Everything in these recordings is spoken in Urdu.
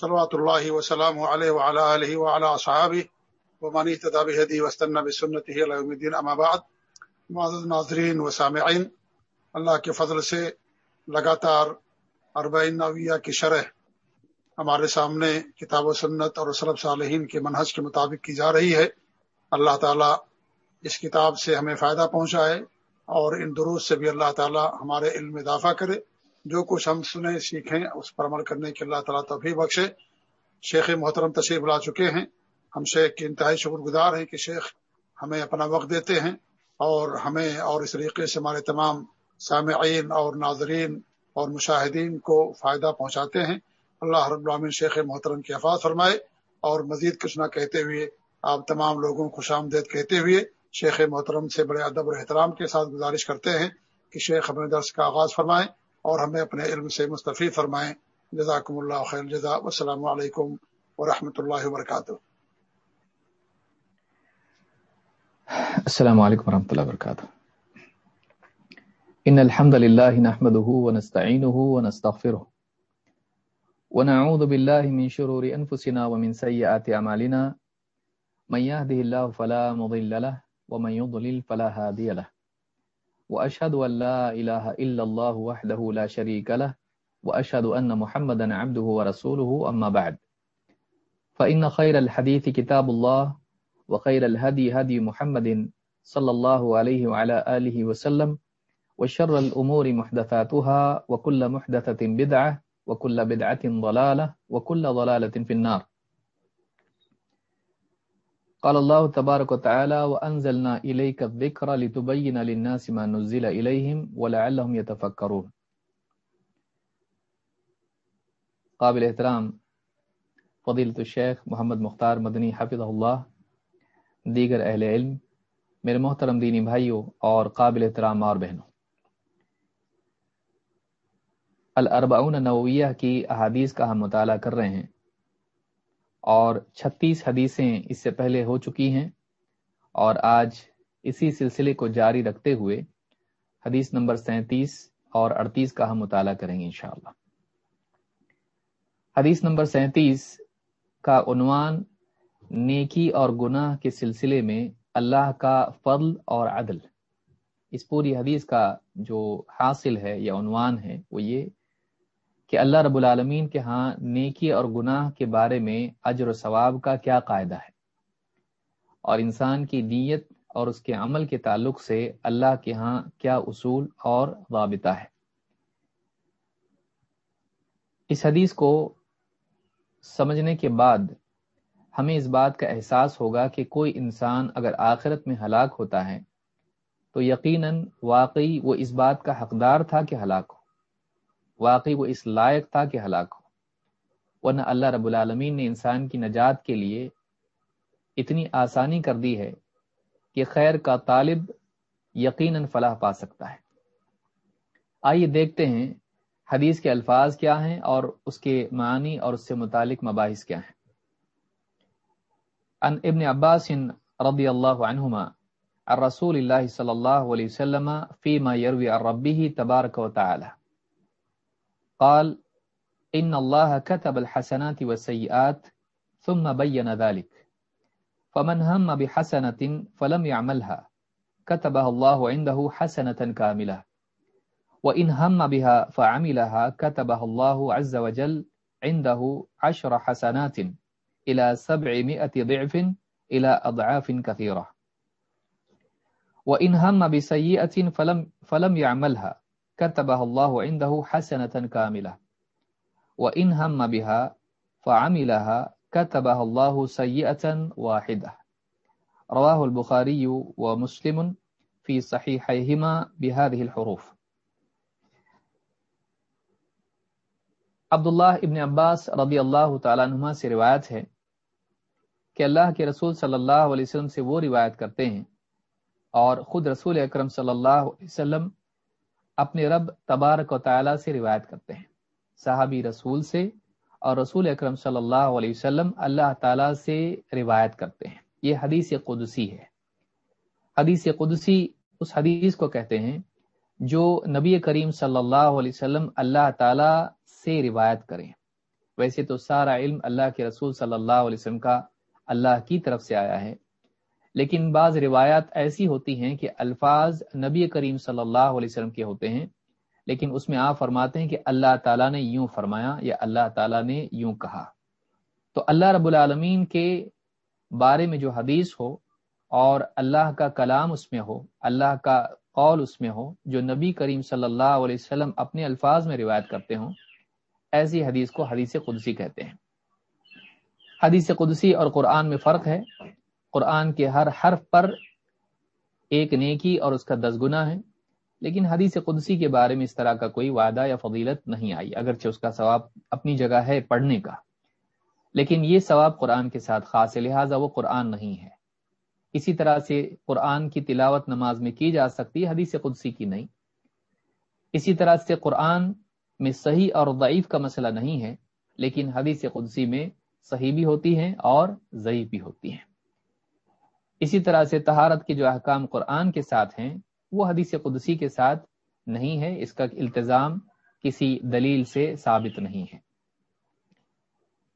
صلوات اللہ وسلم علیہ وعلى علیہ وعلى اصحابہ ومن اهتدى بهديه واستنى بسنته الى يوم الدين اما بعد، معزز ناظرین و سامعین، اللہ کے فضل سے لگاتار اربعین نویہ کی شرح ہمارے سامنے کتاب و سنت اور صلب صالحین کے منحص کے مطابق کی جا رہی ہے۔ اللہ تعالیٰ اس کتاب سے ہمیں فائدہ پہنچائے اور ان دروس سے بھی اللہ تعالیٰ ہمارے علم اضافہ کرے۔ جو کچھ ہم سنیں، سیکھیں، اس پر عمل کرنے کے اللہ تعالیٰ تفریح بخشے۔ شیخ محترم تشریف لا چکے ہیں۔ ہم شیخ کے انتہائی شکر گزار ہیں کہ شیخ ہمیں اپنا وقت دیتے ہیں اور ہمیں اور اس طریقے سے ہمارے تمام سامعین اور ناظرین اور مشاہدین کو فائدہ پہنچاتے ہیں۔ اللہ رب العامن شیخ محترم کی حفاظ فرمائے اور مزید کچھ نہ کہتے ہوئے آپ تمام لوگوں خوش آمدید کہتے ہوئے شیخ محترم سے بڑے ادب اور احترام کے ساتھ گزارش کرتے ہیں کہ شیخ ہمیں درس کا آغاز فرمائیں اور ہمیں اپنے علم سے مستفید فرمائیں۔ جزاکم اللہ خیر جزا السلام علیکم ورحمۃ اللہ وبرکاتہ۔ السلام علیکم ورحمۃ اللہ وبرکاتہ۔ ان الحمد لله نحمده ونستعينه ونستغفره ونعوذ بالله من شرور انفسنا ومن سيئات اعمالنا۔ من يهده الله فلا مضل له، ومن يضلل فلا هادي له۔ وأشهد أن لا إله إلا الله وحده لا شريك له، وأشهد أن محمدا عبده ورسوله، أما بعد. فإن خير الحديث كتاب الله، وخير الهدي هدي محمد صلى الله عليه وعلى آله وسلم، وشر الأمور محدثاتها، وكل محدثة بدعة، وكل بدعة ضلالة، وكل ضلالة في النار. قال الله تبارك وتعالى وأنزلنا إليك الذكر لتبين للناس ما نزل إليهم ولعلهم يتفكرون قابل احترام، فضیلت الشیخ محمد مختار مدنی حفظ اللہ، دیگر اہل علم، میرے محترم دینی بھائیوں اور قابل احترام اور بہنوں۔ الاربعون نوویہ کی احادیث کا ہم مطالعہ کر رہے ہیں۔ اور چھتیس حدیثیں اس سے پہلے ہو چکی ہیں۔ اور آج اسی سلسلے کو جاری رکھتے ہوئے حدیث نمبر سینتیس اور اڑتیس کا ہم مطالعہ کریں گے انشاءاللہ۔ حدیث نمبر سینتیس کا عنوان نیکی اور گناہ کے سلسلے میں اللہ کا فضل اور عدل۔ اس پوری حدیث کا جو حاصل ہے یا عنوان ہے وہ یہ کہ اللہ رب العالمین کے ہاں نیکی اور گناہ کے بارے میں اجر و ثواب کا کیا قاعدہ ہے؟ اور انسان کی نیت اور اس کے عمل کے تعلق سے اللہ کے ہاں کیا اصول اور ضابطہ ہے؟ اس حدیث کو سمجھنے کے بعد ہمیں اس بات کا احساس ہوگا کہ کوئی انسان اگر آخرت میں ہلاک ہوتا ہے تو یقیناً واقعی وہ اس بات کا حقدار تھا کہ ہلاک ہو۔ واقعی وہ اس لائق تھا کہ ہلاک ہو۔ ورنہ اللہ رب العالمین نے انسان کی نجات کے لیے اتنی آسانی کر دی ہے کہ خیر کا طالب یقیناً فلاح پا سکتا ہے۔ آئیے دیکھتے ہیں حدیث کے الفاظ کیا ہیں اور اس کے معنی اور اس سے متعلق مباحث کیا ہیں۔ ان ابن عباس رضی اللہ عنہما الرسول اللہ صلی اللہ علیہ وسلم فیما یروی الربی تبارک و تعالی۔ قال إن الله كتب الحسنات والسيئات ثم بين ذلك. فمن هم بحسنة فلم يعملها. كتبها الله عنده حسنة كاملة. وإن هم بها فعملها كتبها الله عز وجل عنده عشر حسنات إلى سبعمائة ضعف إلى أضعاف كثيرة. وإن هم بسيئة فلم, فلم يعملها. كتبها الله عنده حسنة كاملة. وإن هم بها فعملها كتبها الله سيئة واحدة. رواه البخاري ومسلم في صحيحيهما بهذه الحروف. عبداللہ ابن عباس رضی اللہ تعالیٰ عنہ سے روایت ہے کہ اللہ کے رسول صلی اللہ علیہ وسلم سے وہ روایت کرتے ہیں اور خود رسول اکرم صلی اللہ علیہ وسلم اپنے رب تبارک و تعالیٰ سے روایت کرتے ہیں۔ صحابی رسول سے اور رسول اکرم صلی اللہ علیہ وسلم اللہ تعالیٰ سے روایت کرتے ہیں۔ یہ حدیث قدسی ہے۔ حدیث قدسی اس حدیث کو کہتے ہیں جو نبی کریم صلی اللہ علیہ وسلم اللہ تعالیٰ سے روایت کریں۔ ویسے تو سارا علم اللہ کے رسول صلی اللہ علیہ وسلم کا اللہ کی طرف سے آیا ہے۔ لیکن بعض روایات ایسی ہوتی ہیں کہ الفاظ نبی کریم صلی اللہ علیہ وسلم کے ہوتے ہیں، لیکن اس میں آپ فرماتے ہیں کہ اللہ تعالیٰ نے یوں فرمایا یا اللہ تعالیٰ نے یوں کہا۔ تو اللہ رب العالمین کے بارے میں جو حدیث ہو اور اللہ کا کلام اس میں ہو، اللہ کا قول اس میں ہو، جو نبی کریم صلی اللہ علیہ وسلم اپنے الفاظ میں روایت کرتے ہوں، ایسی حدیث کو حدیث قدسی کہتے ہیں۔ حدیث قدسی اور قرآن میں فرق ہے قرآن کے ہر حرف پر ایک نیکی اور اس کا دس گنا ہے لیکن حدیث قدسی کے بارے میں اس طرح کا کوئی وعدہ یا فضیلت نہیں آئی، اگرچہ اس کا ثواب اپنی جگہ ہے پڑھنے کا۔ لیکن یہ ثواب قرآن کے ساتھ خاص ہے، لہٰذا وہ قرآن نہیں ہے۔ اسی طرح سے قرآن کی تلاوت نماز میں کی جا سکتی ہے حدیث قدسی کی نہیں۔ اسی طرح سے قرآن میں صحیح اور ضعیف کا مسئلہ نہیں ہے، لیکن حدیث قدسی میں صحیح بھی ہوتی ہیں اور ضعیف بھی ہوتی ہیں۔ اسی طرح سے تہارت کے جو احکام قرآن کے ساتھ ہیں، وہ حدیث قدسی کے ساتھ نہیں ہے اس کا التظام کسی دلیل سے ثابت نہیں ہے۔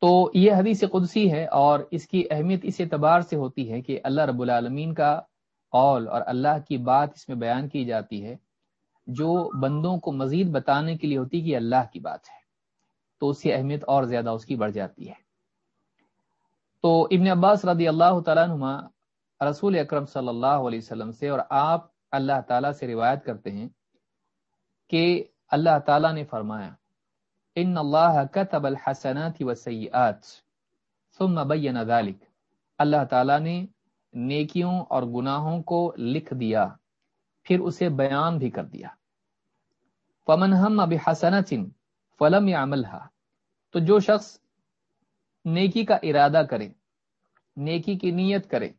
تو یہ حدیث قدسی ہے اور اس کی اہمیت اس اعتبار سے ہوتی ہے کہ اللہ رب العالمین کا قول اور اللہ کی بات اس میں بیان کی جاتی ہے، جو بندوں کو مزید بتانے کے لیے ہوتی کہ اللہ کی بات ہے۔ تو اس کی اہمیت اور زیادہ اس کی بڑھ جاتی ہے۔ تو ابن عباس رضی اللہ تعالیٰ نما رسول اکرم صلی اللہ علیہ وسلم سے اور آپ اللہ تعالیٰ سے روایت کرتے ہیں کہ اللہ تعالیٰ نے فرمایا، ان اللہ كتب الحسنات والسیئات ثم بین ذلك اللہ تعالیٰ نے نیکیوں اور گناہوں کو لکھ دیا، پھر اسے بیان بھی کر دیا۔ فمن ہم اب حسنت فلم عملها تو جو شخص نیکی کا ارادہ کرے، نیکی کی نیت کرے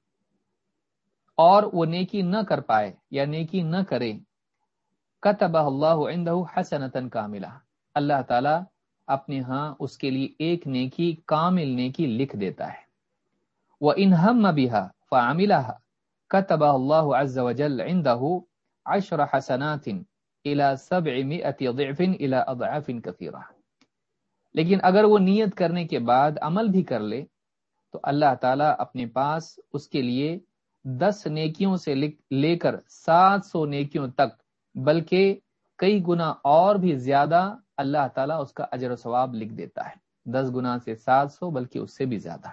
اور وہ نیکی نہ کر پائے یا نیکی نہ کرے کتب اللہ عندہ حسنتن کاملہ۔ اللہ تعالی اپنے ہاں اس کے لیے ایک نیکی، کامل نیکی لکھ دیتا ہے۔ وہ ان ہم بها فعملها كتب الله عز وجل عنده عشر حسنات الى سبعمائة ضعف الى اضعاف كثيرة لیکن اگر وہ نیت کرنے کے بعد عمل بھی کر لے، تو اللہ تعالیٰ اپنے پاس اس کے لیے دس نیکیوں سے لے کر سات سو نیکیوں تک، بلکہ کئی گنا اور بھی زیادہ اللہ تعالیٰ اس کا اجر و ثواب لکھ دیتا ہے۔ دس گنا سے سات سو، بلکہ اس سے بھی زیادہ۔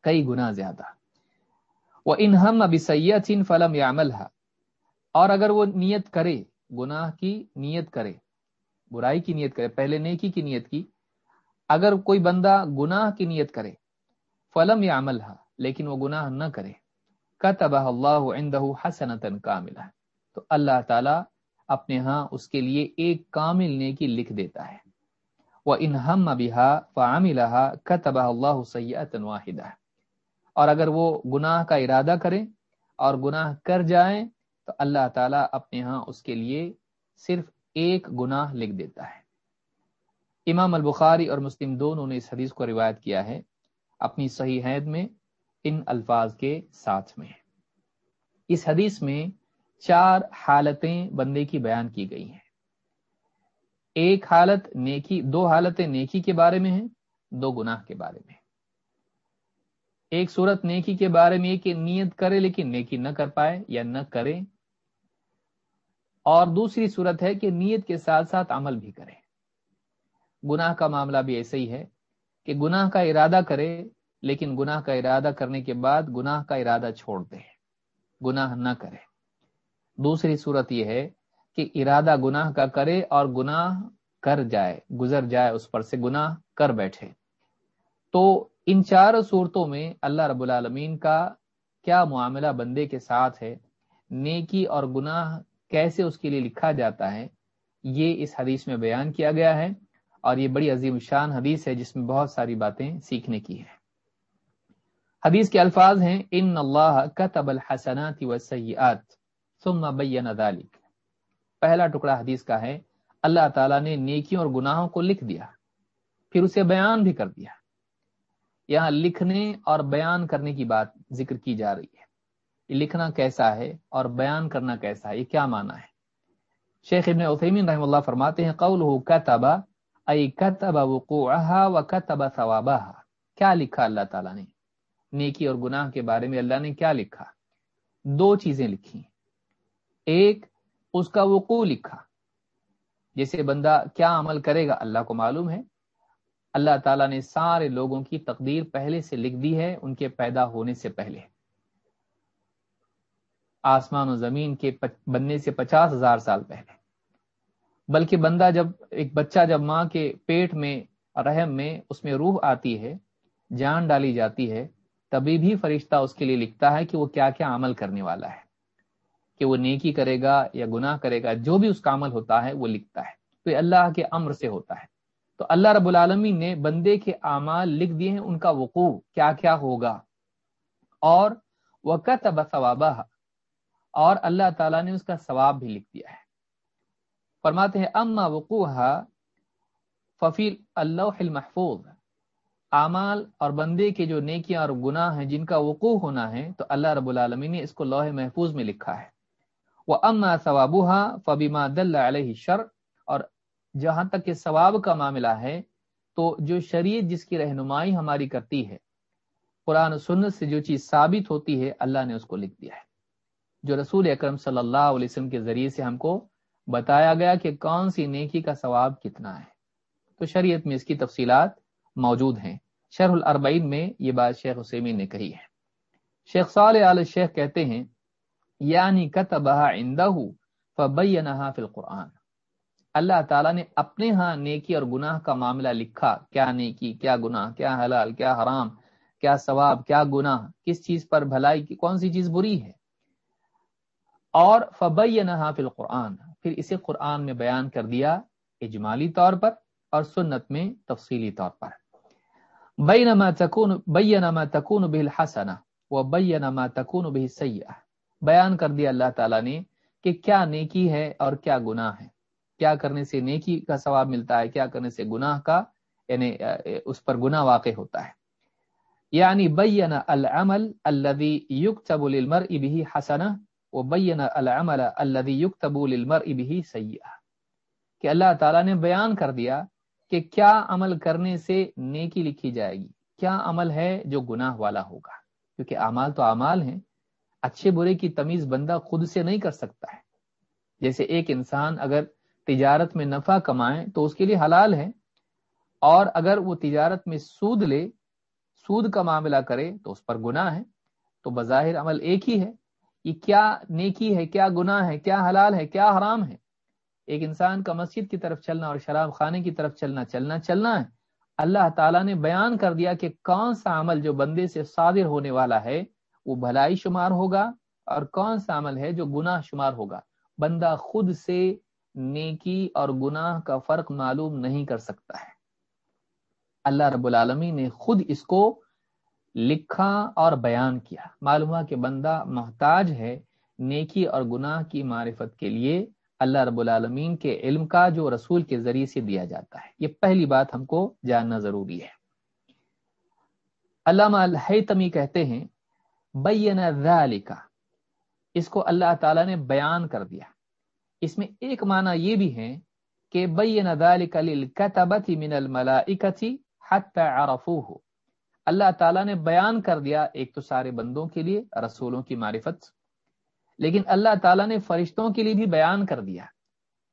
کئی گنا زیادہ۔ وہ ان ہم ابھی سید فلم یا اور اگر وہ نیت کرے، گناہ کی نیت کرے، برائی کی نیت کرے، پہلے نیکی کی نیت کی، اگر کوئی بندہ گناہ کی نیت کرے، فلم یا عمل لیکن وہ گناہ نہ کرے کتبہ اللہ عندہ حسنتن کاملہ تو اللہ تعالیٰ اپنے ہاں اس کے لیے ایک کامل نیکی لکھ دیتا ہے۔ وہ ان ہم ابھا فعاملہ کتبہ اللہ سیئتن واحدہ اور اگر وہ گناہ کا ارادہ کرے اور گناہ کر جائیں تو اللہ تعالیٰ اپنے ہاں اس کے لیے صرف ایک گناہ لکھ دیتا ہے۔ امام البخاری اور مسلم دونوں نے اس حدیث کو روایت کیا ہے۔ اپنی صحیح حید میں ان الفاظ کے ساتھ میں۔ اس حدیث میں چار حالتیں بندے کی بیان کی گئی ہیں۔ ایک حالت نیکی، دو حالتیں نیکی کے بارے میں ہیں، دو گناہ کے بارے میں۔ ایک صورت نیکی کے بارے میں کہ نیت کرے لیکن نیکی نہ کر پائے یا نہ کرے۔ اور دوسری صورت ہے کہ نیت کے ساتھ ساتھ عمل بھی کرے۔ گناہ کا معاملہ بھی ایسا ہی ہے کہ گناہ کا ارادہ کرے لیکن گناہ کا ارادہ کرنے کے بعد گناہ کا ارادہ چھوڑ دے، گناہ نہ کرے۔ دوسری صورت یہ ہے کہ ارادہ گناہ کا کرے اور گناہ کر جائے، گزر جائے، اس پر سے گناہ کر بیٹھے۔ تو ان چار صورتوں میں اللہ رب العالمین کا کیا معاملہ بندے کے ساتھ ہے؟ نیکی اور گناہ کیسے اس کے لیے لکھا جاتا ہے؟ یہ اس حدیث میں بیان کیا گیا ہے اور یہ بڑی عظیم شان حدیث ہے جس میں بہت ساری باتیں سیکھنے کی ہیں۔ حدیث کے الفاظ ہیں ان اللہ كتب الحسنات والسیئات ثم بین ذلك. پہلا ٹکڑا حدیث کا ہے، اللہ تعالیٰ نے نیکیوں اور گناہوں کو لکھ دیا، پھر اسے بیان بھی کر دیا۔ یہاں لکھنے اور بیان کرنے کی بات ذکر کی جا رہی ہے۔ یہ لکھنا کیسا ہے اور بیان کرنا کیسا ہے، یہ کیا مانا ہے؟ شیخ ابن عثیمین رحم اللہ فرماتے ہیں، قوله كتب ائی کتب وقوعها و ثوابها. کیا لکھا اللہ تعالیٰ نے؟ نیکی اور گناہ کے بارے میں اللہ نے کیا لکھا؟ دو چیزیں لکھی۔ ایک، اس کا وقوع لکھا جیسے بندہ کیا عمل کرے گا اللہ کو معلوم ہے۔ اللہ تعالیٰ نے سارے لوگوں کی تقدیر پہلے سے لکھ دی ہے، ان کے پیدا ہونے سے پہلے۔ آسمان و زمین کے بننے سے پچاس ہزار سال پہلے۔ بلکہ بندہ جب، ایک بچہ جب ماں کے پیٹ میں، رحم میں، اس میں روح آتی ہے، جان ڈالی جاتی ہے تبھی بھی فرشتہ اس کے لیے لکھتا ہے کہ وہ کیا کیا عمل کرنے والا ہے، کہ وہ نیکی کرے گا یا گناہ کرے گا، جو بھی اس کا عمل ہوتا ہے وہ لکھتا ہے۔ تو یہ اللہ کے امر سے ہوتا ہے۔ تو اللہ رب العالمین نے بندے کے اعمال لکھ دیے ہیں، ان کا وقوع کیا کیا ہوگا۔ اور وقت ثوابہ اور اللہ تعالیٰ نے اس کا ثواب بھی لکھ دیا ہے۔ فرماتے ہیں، اما وقوع ففیل اللہ المحفوظ۔ اعمال اور بندے کے جو نیکیاں اور گناہ ہیں، جن کا وقوع ہونا ہے، تو اللہ رب العالمین نے اس کو لوح محفوظ میں لکھا ہے۔ وہ اما ثوابہ فبیما دل علیہ شر اور جہاں تک کہ ثواب کا معاملہ ہے، تو جو شریعت جس کی رہنمائی ہماری کرتی ہے، قرآن و سنت سے جو چیز ثابت ہوتی ہے، اللہ نے اس کو لکھ دیا ہے۔ جو رسول اکرم صلی اللہ علیہ وسلم کے ذریعے سے ہم کو بتایا گیا کہ کون سی نیکی کا ثواب کتنا ہے۔ تو شریعت میں اس کی تفصیلات موجود ہیں۔ شرح الاربعین میں یہ بات شیخ حسین نے کہی ہے۔ شیخ صالح علیہ شیخ کہتے ہیں یعنی کتبہ عندہ فبینہا فی القرآن۔ اللہ تعالیٰ نے اپنے ہاں نیکی اور گناہ کا معاملہ لکھا، کیا نیکی، کیا گناہ، کیا حلال، کیا حرام، کیا ثواب، کیا گناہ، کس چیز پر بھلائی کی کون سی چیز بری ہے۔ اور فبینہا فی القرآن۔ پھر اسے قرآن میں بیان کر دیا اجمالی طور پر اور سنت میں تفصیلی طور پر۔ بینما تکون بینما تکون به الحسنہ وبینما تکون به السیئہ بیان کر دیا اللہ تعالیٰ نے کہ کیا نیکی ہے اور کیا گناہ ہے۔ کیا کرنے سے نیکی کا ثواب ملتا ہے، کیا کرنے سے گناہ کا یعنی اس پر گناہ واقع ہوتا ہے۔ یعنی بین العمل الذي يكتب للمرء به حسنہ وبین العمل الذي يكتب للمرء به سیئہ کہ اللہ تعالیٰ نے بیان کر دیا کہ کیا عمل کرنے سے نیکی لکھی جائے گی؟ کیا عمل ہے جو گناہ والا ہوگا؟ کیونکہ اعمال تو اعمال ہیں، اچھے برے کی تمیز بندہ خود سے نہیں کر سکتا ہے۔ جیسے ایک انسان اگر تجارت میں نفع کمائے تو اس کے لیے حلال ہے، اور اگر وہ تجارت میں سود لے، سود کا معاملہ کرے تو اس پر گناہ ہے۔ تو بظاہر عمل ایک ہی ہے۔ یہ کیا نیکی ہے، کیا گناہ ہے، کیا حلال ہے، کیا حرام ہے؟ ایک انسان کا مسجد کی طرف چلنا اور شراب خانے کی طرف چلنا چلنا چلنا ہے۔ اللہ تعالیٰ نے بیان کر دیا کہ کون سا عمل جو بندے سے صادر ہونے والا ہے، وہ بھلائی شمار ہوگا اور کون سا عمل ہے جو گناہ شمار ہوگا۔ بندہ خود سے نیکی اور گناہ کا فرق معلوم نہیں کر سکتا ہے۔ اللہ رب العالمی نے خود اس کو لکھا اور بیان کیا۔ معلوم ہوا کہ بندہ محتاج ہے نیکی اور گناہ کی معرفت کے لیے۔ اللہ رب العالمین کے علم کا جو رسول کے ذریعے سے دیا جاتا ہے۔ یہ پہلی بات ہم کو جاننا ضروری ہے۔ علامہ الحتمی کہتے ہیں، بین ذالکا اس کو اللہ تعالیٰ نے بیان کر دیا۔ اس میں ایک معنی یہ بھی ہے کہ بین ذالک للکتبت من الملائکت حتی عرفوه۔ اللہ تعالیٰ نے بیان کر دیا ایک تو سارے بندوں کے لیے، رسولوں کی معرفت۔ لیکن اللہ تعالیٰ نے فرشتوں کے لیے بھی بیان کر دیا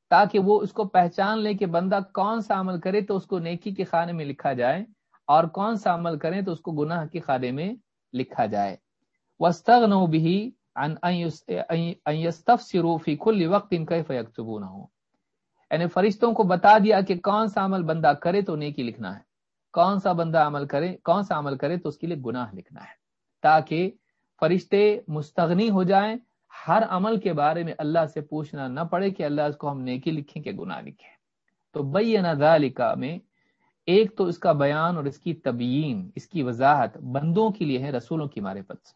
تاکہ وہ اس کو پہچان لے کہ بندہ کون سا عمل کرے تو اس کو نیکی کے خانے میں لکھا جائے اور کون سا عمل کرے تو اس کو گناہ کے خانے میں لکھا جائے۔ وَاسْتَغْنَوْ بِهِ عَنْ أَنْ يَسْتَفْسِرُوا فِي كُلِّ وَقْتٍ كَيْفَ يَكْتُبُونَهُ۔ یعنی فرشتوں کو بتا دیا کہ کون سا عمل بندہ کرے تو نیکی لکھنا ہے۔ کون سا بندہ عمل کرے، کون سا عمل کرے تو اس کے لیے گناہ لکھنا ہے۔ تاکہ فرشتے مستغنی ہو جائیں ہر عمل کے بارے میں اللہ سے پوچھنا نہ پڑے کہ اللہ اس کو ہم نیکی لکھیں کہ گناہ لکھیں۔ تو بین ذالکا میں ایک تو اس کا بیان اور اس کی تبیین، اس کی وضاحت بندوں کے لیے ہے، رسولوں کی معرفت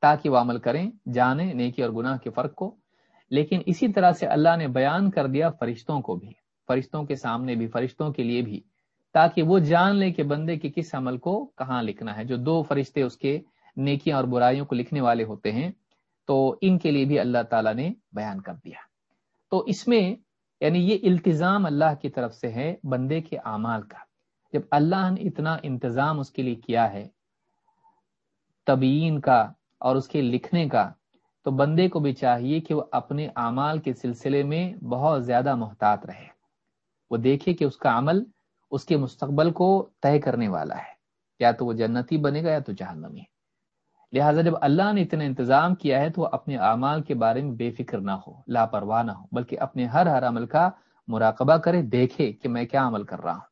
تاکہ وہ عمل کریں، جانیں نیکی اور گناہ کے فرق کو۔ لیکن اسی طرح سے اللہ نے بیان کر دیا فرشتوں کو بھی، فرشتوں کے سامنے بھی، فرشتوں کے لیے بھی۔ تاکہ وہ جان لے کہ بندے کے کس عمل کو کہاں لکھنا ہے۔ جو دو فرشتے اس کے نیکیاں اور برائیوں کو لکھنے والے ہوتے ہیں تو ان کے لیے بھی اللہ تعالیٰ نے بیان کر دیا۔ تو اس میں یعنی یہ التزام اللہ کی طرف سے ہے بندے کے اعمال کا۔ جب اللہ نے اتنا انتظام اس کے لیے کیا ہے، تبیین کا اور اس کے لکھنے کا، تو بندے کو بھی چاہیے کہ وہ اپنے اعمال کے سلسلے میں بہت زیادہ محتاط رہے۔ وہ دیکھے کہ اس کا عمل اس کے مستقبل کو طے کرنے والا ہے۔ یا تو وہ جنتی بنے گا یا تو جہنمی۔ لہٰذا جب اللہ نے اتنا انتظام کیا ہے تو وہ اپنے اعمال کے بارے میں بے فکر نہ ہو، لاپرواہ نہ ہو، بلکہ اپنے ہر ہر عمل کا مراقبہ کرے، دیکھے کہ میں کیا عمل کر رہا ہوں۔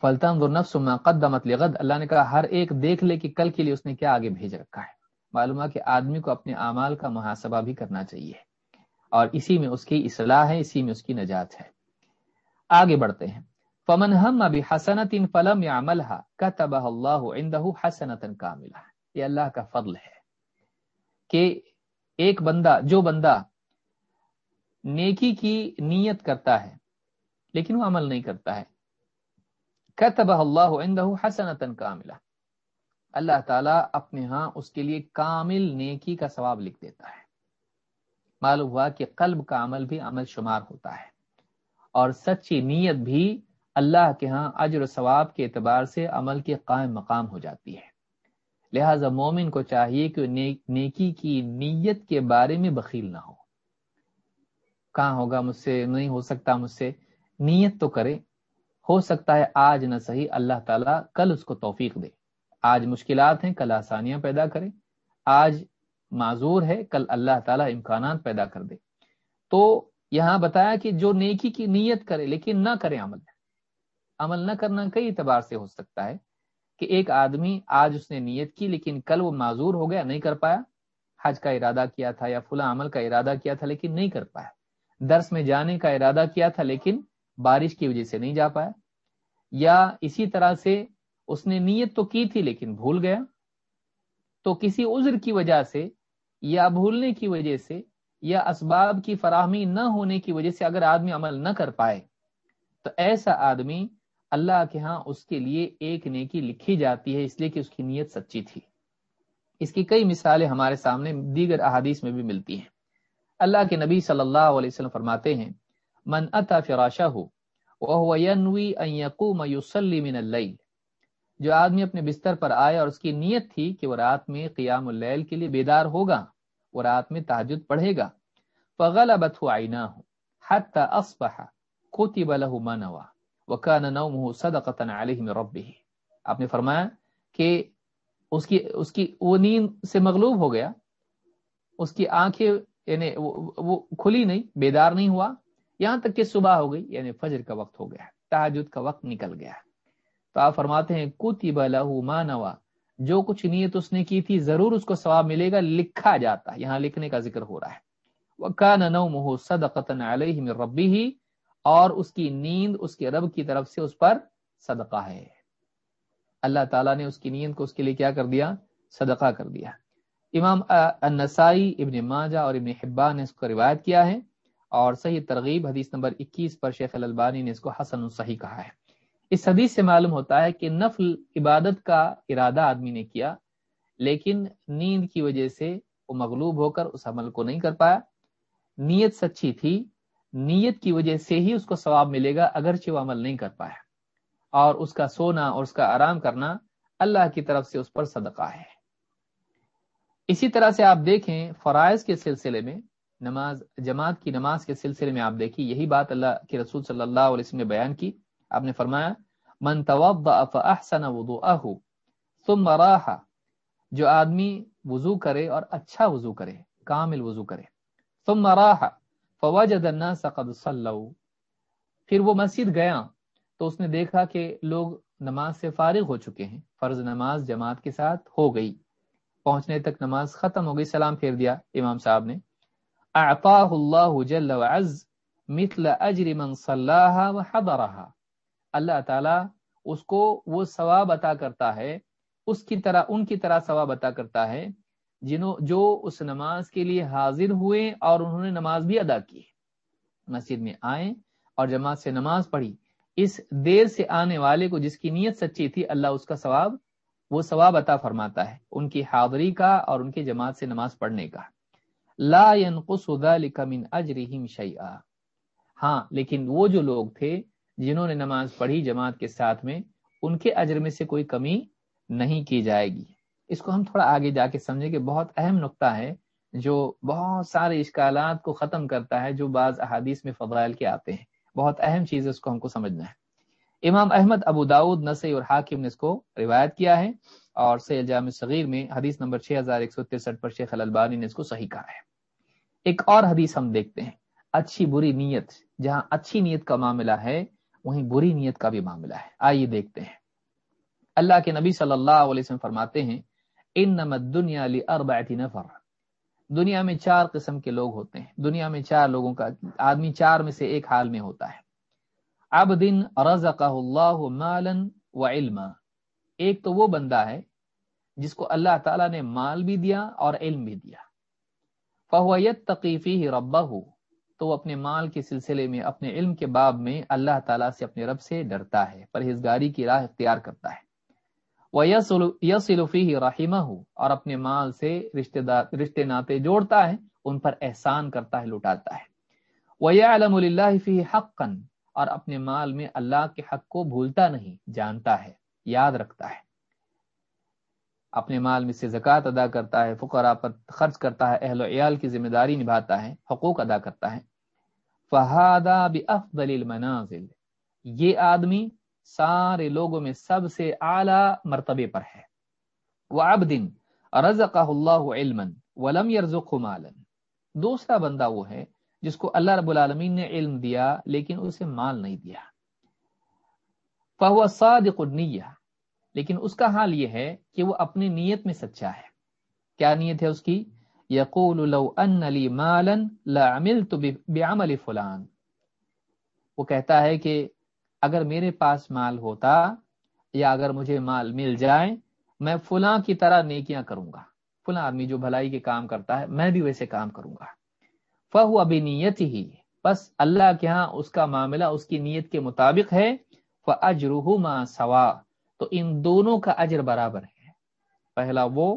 فلطان نفس قدمت لغد۔ اللہ نے کہا، ہر ایک دیکھ لے کہ کل کے لیے اس نے کیا آگے بھیج رکھا ہے۔ معلوم ہے کہ آدمی کو اپنے اعمال کا محاسبہ بھی کرنا چاہیے۔ اور اسی میں اس کی اصلاح ہے، اسی میں اس کی نجات ہے۔ آگے بڑھتے ہیں۔ فمن ہم ابھی حسنت ان فلم یا عملہ کا تباہ اللہ عندہ حسنت کا یہ اللہ کا فضل ہے کہ ایک بندہ، جو بندہ نیکی کی نیت کرتا ہے، لیکن وہ عمل نہیں کرتا ہے كتبہ اللہ عندہ حسنت کاملہ اللہ تعالیٰ اپنے ہاں اس کے لیے کامل نیکی کا ثواب لکھ دیتا ہے۔ معلوم ہوا کہ قلب کا عمل بھی عمل شمار ہوتا ہے اور سچی نیت بھی اللہ کے ہاں اجر و ثواب کے اعتبار سے عمل کے قائم مقام ہو جاتی ہے۔ لہذا مومن کو چاہیے کہ نیکی کی نیت کے بارے میں بخیل نہ ہو۔ کہاں ہوگا مجھ سے؟ نہیں ہو سکتا مجھ سے۔ نیت تو کرے۔ ہو سکتا ہے آج نہ صحیح، اللہ تعالیٰ کل اس کو توفیق دے۔ آج مشکلات ہیں، کل آسانیاں پیدا کرے۔ آج معذور ہے، کل اللہ تعالیٰ امکانات پیدا کر دے۔ تو یہاں بتایا کہ جو نیکی کی نیت کرے، لیکن نہ کرے عمل۔ عمل نہ کرنا کئی اعتبار سے ہو سکتا ہے کہ ایک آدمی آج اس نے نیت کی لیکن کل وہ معذور ہو گیا، نہیں کر پایا۔ حج کا ارادہ کیا تھا یا فلاں عمل کا ارادہ کیا تھا لیکن نہیں کر پایا۔ درس میں جانے کا ارادہ کیا تھا لیکن بارش کی وجہ سے نہیں جا پایا۔ یا اسی طرح سے اس نے نیت تو کی تھی لیکن بھول گیا۔ تو کسی عذر کی وجہ سے یا بھولنے کی وجہ سے یا اسباب کی فراہمی نہ ہونے کی وجہ سے اگر آدمی عمل نہ کر پائے تو ایسا آدمی اللہ کے ہاں اس کے لیے ایک نیکی لکھی جاتی ہے، اس لیے کہ اس کی نیت سچی تھی۔ اس کی کئی مثالیں ہمارے سامنے دیگر احادیث میں بھی ملتی ہیں۔ اللہ کے نبی صلی اللہ علیہ وسلم فرماتے ہیں، من اتا فراشا ہو وہ من اللیل جو آدمی اپنے بستر پر آئے اور اس کی نیت تھی کہ وہ رات میں قیام اللیل کے لیے بیدار ہوگا، وہ رات میں تحجد پڑھے گا۔ فغلبت عیناہ حتی اصبح، کتب له ما نوا وکان نومه صدقتا علیہ من ربه۔ آپ نے فرمایا کہ اس کی اس کی وہ نیند سے مغلوب ہو گیا۔ اس کی آنکھیں یعنی وہ کھلی نہیں، بیدار نہیں ہوا۔ یہاں تک کہ صبح ہو گئی یعنی فجر کا وقت ہو گیا تحجد کا وقت نکل گیا تو آپ فرماتے ہیں، کتب له ما نوا جو کچھ نیت اس نے کی تھی، ضرور اس کو ثواب ملے گا، لکھا جاتا ہے۔ یہاں لکھنے کا ذکر ہو رہا ہے۔ وَكَانَ نَوْمُهُ صَدَقَةً عَلَيْهِ مِن رَبِّهِ۔ اور اس کی نیند اس کے رب کی طرف سے اس پر صدقہ ہے۔ اللہ تعالیٰ نے اس کی نیند کو اس کے لیے کیا کر دیا؟ صدقہ کر دیا۔ امام النسائی، ابن ماجہ اور ابن حبان نے اس کو روایت کیا ہے اور صحیح ترغیب حدیث نمبر اکیس پر شیخ الالبانی نے اس کو حسن صحیح کہا ہے۔ اس حدیث سے معلوم ہوتا ہے کہ نفل عبادت کا ارادہ آدمی نے کیا، لیکن نیند کی وجہ سے وہ مغلوب ہو کر اس عمل کو نہیں کر پایا۔ نیت سچی تھی نیت کی وجہ سے ہی اس کو ثواب ملے گا اگرچہ وہ عمل نہیں کر پایا۔ اور اس کا سونا اور اس کا آرام کرنا اللہ کی طرف سے اس پر صدقہ ہے۔ اسی طرح سے آپ دیکھیں فرائض کے سلسلے میں نماز، جماعت کی نماز کے سلسلے میں آپ دیکھیں، یہی بات اللہ کے رسول صلی اللہ علیہ وسلم نے بیان کی۔ آپ نے فرمایا، من توضع فاحسن وضوءه ثم راح جو آدمی وضو کرے اور اچھا وضو کرے، کامل وضو کرے۔ ثم راح فوجد الناس قد صلوا۔ پھر وہ مسجد گیا تو اس نے دیکھا کہ لوگ نماز سے فارغ ہو چکے ہیں۔ فرض نماز جماعت کے ساتھ ہو گئی۔ پہنچنے تک نماز ختم ہو گئی، سلام پھیر دیا امام صاحب نے۔ اعطاه الله جل وعز مثل اجر من صلاها وحضرها۔ اللہ تعالیٰ اس کو وہ ثواب عطا کرتا ہے، اس کی طرح، ان کی طرح ثواب عطا کرتا ہے۔ جنہوں جو اس نماز کے لیے حاضر ہوئے اور انہوں نے نماز بھی ادا کی۔ مسجد میں آئیں اور جماعت سے نماز پڑھی۔ اس دیر سے آنے والے کو جس کی نیت سچی تھی، اللہ اس کا ثواب، وہ ثواب عطا فرماتا ہے۔ ان کی حاضری کا اور ان کی جماعت سے نماز پڑھنے کا۔ لا ينقص ذلك من اجرهم شيئا ہاں لیکن وہ جو لوگ تھے جنہوں نے نماز پڑھی جماعت کے ساتھ میں، ان کے اجر میں سے کوئی کمی نہیں کی جائے گی۔ اس کو ہم تھوڑا آگے جا کے سمجھیں کہ بہت اہم نقطہ ہے جو بہت سارے اشکالات کو ختم کرتا ہے جو بعض احادیث میں فضائل کے آتے ہیں۔ بہت اہم چیز اس کو ہم کو سمجھنا ہے۔ امام احمد، ابو داود نسی اور حاکم نے اس کو روایت کیا ہے اور سید جامع صغیر میں حدیث نمبر 6163 پر شیخ الالبانی نے اس کو صحیح کہا ہے۔ ایک اور حدیث ہم دیکھتے ہیں، اچھی بری نیت، جہاں اچھی نیت کا معاملہ ہے، وہیں بری نیت کا بھی معاملہ ہے۔ آئیے دیکھتے ہیں۔ اللہ کے نبی صلی اللہ علیہ وسلم فرماتے ہیں ان نمت دنیا نفر۔ دنیا میں چار قسم کے لوگ ہوتے ہیں۔ دنیا میں چار لوگوں کا آدمی چار میں سے ایک حال میں ہوتا ہے۔ اب دن اللہ مالن و علم ایک تو وہ بندہ ہے جس کو اللہ تعالیٰ نے مال بھی دیا اور علم بھی دیا۔ فویت تقیفی ربا ہو تو وہ اپنے مال کے سلسلے میں، اپنے علم کے باب میں اللہ تعالیٰ سے اپنے رب سے ڈرتا ہے، پرہیزگاری کی راہ اختیار کرتا ہے۔ یسلفی رحیمہ اور اپنے مال سے رشتے دار رشتے ناطے جوڑتا ہے، ان پر احسان کرتا ہے، لٹاتا ہے۔ وہ علم اللہ فی حق اور اپنے مال میں اللہ کے حق کو بھولتا نہیں، جانتا ہے، یاد رکھتا ہے۔ اپنے مال میں سے زکوٰۃ ادا کرتا ہے فقرا پر خرچ کرتا ہے، اہل و عیال کی ذمہ داری نبھاتا ہے، حقوق ادا کرتا ہے۔ فہادہ بافضل المنازل۔ یہ آدمی سارے لوگوں میں سب سے اعلی مرتبے پر ہے۔ وہ اب دن اللہ علم ولم یرزق مالا۔ دوسرا بندہ وہ ہے جس کو اللہ رب العالمین نے علم دیا لیکن اسے مال نہیں دیا۔ فہو صادق النیہ۔ لیکن اس کا حال یہ ہے کہ وہ اپنی نیت میں سچا ہے۔ کیا نیت ہے اس کی؟ یقول لو ان لی مالا لعملت بعمل فلان۔ وہ کہتا ہے کہ اگر میرے پاس مال ہوتا یا اگر مجھے مال مل جائے، میں فلاں کی طرح نیکیاں کروں گا۔ فلاں آدمی جو بھلائی کے کام کرتا ہے، میں بھی ویسے کام کروں گا۔ فہو ابھی نیت ہی، بس اللہ کے ہاں اس کا معاملہ اس کی نیت کے مطابق ہے۔ فَأَجْرُهُ سوا، تو ان دونوں کا اجر برابر ہے۔ پہلا وہ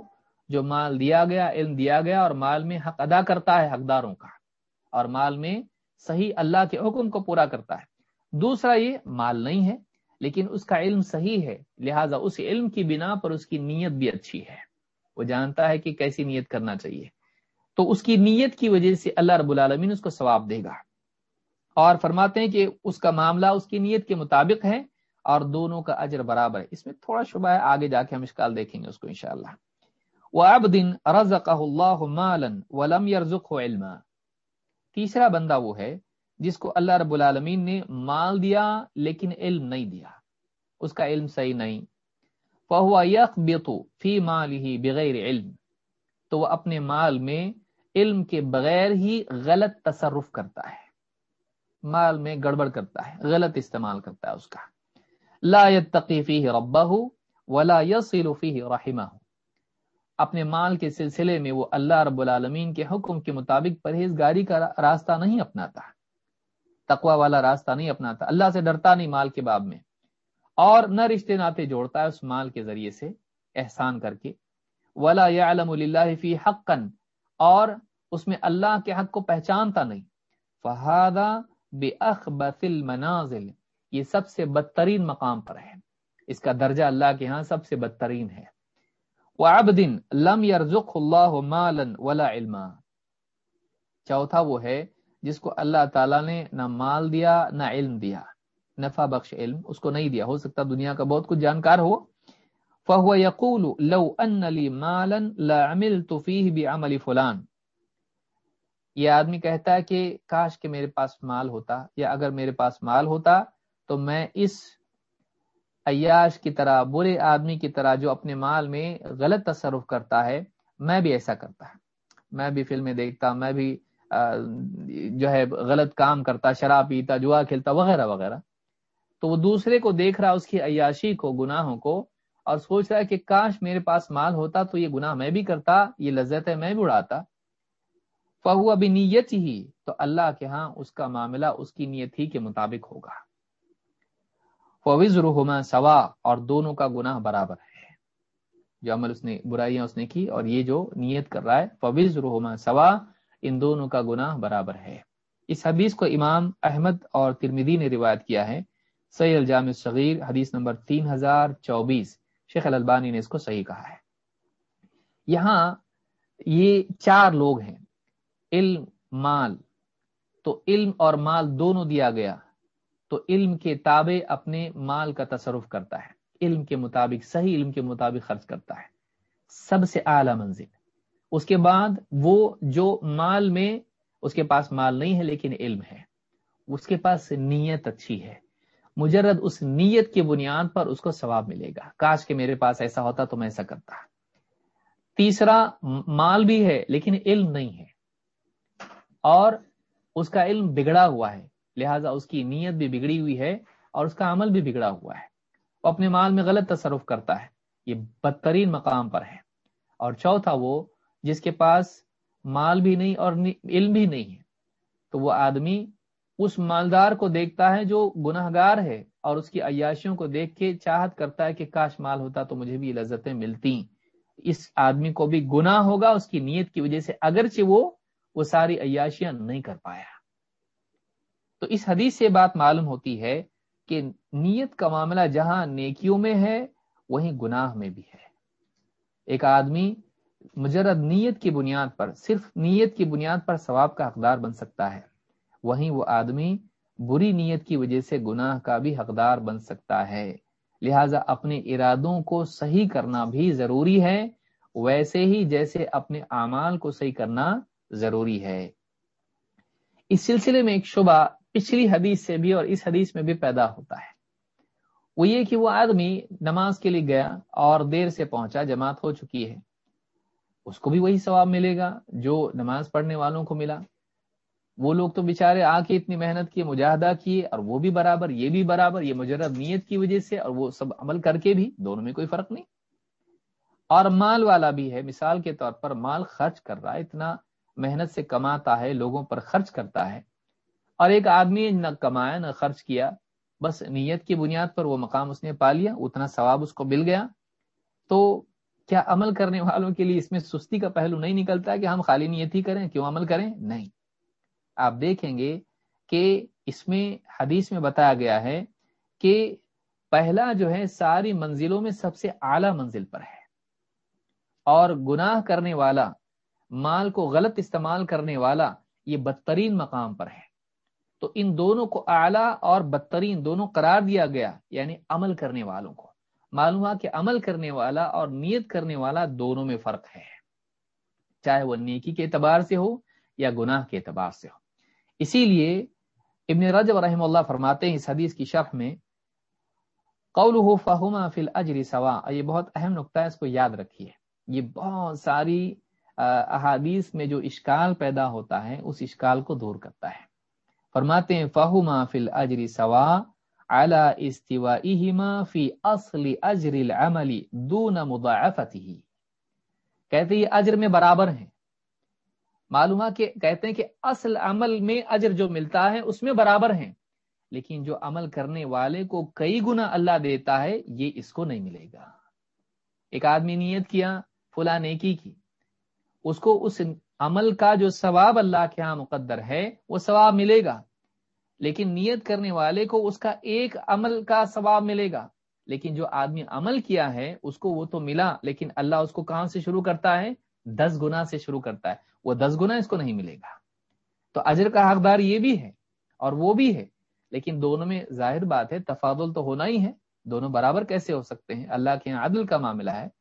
جو مال دیا گیا، علم دیا گیا اور مال میں حق ادا کرتا ہے حقداروں کا، اور مال میں صحیح اللہ کے حکم کو پورا کرتا ہے۔ دوسرا یہ مال نہیں ہے، لیکن اس کا علم صحیح ہے، لہٰذا اس علم کی بنا پر اس کی نیت بھی اچھی ہے۔ وہ جانتا ہے کہ کیسی نیت کرنا چاہیے۔ تو اس کی نیت کی وجہ سے اللہ رب العالمین اس کو ثواب دے گا۔ اور فرماتے ہیں کہ اس کا معاملہ اس کی نیت کے مطابق ہے اور دونوں کا اجر برابر ہے۔ اس میں تھوڑا شبہ ہے، آگے جا کے ہم اشکال دیکھیں گے اس کو انشاءاللہ۔ وعبد رزقه الله مالا ولم يرزقه علما۔ تیسرا بندہ وہ ہے جس کو اللہ رب العالمین نے مال دیا لیکن علم نہیں دیا۔ اس کا علم صحیح نہیں۔ فهو يخبط في ماله بغیر علم۔ تو وہ اپنے مال میں علم کے بغیر ہی غلط تصرف کرتا ہے۔ مال میں گڑبڑ کرتا ہے، غلط استعمال کرتا ہے اس کا۔ لا يتقي فيه ربه ولا يصل فيه رحمه اپنے مال کے سلسلے میں وہ اللہ رب العالمین کے حکم کے مطابق پرہیزگاری کا راستہ نہیں اپناتا۔ تقوا والا راستہ نہیں اپناتا۔ اللہ سے ڈرتا نہیں مال کے باب میں۔ اور نہ رشتے ناتے جوڑتا ہے اس مال کے ذریعے سے احسان کر کے۔ ولا يعلم لله فی حقا۔ اور اس میں اللہ کے حق کو پہچانتا نہیں۔ فہذا باخبث المنازل۔ یہ سب سے بدترین مقام پر ہے۔ اس کا درجہ اللہ کے ہاں سب سے بدترین ہے۔ وعبد لم يرزق اللہ مالا ولا علما۔ چوتھا وہ ہے جس کو اللہ تعالیٰ نے نہ مال دیا نہ علم دیا، نفع بخش علم اس کو نہیں دیا۔ ہو سکتا دنیا کا بہت کچھ جانکار ہو۔ فهو يقول لو ان لي مالا لعملت فيه بعمل فلان۔ یہ آدمی کہتا ہے کہ کاش کہ میرے پاس مال ہوتا یا اگر میرے پاس مال ہوتا تو میں اس عیاش کی طرح، برے آدمی کی طرح جو اپنے مال میں غلط تصرف کرتا ہے، میں بھی ایسا کرتا۔ میں بھی فلمیں دیکھتا، میں بھی جو ہے غلط کام کرتا، شراب پیتا، جوا کھیلتا، وغیرہ وغیرہ۔ تو وہ دوسرے کو دیکھ رہا، اس کی عیاشی کو، گناہوں کو، اور سوچ رہا ہے کہ کاش میرے پاس مال ہوتا تو یہ گناہ میں بھی کرتا، یہ لذت ہے میں بھی اڑاتا۔ فہو ابھی نیت ہی، تو اللہ کے ہاں اس کا معاملہ اس کی نیت ہی کے مطابق ہوگا۔ فوزرحما سوا، اور دونوں کا گناہ برابر ہے۔ جو عمل اس نے، برائیاں اس نے کی، اور یہ جو نیت کر رہا ہے فوز رحما سوا ان دونوں کا گناہ برابر ہے۔ اس حدیث کو امام احمد اور ترمیدی نے روایت کیا ہے۔ سید الجام صغیر حدیث نمبر تین ہزار چوبیس۔ شیخ البانی نے اس کو صحیح کہا ہے۔ یہاں یہ چار لوگ ہیں۔ علم، مال۔ تو علم اور مال دونوں دیا گیا۔ تو علم کے تابع اپنے مال کا تصرف کرتا ہے۔ علم کے مطابق، صحیح علم کے مطابق خرچ کرتا ہے۔ سب سے اعلی منزل۔ اس کے بعد وہ جو مال میں اس کے پاس مال نہیں ہے لیکن علم ہے، اس کے پاس نیت اچھی ہے۔ مجرد اس نیت کی بنیاد پر اس کو ثواب ملے گا۔ کاش کہ میرے پاس ایسا ہوتا تو میں ایسا کرتا۔ تیسرا، مال بھی ہے لیکن علم نہیں ہے۔ اور اس کا علم بگڑا ہوا ہے، لہٰذا اس کی نیت بھی بگڑی ہوئی ہے اور اس کا عمل بھی بگڑا ہوا ہے۔ وہ اپنے مال میں غلط تصرف کرتا ہے۔ یہ بدترین مقام پر ہے۔ اور چوتھا وہ جس کے پاس مال بھی نہیں اور علم بھی نہیں ہے، تو وہ آدمی اس مالدار کو دیکھتا ہے جو گناہ گار ہے اور اس کی عیاشیوں کو دیکھ کے چاہت کرتا ہے کہ کاش مال ہوتا تو مجھے بھی لذتیں ملتی۔ اس آدمی کو بھی گناہ ہوگا، اس کی نیت کی وجہ سے اگرچہ وہ وہ ساری عیاشیاں نہیں کر پایا۔ تو اس حدیث سے بات معلوم ہوتی ہے کہ نیت کا معاملہ جہاں نیکیوں میں ہے، وہیں گناہ میں بھی ہے۔ ایک آدمی مجرد نیت کی بنیاد پر، صرف نیت کی بنیاد پر ثواب کا حقدار بن سکتا ہے۔ وہیں وہ آدمی بری نیت کی وجہ سے گناہ کا بھی حقدار بن سکتا ہے۔ لہذا اپنے ارادوں کو صحیح کرنا بھی ضروری ہے۔ ویسے ہی جیسے اپنے اعمال کو صحیح کرنا ضروری ہے۔ اس سلسلے میں ایک شبہ پچھلی حدیث سے بھی اور اس حدیث میں بھی پیدا ہوتا ہے۔ وہ یہ کہ وہ آدمی نماز کے لیے گیا اور دیر سے پہنچا، جماعت ہو چکی ہے۔ اس کو بھی وہی ثواب ملے گا جو نماز پڑھنے والوں کو ملا۔ وہ لوگ تو بےچارے آ کے اتنی محنت کی مجاہدہ کیے، اور وہ بھی برابر، یہ بھی برابر، یہ مجرد نیت کی وجہ سے، اور وہ سب عمل کر کے بھی، دونوں میں کوئی فرق نہیں۔ اور مال والا بھی ہے، مثال کے طور پر مال خرچ کر رہا ہے، اتنا محنت سے کماتا ہے، لوگوں پر خرچ کرتا ہے۔ اور ایک آدمی نہ کمایا، نہ خرچ کیا، بس نیت کی بنیاد پر وہ مقام اس نے پا لیا، اتنا ثواب اس کو مل گیا۔ تو کیا عمل کرنے والوں کے لیے اس میں سستی کا پہلو نہیں نکلتا کہ ہم خالی نیت ہی کریں؟ کیوں عمل کریں؟ نہیں۔ آپ دیکھیں گے کہ اس میں حدیث میں بتایا گیا ہے کہ پہلا جو ہے ساری منزلوں میں سب سے اعلی منزل پر ہے۔ اور گناہ کرنے والا، مال کو غلط استعمال کرنے والا، یہ بدترین مقام پر ہے۔ تو ان دونوں کو اعلیٰ اور بدترین دونوں قرار دیا گیا یعنی عمل کرنے والوں کو۔ معلوم ہوا کہ عمل کرنے والا اور نیت کرنے والا دونوں میں فرق ہے۔ چاہے وہ نیکی کے اعتبار سے ہو یا گناہ کے اعتبار سے ہو۔ اسی لیے ابن رجب رحم اللہ فرماتے ہیں اس حدیث کی شرح میں قول فہما فل اجری سوا یہ بہت اہم نقطہ ہے، اس کو یاد رکھیے۔ یہ بہت ساری احادیث میں جو اشکال پیدا ہوتا ہے، اس اشکال کو دور کرتا ہے۔ فرماتے ہیں فہما فل اجری سوا اعلی استوا فی اصل اجر العملی دون مضاعفته. کہتے یہ اجر میں برابر ہیں. معلوم کہ کہتے ہیں کہ اصل عمل میں اجر جو ملتا ہے اس میں برابر ہیں. لیکن جو عمل کرنے والے کو کئی گنا اللہ دیتا ہے، یہ اس کو نہیں ملے گا. ایک آدمی نیت کیا فلا نیکی کی. اس کو اس عمل کا جو ثواب اللہ کے ہاں مقدر ہے، وہ ثواب ملے گا. لیکن نیت کرنے والے کو اس کا ایک عمل کا ثواب ملے گا۔ لیکن جو آدمی عمل کیا ہے، اس کو وہ تو ملا، لیکن اللہ اس کو کہاں سے شروع کرتا ہے؟ دس گنا سے شروع کرتا ہے۔ وہ دس گنا اس کو نہیں ملے گا۔ تو اجر کا حقدار یہ بھی ہے اور وہ بھی ہے۔ لیکن دونوں میں ظاہر بات ہے، تفاضل تو ہونا ہی ہے۔ دونوں برابر کیسے ہو سکتے ہیں؟ اللہ کے عدل کا معاملہ ہے۔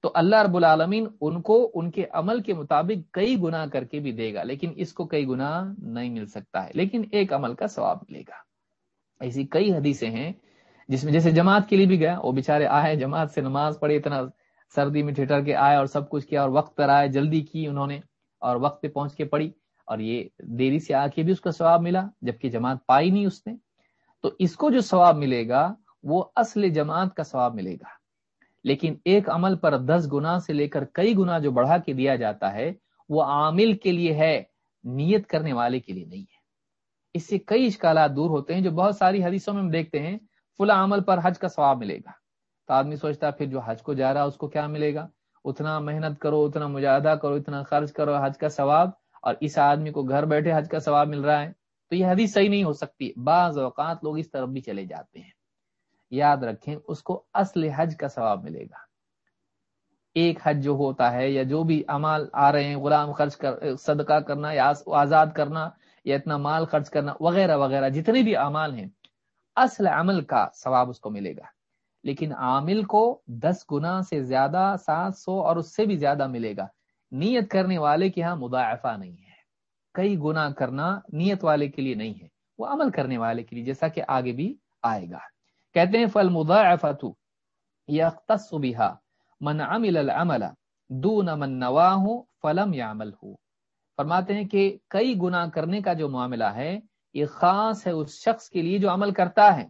تو اللہ رب العالمین ان کو، ان کے عمل کے مطابق کئی گنا کر کے بھی دے گا، لیکن اس کو کئی گنا نہیں مل سکتا ہے، لیکن ایک عمل کا ثواب ملے گا۔ ایسی کئی حدیثیں ہیں جس میں جیسے جماعت کے لیے بھی گیا، وہ بےچارے آئے، جماعت سے نماز پڑھے، اتنا سردی میں ٹھٹر کے آئے اور سب کچھ کیا اور وقت پر آئے، جلدی کی انہوں نے اور وقت پہ پہنچ کے پڑھی اور یہ دیری سے آ کے بھی اس کا ثواب ملا، جبکہ جماعت پائی نہیں اس نے۔ تو اس کو جو ثواب ملے گا، وہ اصل جماعت کا ثواب ملے گا۔ لیکن ایک عمل پر دس گنا سے لے کر کئی گنا جو بڑھا کے دیا جاتا ہے، وہ عامل کے لیے ہے، نیت کرنے والے کے لیے نہیں ہے۔ اس سے کئی اشکالات دور ہوتے ہیں جو بہت ساری حدیثوں میں ہم دیکھتے ہیں فلا عمل پر حج کا ثواب ملے گا۔ تو آدمی سوچتا ہے، پھر جو حج کو جا رہا اس کو کیا ملے گا؟ اتنا محنت کرو، اتنا مجاہدہ کرو، اتنا خرچ کرو، حج کا ثواب۔ اور اس آدمی کو گھر بیٹھے حج کا ثواب مل رہا ہے۔ تو یہ حدیث صحیح نہیں ہو سکتی۔ بعض اوقات لوگ اس طرف بھی چلے جاتے ہیں۔ یاد رکھیں، اس کو اصل حج کا ثواب ملے گا۔ ایک حج جو ہوتا ہے یا جو بھی امال آ رہے ہیں، غلام خرچ کر، صدقہ کرنا یا آزاد کرنا یا اتنا مال خرچ کرنا، وغیرہ وغیرہ، جتنے بھی اعمال ہیں، اصل عمل کا ثواب اس کو ملے گا۔ لیکن عامل کو دس گنا سے زیادہ، سات سو اور اس سے بھی زیادہ ملے گا۔ نیت کرنے والے کے ہاں مضاعفہ نہیں ہے۔ کئی گنا کرنا نیت والے کے لیے نہیں ہے، وہ عمل کرنے والے کے لیے، جیسا کہ آگے بھی آئے گا۔ کہتے ہیں فل مضاعفت یختص بها من عمل العمل دون من نواہ فلم یعمل ہو فرماتے ہیں کہ کئی گنا کرنے کا جو معاملہ ہے، یہ خاص ہے اس شخص کے لیے جو عمل کرتا ہے،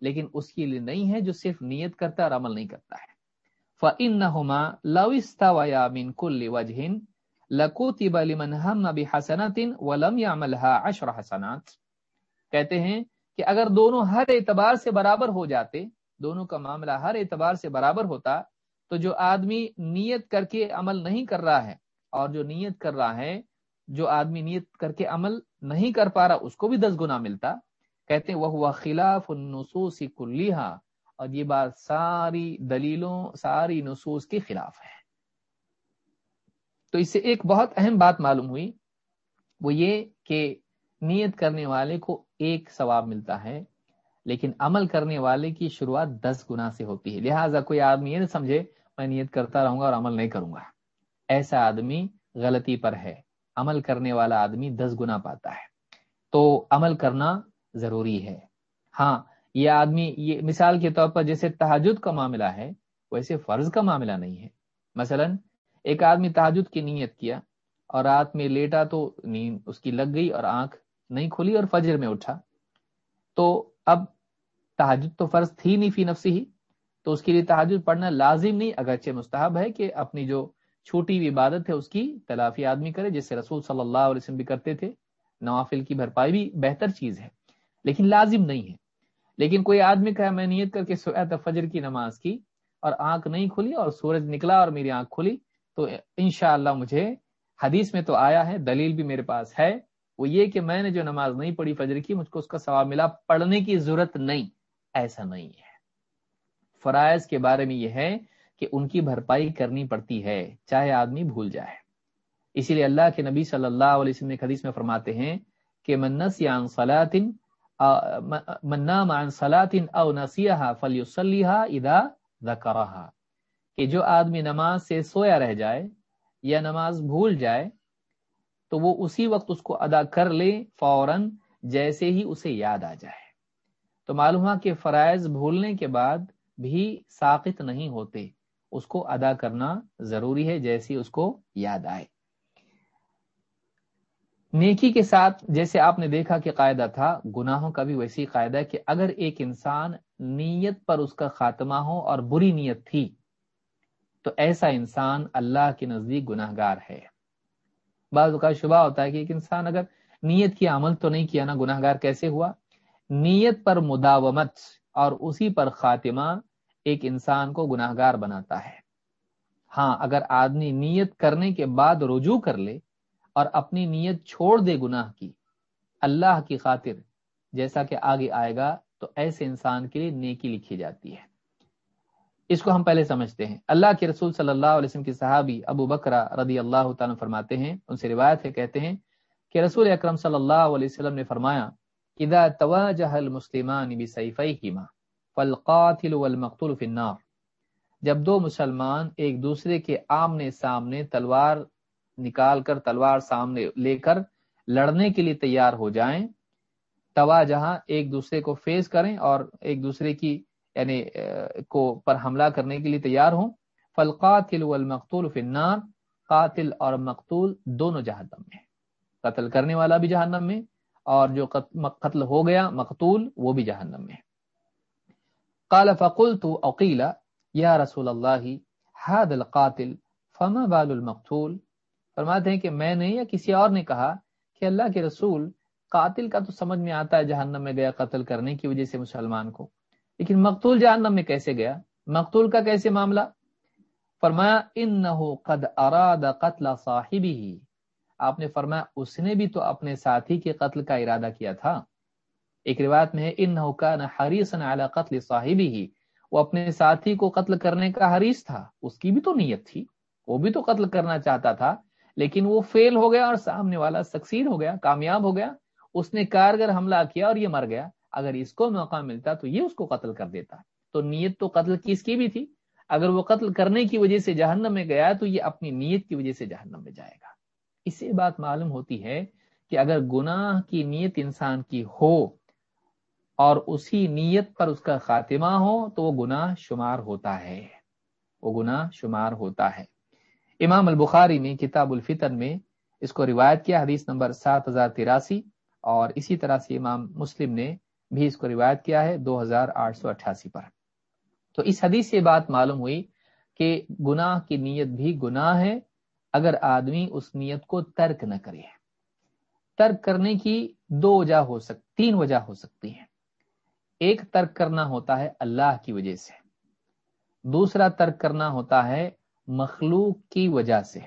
لیکن اس کے لیے نہیں ہے جو صرف نیت کرتا اور عمل نہیں کرتا ہے۔ فَإِنَّهُمَا لَوْ اسْتَوَيَا مِن كُلِّ وَجْهٍ لَكُتِبَ لِمَنْ هَمَّ بِحَسَنَةٍ وَلَمْ يَعْمَلْهَا عَشْرَ حَسَنَاتٍ۔ کہتے ہیں کہ اگر دونوں ہر اعتبار سے برابر ہو جاتے، دونوں کا معاملہ ہر اعتبار سے برابر ہوتا، تو جو آدمی نیت کر کے عمل نہیں کر رہا ہے اور جو نیت کر رہا ہے، جو آدمی نیت کر کے عمل نہیں کر پا رہا، اس کو بھی دس گنا ملتا۔ کہتے ہیں وہ ہوا خلاف النصوص کلیہ اور یہ بات ساری دلیلوں، ساری نصوص کے خلاف ہے۔ تو اس سے ایک بہت اہم بات معلوم ہوئی، وہ یہ کہ نیت کرنے والے کو ایک ثواب ملتا ہے، لیکن عمل کرنے والے کی شروعات دس گنا سے ہوتی ہے۔ لہٰذا کوئی آدمی یہ نہ سمجھے، میں نیت کرتا رہوں گا اور عمل نہیں کروں گا۔ ایسا آدمی غلطی پر ہے۔ عمل کرنے والا آدمی دس گنا پاتا ہے۔ تو عمل کرنا ضروری ہے۔ ہاں یہ آدمی، یہ مثال کے طور پر جیسے تحجد کا معاملہ ہے، ویسے فرض کا معاملہ نہیں ہے۔ مثلا، ایک آدمی تحجد کی نیت کیا اور رات میں لیٹا تو نیند اس کی لگ گئی اور آنکھ نہیں کھلی اور فجر میں اٹھا۔ تو اب تحجد تو فرض تھی نہیں فی نفسی ہی، تو اس کے لیے تحجد پڑھنا لازم نہیں، اگرچہ مستحب ہے کہ اپنی جو چھوٹی ہوئی عبادت ہے، اس کی تلافی آدمی کرے، جس سے رسول صلی اللہ علیہ وسلم بھی کرتے تھے۔ نوافل کی بھرپائی بھی بہتر چیز ہے، لیکن لازم نہیں ہے۔ لیکن کوئی آدمی کہا میں نیت کر کے سویا تھا فجر کی نماز کی اور آنکھ نہیں کھلی اور سورج نکلا اور میری آنکھ کھلی، تو انشاءاللہ مجھے حدیث میں تو آیا ہے، دلیل بھی میرے پاس ہے۔ وہ یہ کہ میں نے جو نماز نہیں پڑھی فجر کی، مجھ کو اس کا ثواب ملا۔ پڑھنے کی ضرورت نہیں، ایسا نہیں ہے۔ فرائض کے بارے میں یہ ہے کہ ان کی بھرپائی کرنی پڑتی ہے، چاہے آدمی بھول جائے۔ اسی لیے اللہ کے نبی صلی اللہ علیہ وسلم حدیث میں فرماتے ہیں کہ منس یا کہ جو آدمی نماز سے سویا رہ جائے یا نماز بھول جائے تو وہ اسی وقت اس کو ادا کر لے فوراً جیسے ہی اسے یاد آ جائے۔ تو معلوم ہوا کہ فرائض بھولنے کے بعد بھی ساقت نہیں ہوتے۔ اس کو ادا کرنا ضروری ہے جیسی اس کو یاد آئے۔ نیکی کے ساتھ جیسے آپ نے دیکھا کہ قاعدہ تھا، گناہوں کا بھی ویسی قاعدہ کہ اگر ایک انسان نیت پر اس کا خاتمہ ہو اور بری نیت تھی، تو ایسا انسان اللہ کے نزدیک گناہ گار ہے۔ بعض کا شبہ ہوتا ہے کہ ایک انسان اگر نیت کی عمل تو نہیں کیا نا گناہ گار کیسے ہوا؟ نیت پر مداومت اور اسی پر خاتمہ ایک انسان کو گناہ گار بناتا ہے۔ ہاں اگر آدمی نیت کرنے کے بعد رجوع کر لے اور اپنی نیت چھوڑ دے گناہ کی، اللہ کی خاطر جیسا کہ آگے آئے گا تو ایسے انسان کے لیے نیکی لکھی جاتی ہے۔ اس کو ہم پہلے سمجھتے ہیں۔ اللہ کے رسول صلی اللہ علیہ وسلم کی صحابی ابو بکرا رضی اللہ تعالیٰ فرماتے ہیں، ان سے روایت ہے، کہتے ہیں کہ رسول اکرم صلی اللہ علیہ وسلم نے فرمایا، اذا تواجہ المسلمان بسیفیہما فالقاتل والمقتول فی النار. جب دو مسلمان ایک دوسرے کے آمنے سامنے تلوار نکال کر، تلوار سامنے لے کر لڑنے کے لیے تیار ہو جائیں توا جہاں ایک دوسرے کو فیس کریں اور ایک دوسرے کی یعنی کو پر حملہ کرنے کے لیے تیار ہوں۔ فالقاتل والمقتول فی النار، قاتل اور مقتول دونوں جہنم میں قتل کرنے والا بھی جہنم میں، اور جو قتل ہو گیا، مقتول، وہ بھی جہنم میں قال فقلت اقیل یا رسول اللہ حاد القاتل، فما بال المقتول؟ فرماتے ہیں کہ میں نے یا کسی اور نے کہا کہ اللہ کے رسول، قاتل کا تو سمجھ میں آتا ہے جہنم میں گیا قتل کرنے کی وجہ سے مسلمان کو۔ لیکن مقتول جہنم میں کیسے گیا؟ مقتول کا کیسے معاملہ؟ فرمایا انه قد اراد قتل صاحبه آپ نے فرمایا، اس نے بھی تو اپنے ساتھی کے قتل کا ارادہ کیا تھا. ایک روایت میں ہے ان نہ حریصن اعلی قتل صاحبی ہی وہ اپنے ساتھی کو قتل کرنے کا حریص تھا۔ اس کی بھی تو نیت تھی، وہ بھی تو قتل کرنا چاہتا تھا، لیکن وہ فیل ہو گیا اور سامنے والا سکسیڈ ہو گیا، کامیاب ہو گیا۔ اس نے کارگر حملہ کیا اور یہ مر گیا۔ اگر اس کو موقع ملتا تو یہ اس کو قتل کر دیتا۔ تو نیت تو قتل کس کی بھی تھی۔ اگر وہ قتل کرنے کی وجہ سے جہنم میں گیا تو یہ اپنی نیت کی وجہ سے جہنم میں جائے گا۔ اس سے بات معلوم ہوتی ہے کہ اگر گناہ کی نیت انسان کی ہو اور اسی نیت پر اس کا خاتمہ ہو تو وہ گناہ شمار ہوتا ہے۔ وہ گناہ شمار ہوتا ہے۔ امام البخاری نے کتاب الفطر میں اس کو روایت کیا، حدیث نمبر سات ہزار تراسی، اور اسی طرح سے امام مسلم نے بھی اس کو روایت کیا ہے دو ہزار آٹھ سو اٹھاسی پر۔ تو اس حدیث سے بات معلوم ہوئی کہ گناہ کی نیت بھی گناہ ہے اگر آدمی اس نیت کو ترک نہ کرے۔ ترک کرنے کی دو وجہ ہو سکتی تین وجہ ہو سکتی ہیں۔ ایک، ترک کرنا ہوتا ہے اللہ کی وجہ سے۔ دوسرا، ترک کرنا ہوتا ہے مخلوق کی وجہ سے۔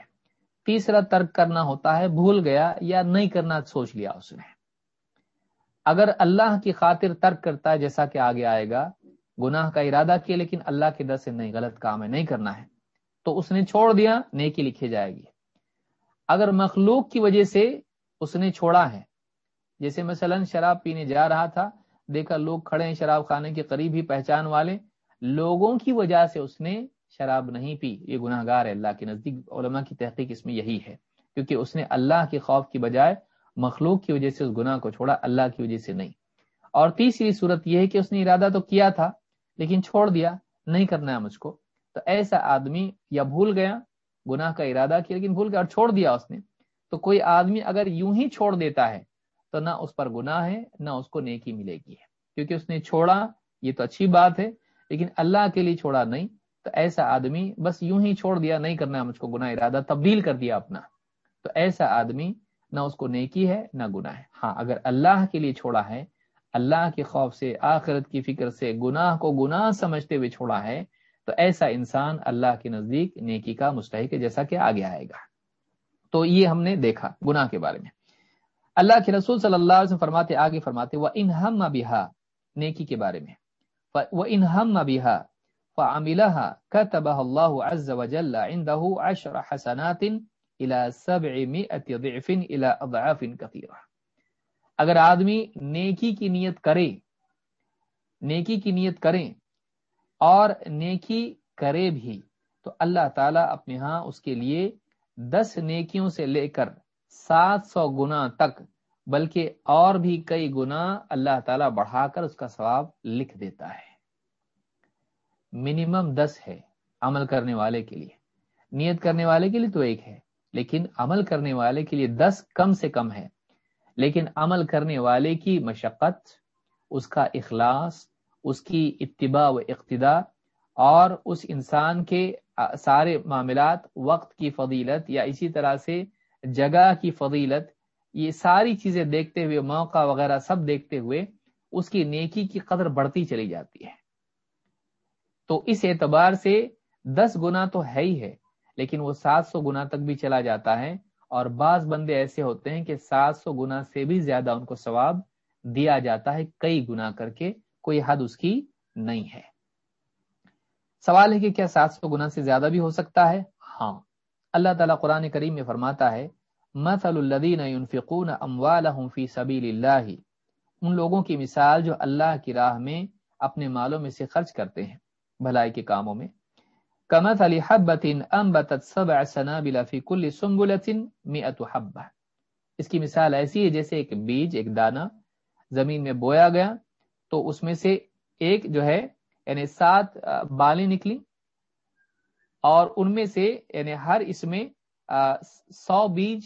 تیسرا، ترک کرنا ہوتا ہے بھول گیا یا نہیں کرنا سوچ لیا اس نے۔ اگر اللہ کی خاطر ترک کرتا ہے جیسا کہ آگے آئے گا، گناہ کا ارادہ کیا لیکن اللہ کے در سے نہیں، غلط کام ہے، نہیں کرنا ہے، تو اس نے چھوڑ دیا، نیکی لکھی جائے گی۔ اگر مخلوق کی وجہ سے اس نے چھوڑا ہے، جیسے مثلا شراب پینے جا رہا تھا، دیکھا لوگ کھڑے ہیں شراب خانے کے قریب ہی پہچان والے، لوگوں کی وجہ سے اس نے شراب نہیں پی۔ یہ گناہ گار ہے، اللہ کے نزدیک علماء کی تحقیق اس میں یہی ہے، کیونکہ اس نے اللہ کے خوف کی بجائے مخلوق کی وجہ سے اس گناہ کو چھوڑا، اللہ کی وجہ سے نہیں۔ اور تیسری صورت یہ ہے کہ اس نے ارادہ تو کیا تھا، لیکن چھوڑ دیا، نہیں کرنا ہے مجھ کو۔ تو ایسا آدمی یا بھول گیا، گناہ کا ارادہ کیا، لیکن بھول گیا اور چھوڑ دیا اس نے، تو کوئی آدمی اگر یوں ہی چھوڑ دیتا ہے، تو نہ اس پر گناہ ہے، نہ اس کو نیکی ملے گی ہے۔ کیونکہ اس نے چھوڑا، یہ تو اچھی بات ہے، لیکن اللہ کے لیے چھوڑا نہیں۔ تو ایسا آدمی بس یوں ہی چھوڑ دیا، نہیں کرنا مجھ کو، گناہ، ارادہ تبدیل کر دیا اپنا۔ تو ایسا آدمی نہ اس کو نیکی ہے، نہ گناہ ہے۔ ہاں اگر اللہ کے لیے چھوڑا ہے، اللہ کے خوف سے، آخرت کی فکر سے، گناہ کو گناہ سمجھتے ہوئے چھوڑا ہے، تو ایسا انسان اللہ کے نزدیک نیکی کا مستحق ہے، جیسا کہ آگے آئے گا۔ تو یہ ہم نے دیکھا گناہ کے بارے میں۔ اللہ کے رسول صلی اللہ علیہ وسلم فرماتے، آگے فرماتے وہ ان ہم نیکی کے بارے میں۔ وہ ان ہم فعملها، كتبها الله عز وجل عنده عشر حسنات الى سبعمائة ضعف الى اضعاف كثيرة. اگر آدمی نیکی کی نیت کرے، نیکی کی نیت کریں اور نیکی کرے بھی، تو اللہ تعالیٰ اپنے ہاں اس کے لیے دس نیکیوں سے لے کر سات سو گنا تک، بلکہ اور بھی کئی گنا اللہ تعالیٰ بڑھا کر اس کا ثواب لکھ دیتا ہے۔ منیمم دس ہے عمل کرنے والے کے لیے۔ نیت کرنے والے کے لیے تو ایک ہے۔ لیکن عمل کرنے والے کے لیے دس کم سے کم ہے لیکن عمل کرنے والے کی مشقت، اس کا اخلاص، اس کی اتباع و اقتدا اور اس انسان کے سارے معاملات، وقت کی فضیلت یا اسی طرح سے جگہ کی فضیلت، یہ ساری چیزیں دیکھتے ہوئے، موقع وغیرہ سب دیکھتے ہوئے اس کی نیکی کی قدر بڑھتی چلی جاتی ہے۔ تو اس اعتبار سے دس گنا تو ہے ہی ہے۔ لیکن وہ سات سو گنا تک بھی چلا جاتا ہے اور بعض بندے ایسے ہوتے ہیں کہ سات سو گنا سے بھی زیادہ ان کو ثواب دیا جاتا ہے، کئی گنا کر کے کوئی حد اس کی نہیں ہے۔ سوال ہے کہ کیا سات سو گنا سے زیادہ بھی ہو سکتا ہے؟ ہاں۔ اللہ تعالیٰ قرآن کریم میں فرماتا ہے، مثل الذین ينفقون اموالهم فی سبیل اللہ ان لوگوں کی مثال جو اللہ کی راہ میں اپنے مالوں میں سے خرچ کرتے ہیں، بھلائی کے کاموں میں۔ کمثل حبت انبتت سبع سنابل فی کل سنبلت مئت حبہ اس کی مثال ایسی ہے جیسے ایک بیج، ایک دانہ زمین میں بویا گیا، تو اس میں سے ایک جو ہے یعنی سات بالیں نکلی اور ان میں سے یعنی ہر اس میں سو بیج۔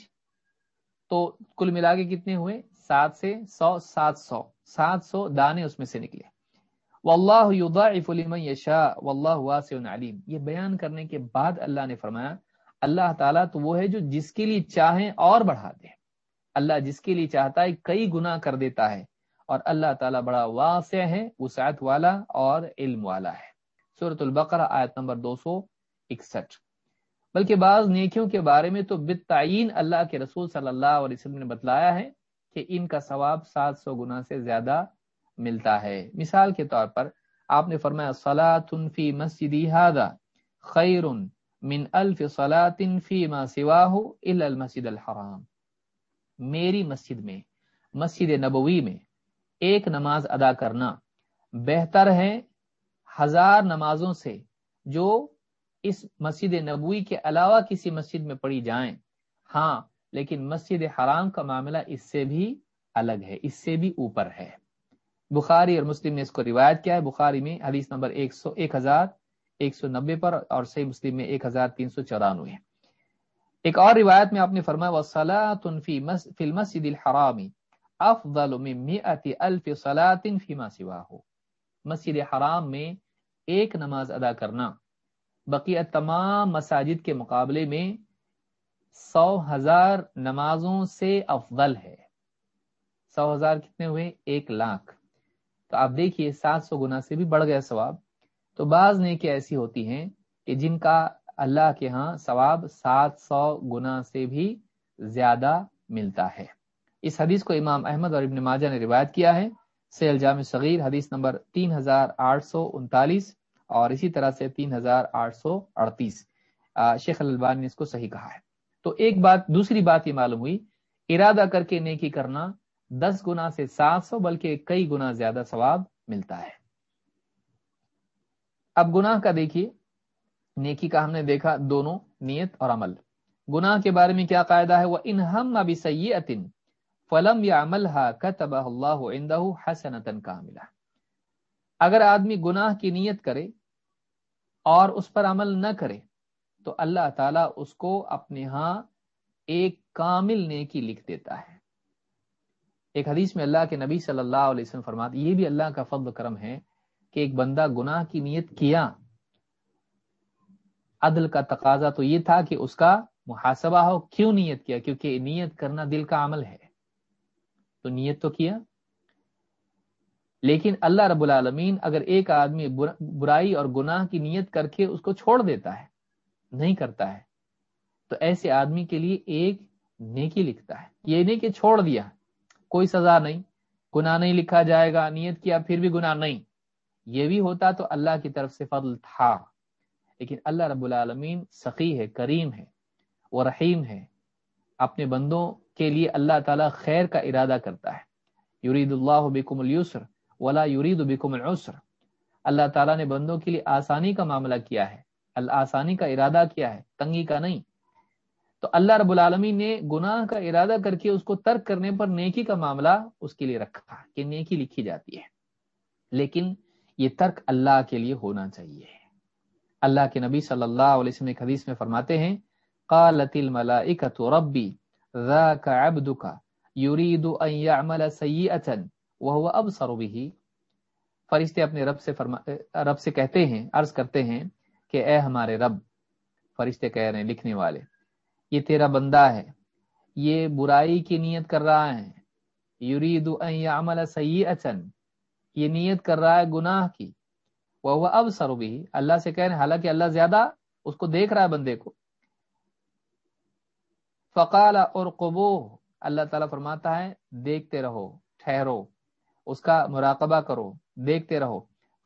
تو کل ملا کے کتنے ہوئے؟ سات سے سو، سات سو سات سو دانے اس میں سے نکلے۔ واللہ یضاعف لمن یشاء، واللہ واسع علیم۔ یہ بیان کرنے کے بعد اللہ نے فرمایا، اللہ تعالیٰ تو وہ ہے جو جس کے لیے چاہیں اور بڑھا دے۔ اللہ جس کے لیے چاہتا ہے کئی گنا کر دیتا ہے۔ اور اللہ تعالیٰ بڑا واسع ہے، وسعت والا اور علم والا ہے۔ سورت البقرہ، آیت نمبر دو سو اکسٹھ۔ بلکہ بعض نیکیوں کے بارے میں تو بتعین اللہ کے رسول صلی اللہ علیہ وسلم نے بتلایا ہے کہ ان کا ثواب سات سو گنا سے زیادہ ملتا ہے۔ مثال کے طور پر آپ نے فرمایا صلاۃ فی مسجد خیر من الف صلاۃ فی ما سواہ الا المسجد الحرام۔ میری مسجد میں، مسجد نبوی میں ایک نماز ادا کرنا بہتر ہے ہزار نمازوں سے جو اس مسجد نبوی کے علاوہ کسی مسجد میں پڑھی جائیں۔ ہاں لیکن مسجد حرام کا معاملہ اس سے بھی الگ ہے، اس سے بھی اوپر ہے۔ بخاری اور مسلم نے اس کو روایت کیا ہے۔ بخاری میں حدیث نمبر ایک سو، ایک ہزار ایک سو نبے پر اور صحیح مسلم میں ایک ہزار تین سو چورانوے۔ ایک اور روایت میں آپ نے فرمایا وصلاۃ فی المسجد الحرام افضل من الف مسجد حرام میں ایک نماز ادا کرنا، بقیہ تمام مساجد کے مقابلے میں سو ہزار نمازوں سے افضل ہے۔ سو ہزار کتنے ہوئے؟ ایک لاکھ۔ تو آپ دیکھیے سات سو گنا سے بھی بڑھ گیا ثواب۔ تو بعض نیکی ایسی ہوتی ہیں کہ جن کا اللہ کے ہاں ثواب سات سو گنا سے بھی زیادہ ملتا ہے۔ اس حدیث کو امام احمد اور ابن ماجہ نے روایت کیا ہے۔ سیل جامع صغیر، حدیث نمبر تین ہزار آٹھ سو انتالیس اور اسی طرح سے تین ہزار آٹھ سو اڑتیس۔ شیخ البان نے اس کو صحیح کہا ہے۔ تو ایک بات، دوسری بات یہ معلوم ہوئی، ارادہ کر کے نیکی کرنا دس گنا سے سات سو، بلکہ کئی گنا زیادہ ثواب ملتا ہے۔ اب گناہ کا دیکھیے۔ نیکی کا ہم نے دیکھا دونوں، نیت اور عمل۔ گناہ کے بارے میں کیا قاعدہ ہے؟ وہ ان ہم ابھی سید فلم یا عمل ہا کتب اللہ حسنتن کا ملا اگر آدمی گناہ کی نیت کرے اور اس پر عمل نہ کرے، تو اللہ تعالیٰ اس کو اپنے ہاں ایک کامل نیکی لکھ دیتا ہے۔ ایک حدیث میں اللہ کے نبی صلی اللہ علیہ وسلم فرماتے یہ بھی اللہ کا فضل کرم ہے کہ ایک بندہ گناہ کی نیت کیا، عدل کا تقاضا تو یہ تھا کہ اس کا محاسبہ ہو، کیوں نیت کیا؟ کیونکہ نیت کرنا دل کا عمل ہے۔ تو نیت تو کیا۔ لیکن اللہ رب العالمین اگر ایک آدمی برائی اور گناہ کی نیت کر کے اس کو چھوڑ دیتا ہے، نہیں کرتا ہے، تو ایسے آدمی کے لیے ایک نیکی لکھتا ہے، یہ نہیں کہ چھوڑ دیا۔ کوئی سزا نہیں، گناہ نہیں لکھا جائے گا، نیت کیا، پھر بھی گناہ نہیں۔ یہ بھی ہوتا تو اللہ کی طرف سے فضل تھا۔ لیکن اللہ رب العالمین سخی ہے، کریم ہے وہ رحیم ہے۔ اپنے بندوں کے لیے اللہ تعالیٰ خیر کا ارادہ کرتا ہے۔ یرید اللہ بکم السر ولا یرید بکم العسر۔ اللہ تعالیٰ نے بندوں کے لیے آسانی کا معاملہ کیا ہے۔ آسانی کا ارادہ کیا ہے، تنگی کا نہیں۔ تو اللہ رب العالمین نے گناہ کا ارادہ کر کے اس کو ترک کرنے پر نیکی کا معاملہ اس کے لیے رکھا کہ نیکی لکھی جاتی ہے۔ لیکن یہ ترک اللہ کے لیے ہونا چاہیے۔ اللہ کے نبی صلی اللہ علیہ وسلم ایک حدیث میں فرماتے ہیں، قالت الملائکۃ ربی، ذاک عبدک یرید ان يعمل سیئۃ وهو ابصر به فرشتے اپنے رب سے فرما، رب سے کہتے ہیں، عرض کرتے ہیں کہ اے ہمارے رب، فرشتے کہہ رہے ہیں، لکھنے والے یہ تیرا بندہ ہے، یہ برائی کی نیت کر رہا ہے۔ یرید ان يعمل سیئۃ یہ نیت کر رہا ہے گناہ کی۔ وہ اب سرو اللہ سے کہہ رہے حالانکہ اللہ زیادہ اس کو دیکھ رہا ہے بندے کو۔ فقال اور قبو اللہ تعالیٰ فرماتا ہے، دیکھتے رہو، ٹھہرو، اس کا مراقبہ کرو، دیکھتے رہو۔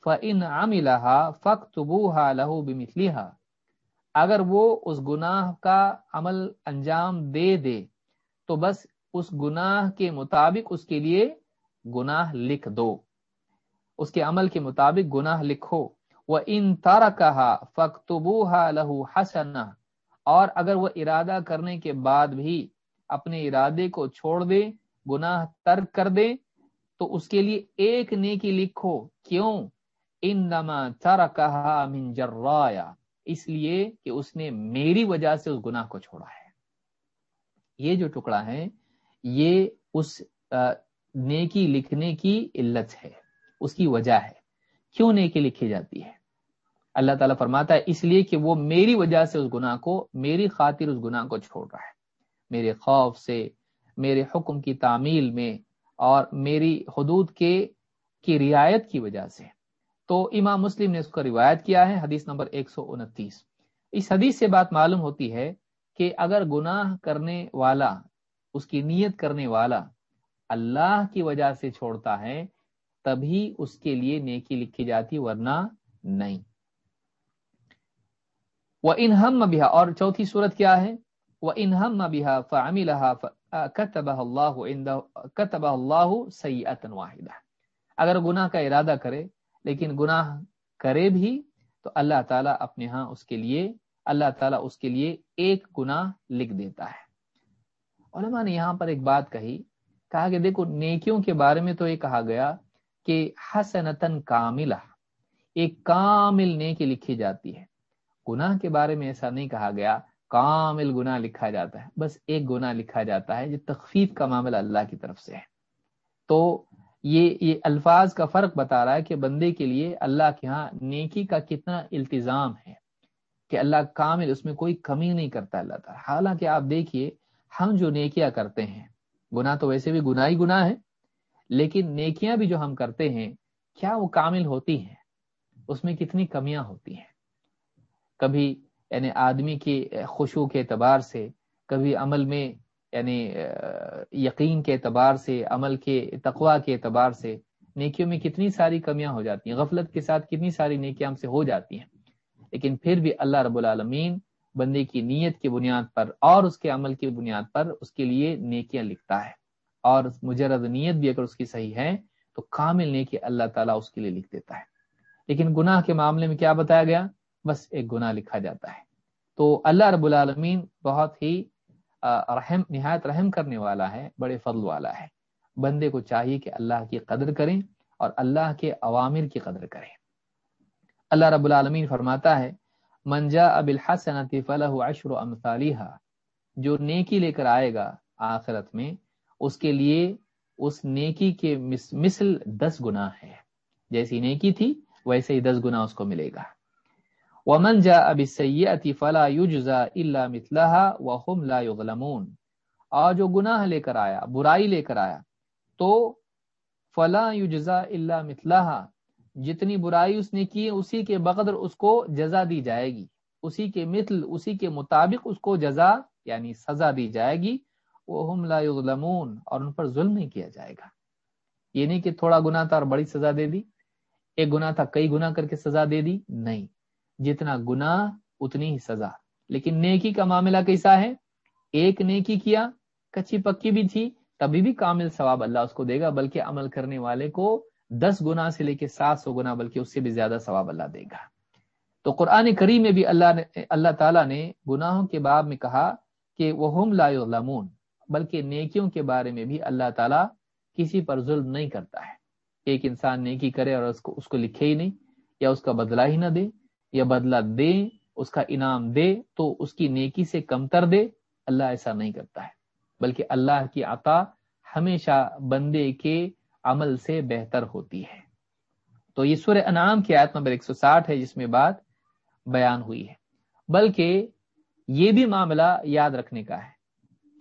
فن عاملہ فخ تبوہا لہو بمثلیہ اگر وہ اس گناہ کا عمل انجام دے دے، تو بس اس گناہ کے مطابق اس کے لیے گناہ لکھ دو۔ اس کے عمل کے مطابق گناہ لکھو۔ وہ ان تارا کہا فختبوہا لہو حسنا اور اگر وہ ارادہ کرنے کے بعد بھی اپنے ارادے کو چھوڑ دے، گناہ ترک کر دے، تو اس کے لیے ایک نیکی لکھو۔ کیوں؟ ان نما تارا کہا من جرایا اس لیے کہ اس نے میری وجہ سے اس گناہ کو چھوڑا ہے۔ یہ جو ٹکڑا ہے یہ اس نیکی لکھنے کی علت ہے، اس کی وجہ ہے۔ کیوں نیکی لکھی جاتی ہے؟ اللہ تعالیٰ فرماتا ہے، اس لیے کہ وہ میری وجہ سے اس گناہ کو، میری خاطر اس گناہ کو چھوڑ رہا ہے۔ میرے خوف سے، میرے حکم کی تعمیل میں اور میری حدود کے، کی رعایت کی وجہ سے۔ تو امام مسلم نے اس کو روایت کیا ہے، حدیث نمبر ایک سو انتیس۔ اس حدیث سے بات معلوم ہوتی ہے کہ اگر گناہ کرنے والا، اس کی نیت کرنے والا اللہ کی وجہ سے چھوڑتا ہے، تبھی اس کے لیے نیکی لکھی جاتی، ورنہ نہیں۔ وہ انہم ابھی اور چوتھی صورت کیا ہے؟ وہ انہم ابھی فعمی اللہ اللہ سید واحدہ اگر گناہ کا ارادہ کرے لیکن گناہ کرے بھی تو اللہ تعالیٰ اپنے ہاں اس کے لیے، اللہ تعالیٰ اس کے لیے ایک گناہ لکھ دیتا ہے۔ علماء نے یہاں پر ایک بات کہی، کہا کہ دیکھو، نیکیوں کے بارے میں تو یہ کہا گیا کہ حسنتن کاملہ، ایک کامل نیکی لکھی جاتی ہے۔ گناہ کے بارے میں ایسا نہیں کہا گیا، کامل گناہ لکھا جاتا ہے۔ بس ایک گناہ لکھا جاتا ہے جو تخفیف کا معاملہ اللہ کی طرف سے ہے۔ تو یہ یہ الفاظ کا فرق بتا رہا ہے کہ بندے کے لیے اللہ کے ہاں نیکی کا کتنا التظام ہے کہ اللہ کامل اس میں کوئی کمی نہیں کرتا اللہ تعالیٰ۔ حالانکہ آپ دیکھیے، ہم جو نیکیاں کرتے ہیں، گناہ تو ویسے بھی گناہ ہی گناہ ہے لیکن نیکیاں بھی جو ہم کرتے ہیں، کیا وہ کامل ہوتی ہیں؟ اس میں کتنی کمیاں ہوتی ہیں؟ کبھی یعنی آدمی کی خوشو کے اعتبار سے، کبھی عمل میں یعنی یقین کے اعتبار سے، عمل کے تقوا کے اعتبار سے نیکیوں میں کتنی ساری کمیاں ہو جاتی ہیں، غفلت کے ساتھ کتنی ساری نیکیاں ہم سے ہو جاتی ہیں۔ لیکن پھر بھی اللہ رب العالمین بندے کی نیت کی بنیاد پر اور اس کے عمل کی بنیاد پر اس کے لیے نیکیاں لکھتا ہے۔ اور مجرد نیت بھی اگر اس کی صحیح ہے، تو کامل نیکی اللہ تعالیٰ اس کے لیے لکھ دیتا ہے۔ لیکن گناہ کے معاملے میں کیا بتایا گیا؟ بس ایک گناہ لکھا جاتا ہے۔ تو اللہ رب العالمین بہت ہی رحم، نہایت رحم کرنے والا ہے، بڑے فضل والا ہے۔ بندے کو چاہیے کہ اللہ کی قدر کریں اور اللہ کے عوامر کی قدر کریں۔ اللہ رب العالمین فرماتا ہے منجا اب الحسنتی فلاح عشر امثالیہ جو نیکی لے کر آئے گا آخرت میں، اس کے لیے اس نیکی کے مثل دس گنا ہے جیسی نیکی تھی، ویسے ہی دس گنا اس کو ملے گا۔ ومن جا اب فلا یوجزا اللہ مثلاح وهم لا يظلمون۔ اور جو گناہ لے کر آیا، برائی لے کر آیا، تو فلا یوجزا اللہ مثلاح جتنی برائی اس نے کی، اسی کے بقدر اس کو جزا دی جائے گی۔ اسی کے مثل، اسی کے مطابق اس کو جزا یعنی سزا دی جائے گی۔ وہ لا یظلمون اور ان پر ظلم نہیں کیا جائے گا۔ یہ نہیں کہ تھوڑا گناہ تھا اور بڑی سزا دے دی، ایک گناہ تھا، کئی گنا کر کے سزا دے دی، نہیں۔ جتنا گناہ اتنی ہی سزا۔ لیکن نیکی کا معاملہ کیسا ہے؟ ایک نیکی کیا کچی پکی بھی تھی، تبھی بھی کامل ثواب اللہ اس کو دے گا، بلکہ عمل کرنے والے کو دس گنا سے لے کے سات سو گنا بلکہ اس سے بھی زیادہ ثواب اللہ دے گا۔ تو قرآن کریم میں بھی اللہ نے، اللہ تعالیٰ نے گناہوں کے باب میں کہا کہ وہ ہم لا بلکہ نیکیوں کے بارے میں بھی اللہ تعالیٰ کسی پر ظلم نہیں کرتا ہے۔ ایک انسان نیکی کرے اور اس کو اس کو لکھے ہی نہیں، یا اس کا بدلہ ہی نہ دے۔ یا بدلہ دے، اس کا انعام دے، تو اس کی نیکی سے کمتر دے، اللہ ایسا نہیں کرتا ہے۔ بلکہ اللہ کی عطا ہمیشہ بندے کے عمل سے بہتر ہوتی ہے۔ تو یہ سورہ انعام کی آیت نمبر 160 ہے، جس میں بات بیان ہوئی ہے۔ بلکہ یہ بھی معاملہ یاد رکھنے کا ہے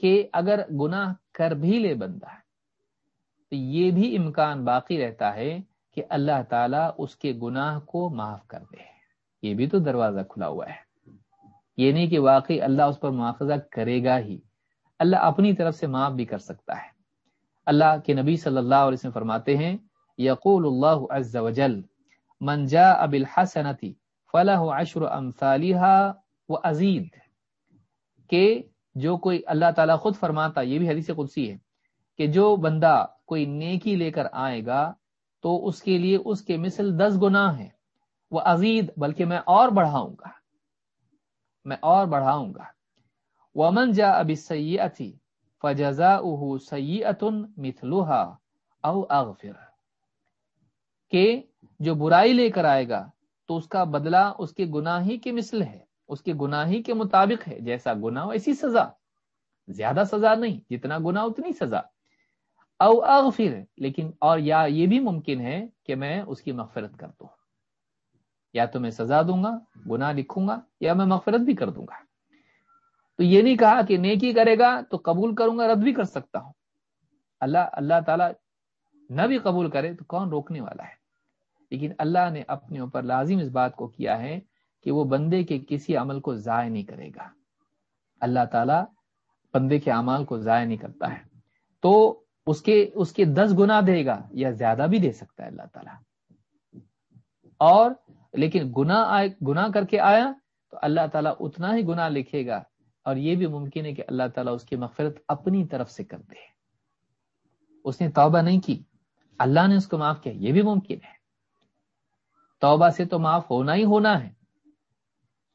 کہ اگر گناہ کر بھی لے بندہ تو یہ بھی امکان باقی رہتا ہے کہ اللہ تعالیٰ اس کے گناہ کو معاف کر دے۔ یہ بھی تو دروازہ کھلا ہوا ہے۔ یہ نہیں کہ واقعی اللہ اس پر مواخذہ کرے گا ہی۔ اللہ اپنی طرف سے معاف بھی کر سکتا ہے۔ اللہ کے نبی صلی اللہ علیہ وسلم فرماتے ہیں، یقول اللہ عز وجل، من جاء بالحسنتی فلاح عشر امثالها وازید کہ جو کوئی اللہ تعالیٰ خود فرماتا، یہ بھی حدیث قدسی ہے، کہ جو بندہ کوئی نیکی لے کر آئے گا، تو اس کے لیے اس کے مثل دس گناہ ہیں۔ وہ عزید بلکہ میں اور بڑھاؤں گا۔ میں اور بڑھاؤں گا۔ ومن جا ابھی سیتی فجزا اہ سیتن مثلوہا او اغفر کہ جو برائی لے کر آئے گا، تو اس کا بدلہ اس کے گناہی کے مثل ہے، اس کے گناہی کے مطابق ہے، جیسا گناہ ایسی سزا۔ زیادہ سزا نہیں، جتنا گناہ اتنی سزا۔ او اغفر لیکن اور یا یہ بھی ممکن ہے کہ میں اس کی مغفرت کر دوں۔ یا تو میں سزا دوں گا، گناہ لکھوں گا یا میں مغفرت بھی کر دوں گا۔ تو یہ نہیں کہا کہ نیکی کرے گا تو قبول کروں گا، رد بھی کر سکتا ہوں۔ اللہ اللہ تعالیٰ نہ بھی قبول کرے تو کون روکنے والا ہے؟ لیکن اللہ نے اپنے اوپر لازم اس بات کو کیا ہے کہ وہ بندے کے کسی عمل کو ضائع نہیں کرے گا۔ اللہ تعالیٰ بندے کے اعمال کو ضائع نہیں کرتا ہے۔ تو اس کے اس کے دس گنا دے گا یا زیادہ بھی دے سکتا ہے اللہ تعالیٰ۔ اور لیکن گنا آئے گنا کر کے آیا تو اللہ تعالیٰ اتنا ہی گنا لکھے گا اور یہ بھی ممکن ہے کہ اللہ تعالیٰ اس کی مغفرت اپنی طرف سے کر دے۔ اس نے توبہ نہیں کی۔ اللہ نے اس کو معاف کیا، یہ بھی ممکن ہے۔ توبہ سے تو معاف ہونا ہی ہونا ہے۔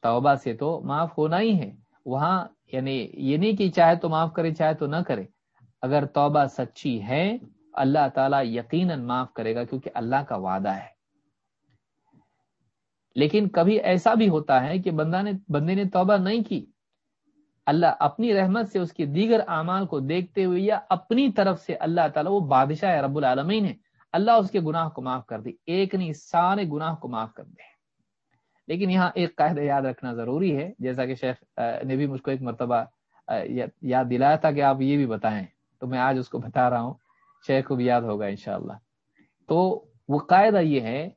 توبہ سے تو معاف ہونا ہی ہے۔ وہاں یعنی یہ نہیں کہ چاہے تو معاف کرے، چاہے تو نہ کرے۔ اگر توبہ سچی ہے، اللہ تعالیٰ یقیناً معاف کرے گا کیونکہ اللہ کا وعدہ ہے۔ لیکن کبھی ایسا بھی ہوتا ہے کہ بندہ نے بندے نے توبہ نہیں کی۔ اللہ اپنی رحمت سے اس کے دیگر اعمال کو دیکھتے ہوئے یا اپنی طرف سے اللہ تعالیٰ، وہ بادشاہ رب العالمین ہے۔ اللہ اس کے گناہ کو معاف کر دی ایک نہیں، سارے گناہ کو معاف کر دے۔ لیکن یہاں ایک قاعدہ یاد رکھنا ضروری ہے۔ جیسا کہ شیخ نے بھی مجھ کو ایک مرتبہ یاد دلایا تھا کہ آپ یہ بھی بتائیں۔ تو میں آج اس کو بتا رہا ہوں۔ شیخ کو بھی یاد ہوگا انشاءاللہ۔ تو وہ قاعدہ یہ ہے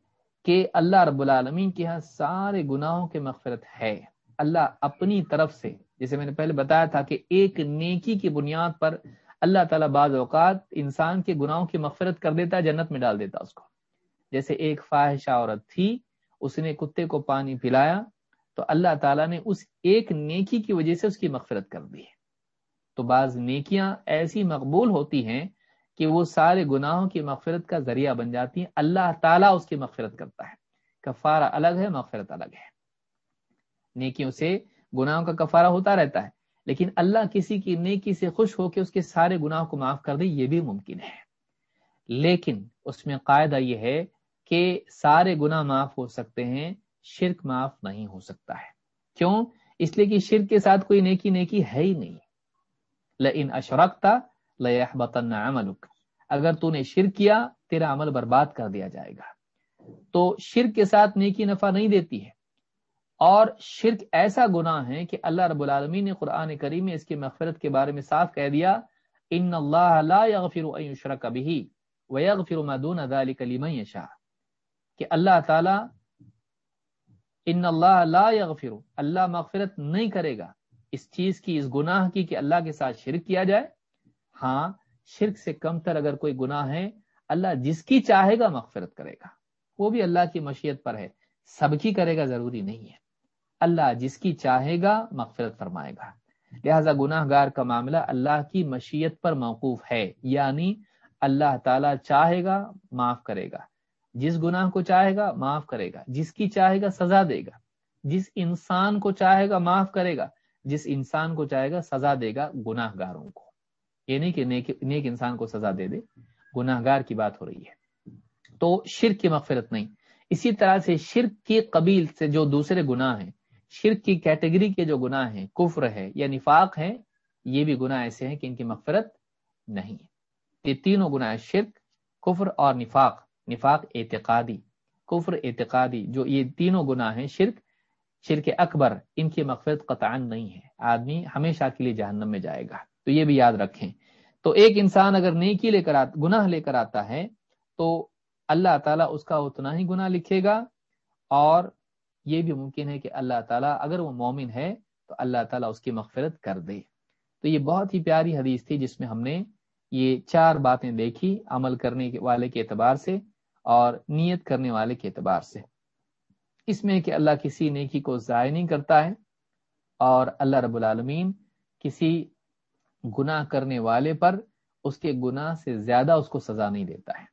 کہ اللہ رب العالمین کے یہاں سارے گناہوں کے مغفرت ہے۔ اللہ اپنی طرف سے، جیسے میں نے پہلے بتایا تھا کہ ایک نیکی کی بنیاد پر اللہ تعالیٰ بعض اوقات انسان کے گناہوں کی مغفرت کر دیتا ہے، جنت میں ڈال دیتا اس کو۔ جیسے ایک فاحشہ عورت تھی، اس نے کتے کو پانی پلایا، تو اللہ تعالیٰ نے اس ایک نیکی کی وجہ سے اس کی مغفرت کر دی ہے۔ تو بعض نیکیاں ایسی مقبول ہوتی ہیں کہ وہ سارے گناہوں کی مغفرت کا ذریعہ بن جاتی ہیں۔ اللہ تعالیٰ اس کی مغفرت کرتا ہے۔ کفارہ الگ ہے، مغفرت الگ ہے۔ نیکیوں سے گناہوں کا کفارہ ہوتا رہتا ہے۔ لیکن اللہ کسی کی نیکی سے خوش ہو کے اس کے سارے گناہوں کو معاف کر دے، یہ بھی ممکن ہے۔ لیکن اس میں قاعدہ یہ ہے کہ سارے گناہ معاف ہو سکتے ہیں، شرک معاف نہیں ہو سکتا ہے۔ کیوں؟ اس لیے کہ شرک کے ساتھ کوئی نیکی نیکی ہے ہی نہیں۔ لن اشرکتا لحبتن عملک۔ اگر تو نے شرک کیا، تیرا عمل برباد کر دیا جائے گا۔ تو شرک کے ساتھ نیکی نفع نہیں دیتی ہے۔ اور شرک ایسا گناہ ہے کہ اللہ رب العالمین نے قرآن کریم میں اس کی مغفرت کے بارے میں صاف کہہ دیا، ان اللہ لا يغفر ان يشرك به ويغفر ما دون ذلك لمن يشاء کہ اللہ تعالی ان اللہ لا يغفر اللہ مغفرت نہیں کرے گا۔ اس چیز کی، اس گناہ کی کہ اللہ کے ساتھ شرک کیا جائے ہاں شرک سے کم تر اگر کوئی گناہ ہے، اللہ جس کی چاہے گا مغفرت کرے گا۔ وہ بھی اللہ کی مشیت پر ہے۔ سب کی کرے گا ضروری نہیں ہے۔ اللہ جس کی چاہے گا مغفرت فرمائے گا۔ لہذا گناہ گار کا معاملہ اللہ کی مشیت پر موقوف ہے۔ یعنی اللہ تعالی چاہے گا، معاف کرے گا۔ جس گناہ کو چاہے گا، معاف کرے گا۔ جس کی چاہے گا، سزا دے گا۔ جس انسان کو چاہے گا، معاف کرے گا۔ جس انسان کو چاہے گا، سزا دے گا گناہ گاروں کو۔ یہ نہیں کہ نیک نیک انسان کو سزا دے دے گناہ گار کی بات ہو رہی ہے۔ تو شرک کی مغفرت نہیں۔ اسی طرح سے شرک کی قبیل سے جو دوسرے گناہ ہیں، شرک کی کیٹیگری کے جو گناہ ہیں، کفر ہے یا نفاق ہے، یہ بھی گناہ ایسے ہیں کہ ان کی مغفرت نہیں ہے۔ یہ تینوں گناہ شرک، کفر اور نفاق۔ نفاق اعتقادی، کفر اعتقادی، جو یہ تینوں گناہ ہیں، شرک شرک اکبر، ان کی مغفرت قطعا نہیں ہے۔ آدمی ہمیشہ کے لیے جہنم میں جائے گا۔ تو یہ بھی یاد رکھیں۔ تو ایک انسان اگر نیکی لے کر آتا گناہ لے کر آتا ہے، تو اللہ تعالیٰ اس کا اتنا ہی گناہ لکھے گا۔ اور یہ بھی ممکن ہے کہ اللہ تعالیٰ اگر وہ مومن ہے، تو اللہ تعالیٰ اس کی مغفرت کر دے۔ تو یہ بہت ہی پیاری حدیث تھی جس میں ہم نے یہ چار باتیں دیکھی عمل کرنے والے کے اعتبار سے اور نیت کرنے والے کے اعتبار سے۔ اس میں کہ اللہ کسی نیکی کو ضائع نہیں کرتا ہے اور اللہ رب العالمین کسی گناہ کرنے والے پر اس کے گناہ سے زیادہ اس کو سزا نہیں دیتا ہے،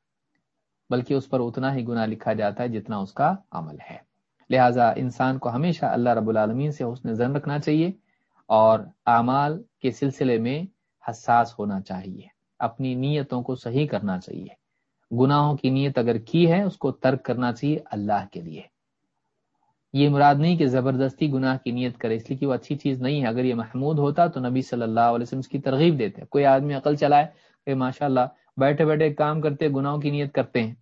بلکہ اس پر اتنا ہی گناہ لکھا جاتا ہے جتنا اس کا عمل ہے۔ لہٰذا انسان کو ہمیشہ اللہ رب العالمین سے حسن زن رکھنا چاہیے اور اعمال کے سلسلے میں حساس ہونا چاہیے۔ اپنی نیتوں کو صحیح کرنا چاہیے۔ گناہوں کی نیت اگر کی ہے، اس کو ترک کرنا چاہیے اللہ کے لیے۔ یہ مراد نہیں کہ زبردستی گناہ کی نیت کرے، اس لیے کہ وہ اچھی چیز نہیں ہے۔ اگر یہ محمود ہوتا تو نبی صلی اللہ علیہ وسلم اس کی ترغیب دیتے۔ کوئی آدمی عقل چلائے کہ ماشاء اللہ بیٹھے بیٹھے کام کرتے، گناہوں کی نیت کرتے ہیں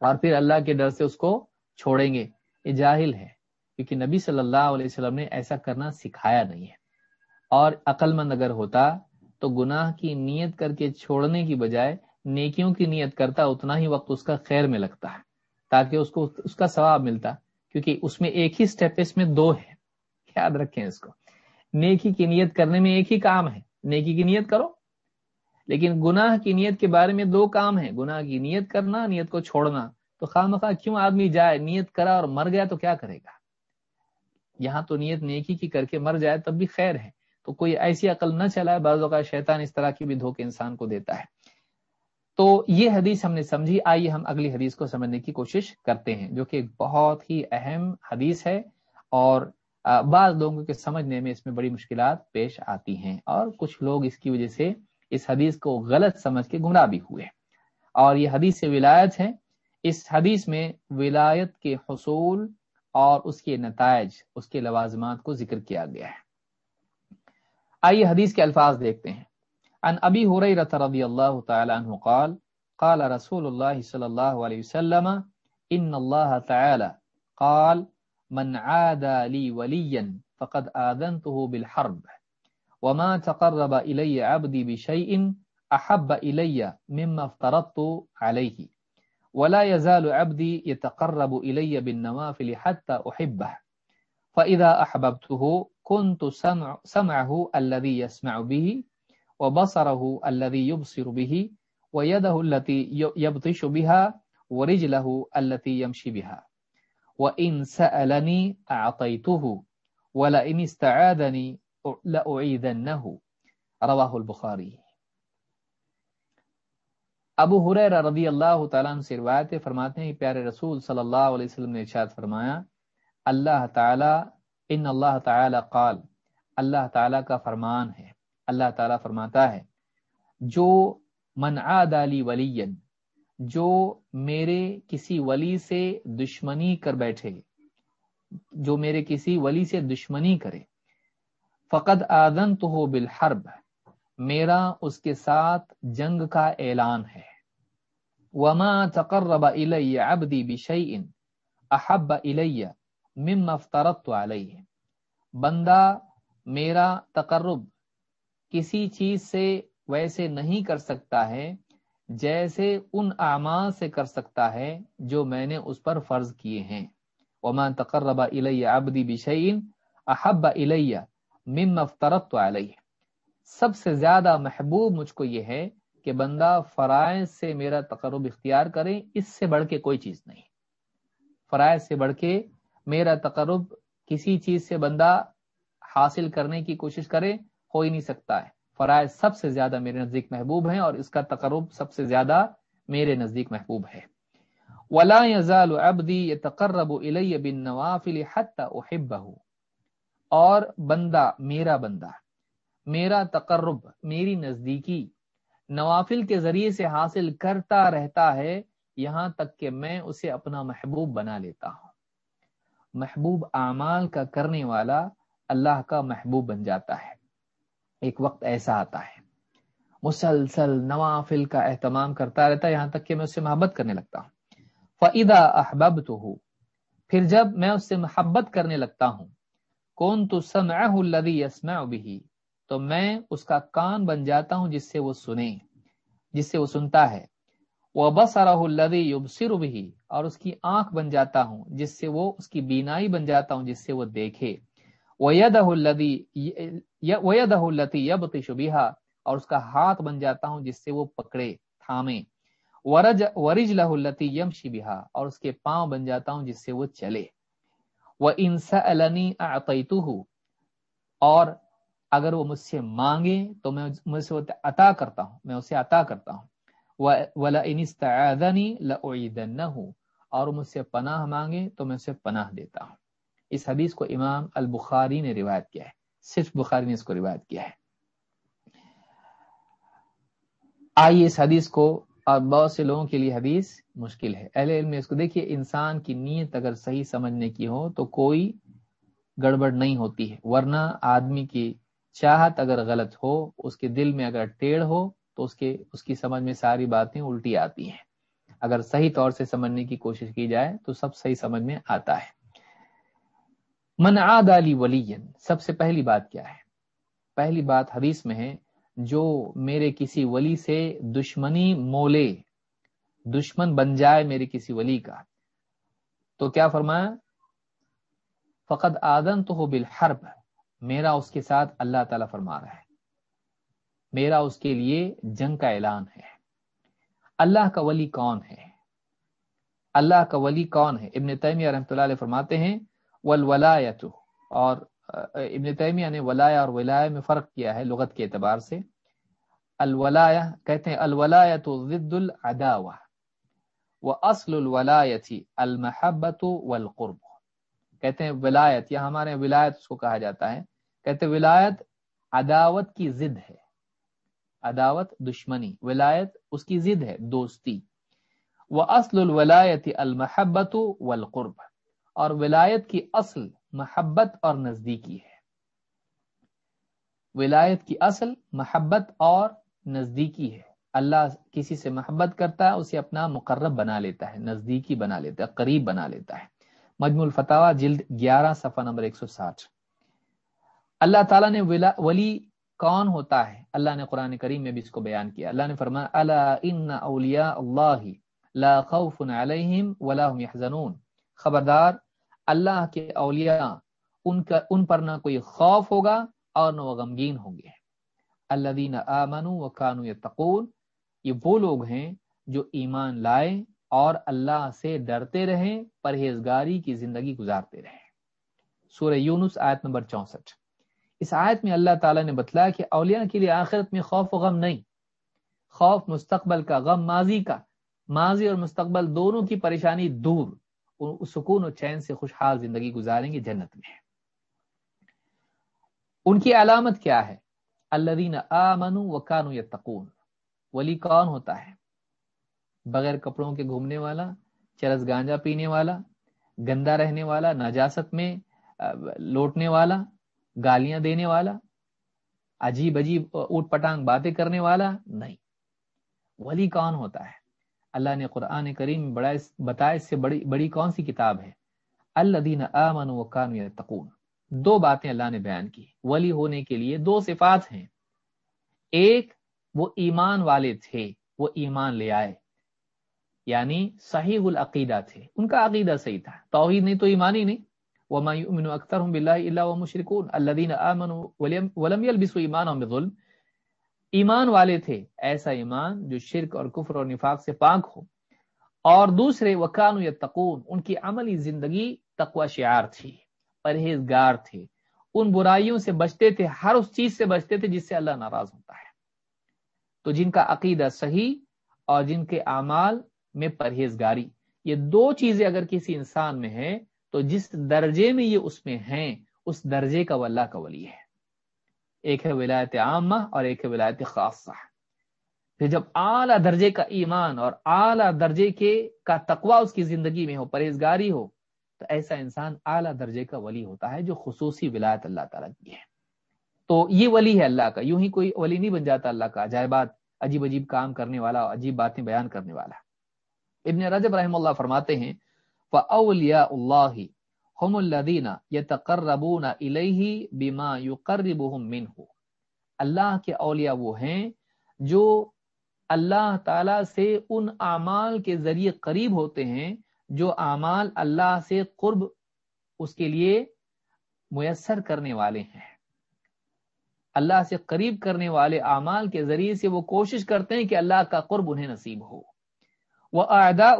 اور پھر اللہ کے ڈر سے اس کو چھوڑیں گے۔ یہ جاہل ہے، کیونکہ نبی صلی اللہ علیہ وسلم نے ایسا کرنا سکھایا نہیں ہے۔ اور عقل مند اگر ہوتا تو گناہ کی نیت کر کے چھوڑنے کی بجائے نیکیوں کی نیت کرتا، اتنا ہی وقت اس کا خیر میں لگتا ہے، تاکہ اس کو اس کا ثواب ملتا۔ کیونکہ اس میں ایک ہی سٹیپ اس میں دو ہے یاد رکھیں اس کو۔ نیکی کی نیت کرنے میں ایک ہی کام ہے۔ نیکی کی نیت کرو۔ لیکن گناہ کی نیت کے بارے میں دو کام ہیں۔ گناہ کی نیت کرنا، نیت کو چھوڑنا۔ تو خواہ مخواہ کیوں آدمی جائے؟ نیت کرا اور مر گیا تو کیا کرے گا؟ یہاں تو نیت نیکی کی کر کے مر جائے تب بھی خیر ہے۔ تو کوئی ایسی عقل نہ چلائے، بعض اوقات شیطان اس طرح کی بھی دھوکے انسان کو دیتا ہے۔ تو یہ حدیث ہم نے سمجھی۔ آئیے ہم اگلی حدیث کو سمجھنے کی کوشش کرتے ہیں، جو کہ ایک بہت ہی اہم حدیث ہے اور بعض لوگوں کے سمجھنے میں اس میں بڑی مشکلات پیش آتی ہیں اور کچھ لوگ اس کی وجہ سے اس حدیث کو غلط سمجھ کے گمراہ بھی ہوئے۔ اور یہ حدیث سے ولایت ہے۔ اس حدیث میں ولایت کے حصول اور اس کے نتائج، اس کے لوازمات کو ذکر کیا گیا ہے۔ آئیے حدیث کے الفاظ دیکھتے ہیں۔ عن ابی حریرہ رضی اللہ تعالی عنہ قال قال رسول اللہ صلی اللہ علیہ وسلم، ان اللہ تعالی، قال، من عادى لي وليا فقد آذنته بالحرب، وما تقرب إلي عبدي بشيء أحب إلي مما افترضت عليه ولا يزال عبدي يتقرب إلي بالنوافل حتى أحبه فإذا أحببته كنت سمع، سمعه الذي يسمع به وبصره الذي يبصر به ويده التي يبطش بها ورجله التي يمشي بها. وإن سألني أعطيته، ولئن استعاذني لأعيذنه. رواه البخاري ابو حریر رضی اللہ تعالیٰ عنہ سے روایت فرماتے ہیں، پیارے رسول صلی اللہ علیہ وسلم نے ارشاد فرمایا، اللہ تعالی، ان اللہ تعالی قال، اللہ تعالی کا فرمان ہے۔ اللہ تعالی فرماتا ہے، جو من عاد علی ولی جو میرے کسی ولی سے دشمنی کر بیٹھے، جو میرے کسی ولی سے دشمنی کرے، فقد آدن تو ہو بالحرب، میرا اس کے ساتھ جنگ کا اعلان ہے۔ وما تقرب الی عبدی بشیء احب الی مما افترضت علیہ۔ بندہ میرا تقرب کسی چیز سے ویسے نہیں کر سکتا ہے، جیسے ان اعمال سے کر سکتا ہے جو میں نے اس پر فرض کیے ہیں۔ وما تقرب الی عبدی بشیء احب الی مما افترضت علیہ سب سے زیادہ محبوب مجھ کو یہ ہے کہ بندہ فرائض سے میرا تقرب اختیار کرے، اس سے بڑھ کے کوئی چیز نہیں۔ فرائض سے بڑھ کے میرا تقرب کسی چیز سے بندہ حاصل کرنے کی کوشش کرے ہو ہی نہیں سکتا ہے۔ فرائض سب سے زیادہ میرے نزدیک محبوب ہیں اور اس کا تقرب سب سے زیادہ میرے نزدیک محبوب ہے۔ ولا يزال عبدي يتقرب الي بالنوافل حتى احبه اور بندہ، میرا بندہ، میرا تقرب، میری نزدیکی نوافل کے ذریعے سے حاصل کرتا رہتا ہے، یہاں تک کہ میں اسے اپنا محبوب بنا لیتا ہوں۔ محبوب اعمال کا کرنے والا اللہ کا محبوب بن جاتا ہے۔ ایک وقت ایسا آتا ہے۔ مسلسل نوافل کا اہتمام کرتا رہتا ہے، یہاں تک کہ میں اس سے محبت کرنے لگتا ہوں۔ فعدا احباب تو پھر جب میں اس سے محبت کرنے لگتا ہوں کون تو سمع الذي يسمع به، تو میں اس کا کان بن جاتا ہوں جس سے وہ سنے، جس سے وہ سنتا ہے۔ وہ بس الذي يبصر به، اور اس کی آنکھ بن جاتا ہوں جس سے وہ، اس کی بینائی بن جاتا ہوں جس سے وہ دیکھے۔ ويده الذي یا ويده التي يبطش بها اور اس کا ہاتھ بن جاتا ہوں جس سے وہ پکڑے، تھامے۔ ورج ورجله التي يمشي بها اور اس کے پاؤں بن جاتا ہوں جس سے وہ چلے۔ وَإِن سَأَلَنِي أَعْطَيْتُهُ، اور اگر وہ مجھ سے مانگے تو میں مجھ سے عطا کرتا ہوں، میں اسے عطا کرتا ہوں۔ وَلَئِنِ اور مجھ سے پناہ مانگے تو میں اسے پناہ دیتا ہوں۔ اس حدیث کو امام البخاری نے روایت کیا ہے۔ صرف بخاری نے اس کو روایت کیا ہے۔ آئیے اس حدیث کو، اور بہت سے لوگوں کے لیے حدیث مشکل ہے۔ اہل علم میں اس کو دیکھیے، انسان کی نیت اگر صحیح سمجھنے کی ہو تو کوئی گڑبڑ نہیں ہوتی ہے۔ ورنہ آدمی کی چاہت اگر غلط ہو، اس کے دل میں اگر ٹیڑھ ہو تو اس کے، اس کی سمجھ میں ساری باتیں الٹی آتی ہیں۔ اگر صحیح طور سے سمجھنے کی کوشش کی جائے تو سب صحیح سمجھ میں آتا ہے۔ من عاد علی ولی سب سے پہلی بات کیا ہے؟ پہلی بات حدیث میں ہے، جو میرے کسی ولی سے دشمنی مولے، دشمن بن جائے میرے کسی ولی کا۔ تو کیا فرمایا؟ فقط آدن تو ہو بالحرب، میرا اس کے ساتھ اللہ تعالیٰ فرما رہا ہے۔ میرا اس کے لیے جنگ کا اعلان ہے۔ اللہ کا ولی کون ہے؟ اللہ کا ولی کون ہے؟ ابن تیمیہ رحمۃ اللہ علیہ فرماتے ہیں ولولایت اور ابن تیمیہ نے ولایا اور ولایا میں فرق کیا ہے لغت کے اعتبار سے۔ الولایا کہتے ہیں الولایت ضد العداوہ وہ اصل الولایت المحبت والقرب۔ کہتے ہیں ولایت یا ہمارے ولایت اس کو کہا جاتا ہے۔ کہتے ہیں ولایت عداوت کی ضد ہے۔ عداوت دشمنی، ولایت اس کی ضد ہے، دوستی۔ وہ اصل الولایت المحبت والقرب۔ اور ولایت کی اصل محبت اور نزدیکی ہے۔ ولایت کی اصل محبت اور نزدیکی ہے۔ اللہ کسی سے محبت کرتا ہے، اسے اپنا مقرب بنا لیتا ہے، نزدیکی بنا لیتا ہے، قریب بنا لیتا ہے۔ مجموع الفتاوا جلد گیارہ، صفحہ نمبر ایک سو ساٹھ۔ اللہ تعالیٰ نے ولی کون ہوتا ہے؟ اللہ نے قرآن کریم میں بھی اس کو بیان کیا۔ اللہ نے فرمایا اللہ ان اولیاء اللہ لا خوف علیہم ولا هم يحزنون خبردار اللہ کے اولیاء ان کا ان پر نہ کوئی خوف ہوگا اور نہ وہ غمگین ہوں گے۔ الذین آمنوا وکانوا یتقون، یہ وہ لوگ ہیں جو ایمان لائے اور اللہ سے ڈرتے رہیں پرہیزگاری کی زندگی گزارتے رہیں سورہ یونس آیت نمبر چونسٹھ۔ اس آیت میں اللہ تعالیٰ نے بتلایا کہ اولیاء کے لیے آخرت میں خوف و غم نہیں۔ خوف مستقبل کا، غم ماضی کا۔ ماضی اور مستقبل دونوں کی پریشانی دور۔ سکون و چین سے خوشحال زندگی گزاریں گے جنت میں۔ ان کی علامت کیا ہے؟ اللہ دین آمن و کانو یتقون۔ ولی کون ہوتا ہے؟ بغیر کپڑوں کے گھومنے والا، چرس گانجا پینے والا، گندا رہنے والا ناجاست میں لوٹنے والا، گالیاں دینے والا، عجیب عجیب اوٹ پٹانگ باتیں کرنے والا، نہیں۔ ولی کون ہوتا ہے؟ اللہ نے قرآن کریم بڑا بتایا اس سے بڑی بڑی کون سی کتاب ہے؟ اللہ دین امن و تقون دو باتیں اللہ نے بیان کی۔ ولی ہونے کے لیے دو صفات ہیں۔ ایک، وہ ایمان والے تھے، وہ ایمان لے آئے۔ یعنی صحیح العقیدہ تھے۔ ان کا عقیدہ صحیح تھا۔ توحید نہیں تو ایمان ہی نہیں۔ وما يؤمن اكثرهم بالله الا وهم مشركون۔ الذين امنوا ولم يلبسوا ایمانهم بظلم۔ ایمان والے تھے، ایسا ایمان جو شرک اور کفر اور نفاق سے پاک ہو۔ اور دوسرے وکانو یتقون ان کی عملی زندگی تقوی شعار تھی، پرہیزگار تھے۔ ان برائیوں سے بچتے تھے، ہر اس چیز سے بچتے تھے جس سے اللہ ناراض ہوتا ہے۔ تو جن کا عقیدہ صحیح اور جن کے اعمال میں پرہیزگاری۔ یہ دو چیزیں اگر کسی انسان میں ہے تو جس درجے میں یہ اس میں ہیں، اس درجے کا وہ اللہ کا ولی ہے۔ ایک ہے ولایت عامہ اور ایک ہے ولایت خاصہ۔ پھر جب اعلیٰ درجے کا ایمان اور اعلیٰ درجے کے کا تقوا اس کی زندگی میں ہو، پرہیزگاری ہو، تو ایسا انسان اعلیٰ درجے کا ولی ہوتا ہے جو خصوصی ولایت اللہ تعالیٰ کی ہے۔ تو یہ ولی ہے اللہ کا، یوں ہی کوئی ولی نہیں بن جاتا اللہ کا عجائبات عجیب عجیب کام کرنے والا عجیب باتیں بیان کرنے والا۔ ابن رجب رحم اللہ فرماتے ہیں، فَأَوْلِيَاءُ اللَّهِ ہم الدینہ یتقربون الیہ بما یقربهم منه. اللہ کے اولیاء وہ ہیں جو اللہ تعالی سے ان اعمال کے ذریعے قریب ہوتے ہیں، جو اعمال اللہ سے قرب اس کے لیے میسر کرنے والے ہیں۔ اللہ سے قریب کرنے والے اعمال کے ذریعے سے وہ کوشش کرتے ہیں کہ اللہ کا قرب انہیں نصیب ہو۔ وہ ادا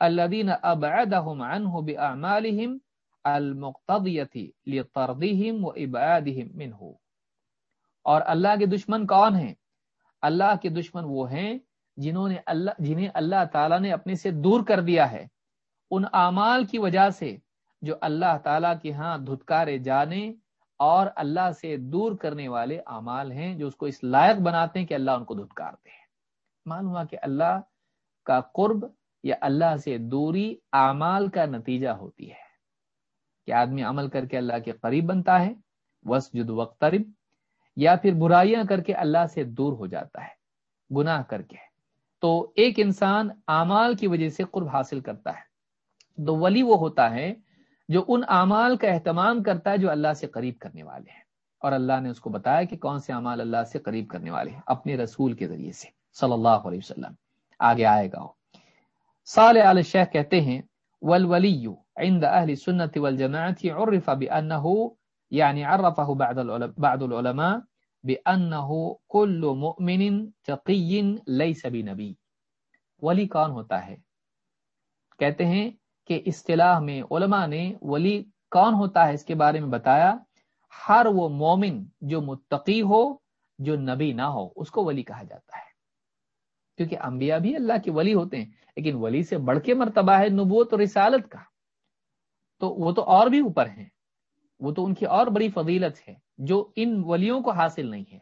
الدین ابعدهم عنه باعمالهم المقتضیتی لطردهم وابعادهم منه اور اللہ کے دشمن کون ہیں؟ اللہ کے دشمن وہ ہیں جنہوں نے اللہ جنہیں اللہ تعالیٰ نے اپنے سے دور کر دیا ہے۔ ان اعمال کی وجہ سے جو اللہ تعالیٰ کے ہاں دھتکارے جانے اور اللہ سے دور کرنے والے اعمال ہیں، جو اس کو اس لائق بناتے ہیں کہ اللہ ان کو دھتکارتے ہیں۔ معلوم ہوا کہ اللہ کا قرب یا اللہ سے دوری اعمال کا نتیجہ ہوتی ہے۔ کہ آدمی عمل کر کے اللہ کے قریب بنتا ہے وس جد وقترب یا پھر برائیاں کر کے اللہ سے دور ہو جاتا ہے، گناہ کر کے۔ تو ایک انسان اعمال کی وجہ سے قرب حاصل کرتا ہے۔ تو ولی وہ ہوتا ہے جو ان اعمال کا اہتمام کرتا ہے جو اللہ سے قریب کرنے والے ہیں۔ اور اللہ نے اس کو بتایا کہ کون سے اعمال اللہ سے قریب کرنے والے ہیں، اپنے رسول کے ذریعے سے، صلی اللہ علیہ وسلم۔ آگے آئے گا۔ سال علیہ شیخ کہتے ہیں والولي عند أهل السنة والجماعة عرف بأنه، يعني عرفه بعض بعض العلماء بأنه كل مؤمن تقي ليس بنبي. ولی کون ہوتا ہے؟ کہتے ہیں کہ اصطلاح میں علماء نے ولی کون ہوتا ہے اس کے بارے میں بتایا؟ ہر وہ مومن جو متقی ہو، جو نبی نہ ہو، اس کو ولی کہا جاتا ہے۔ کیونکہ انبیاء بھی اللہ کے ولی ہوتے ہیں۔ لیکن ولی سے بڑھ کے مرتبہ ہے نبوت اور رسالت کا۔ تو وہ تو اور بھی اوپر ہیں۔ وہ تو ان کی اور بڑی فضیلت ہے جو ان ولیوں کو حاصل نہیں ہے۔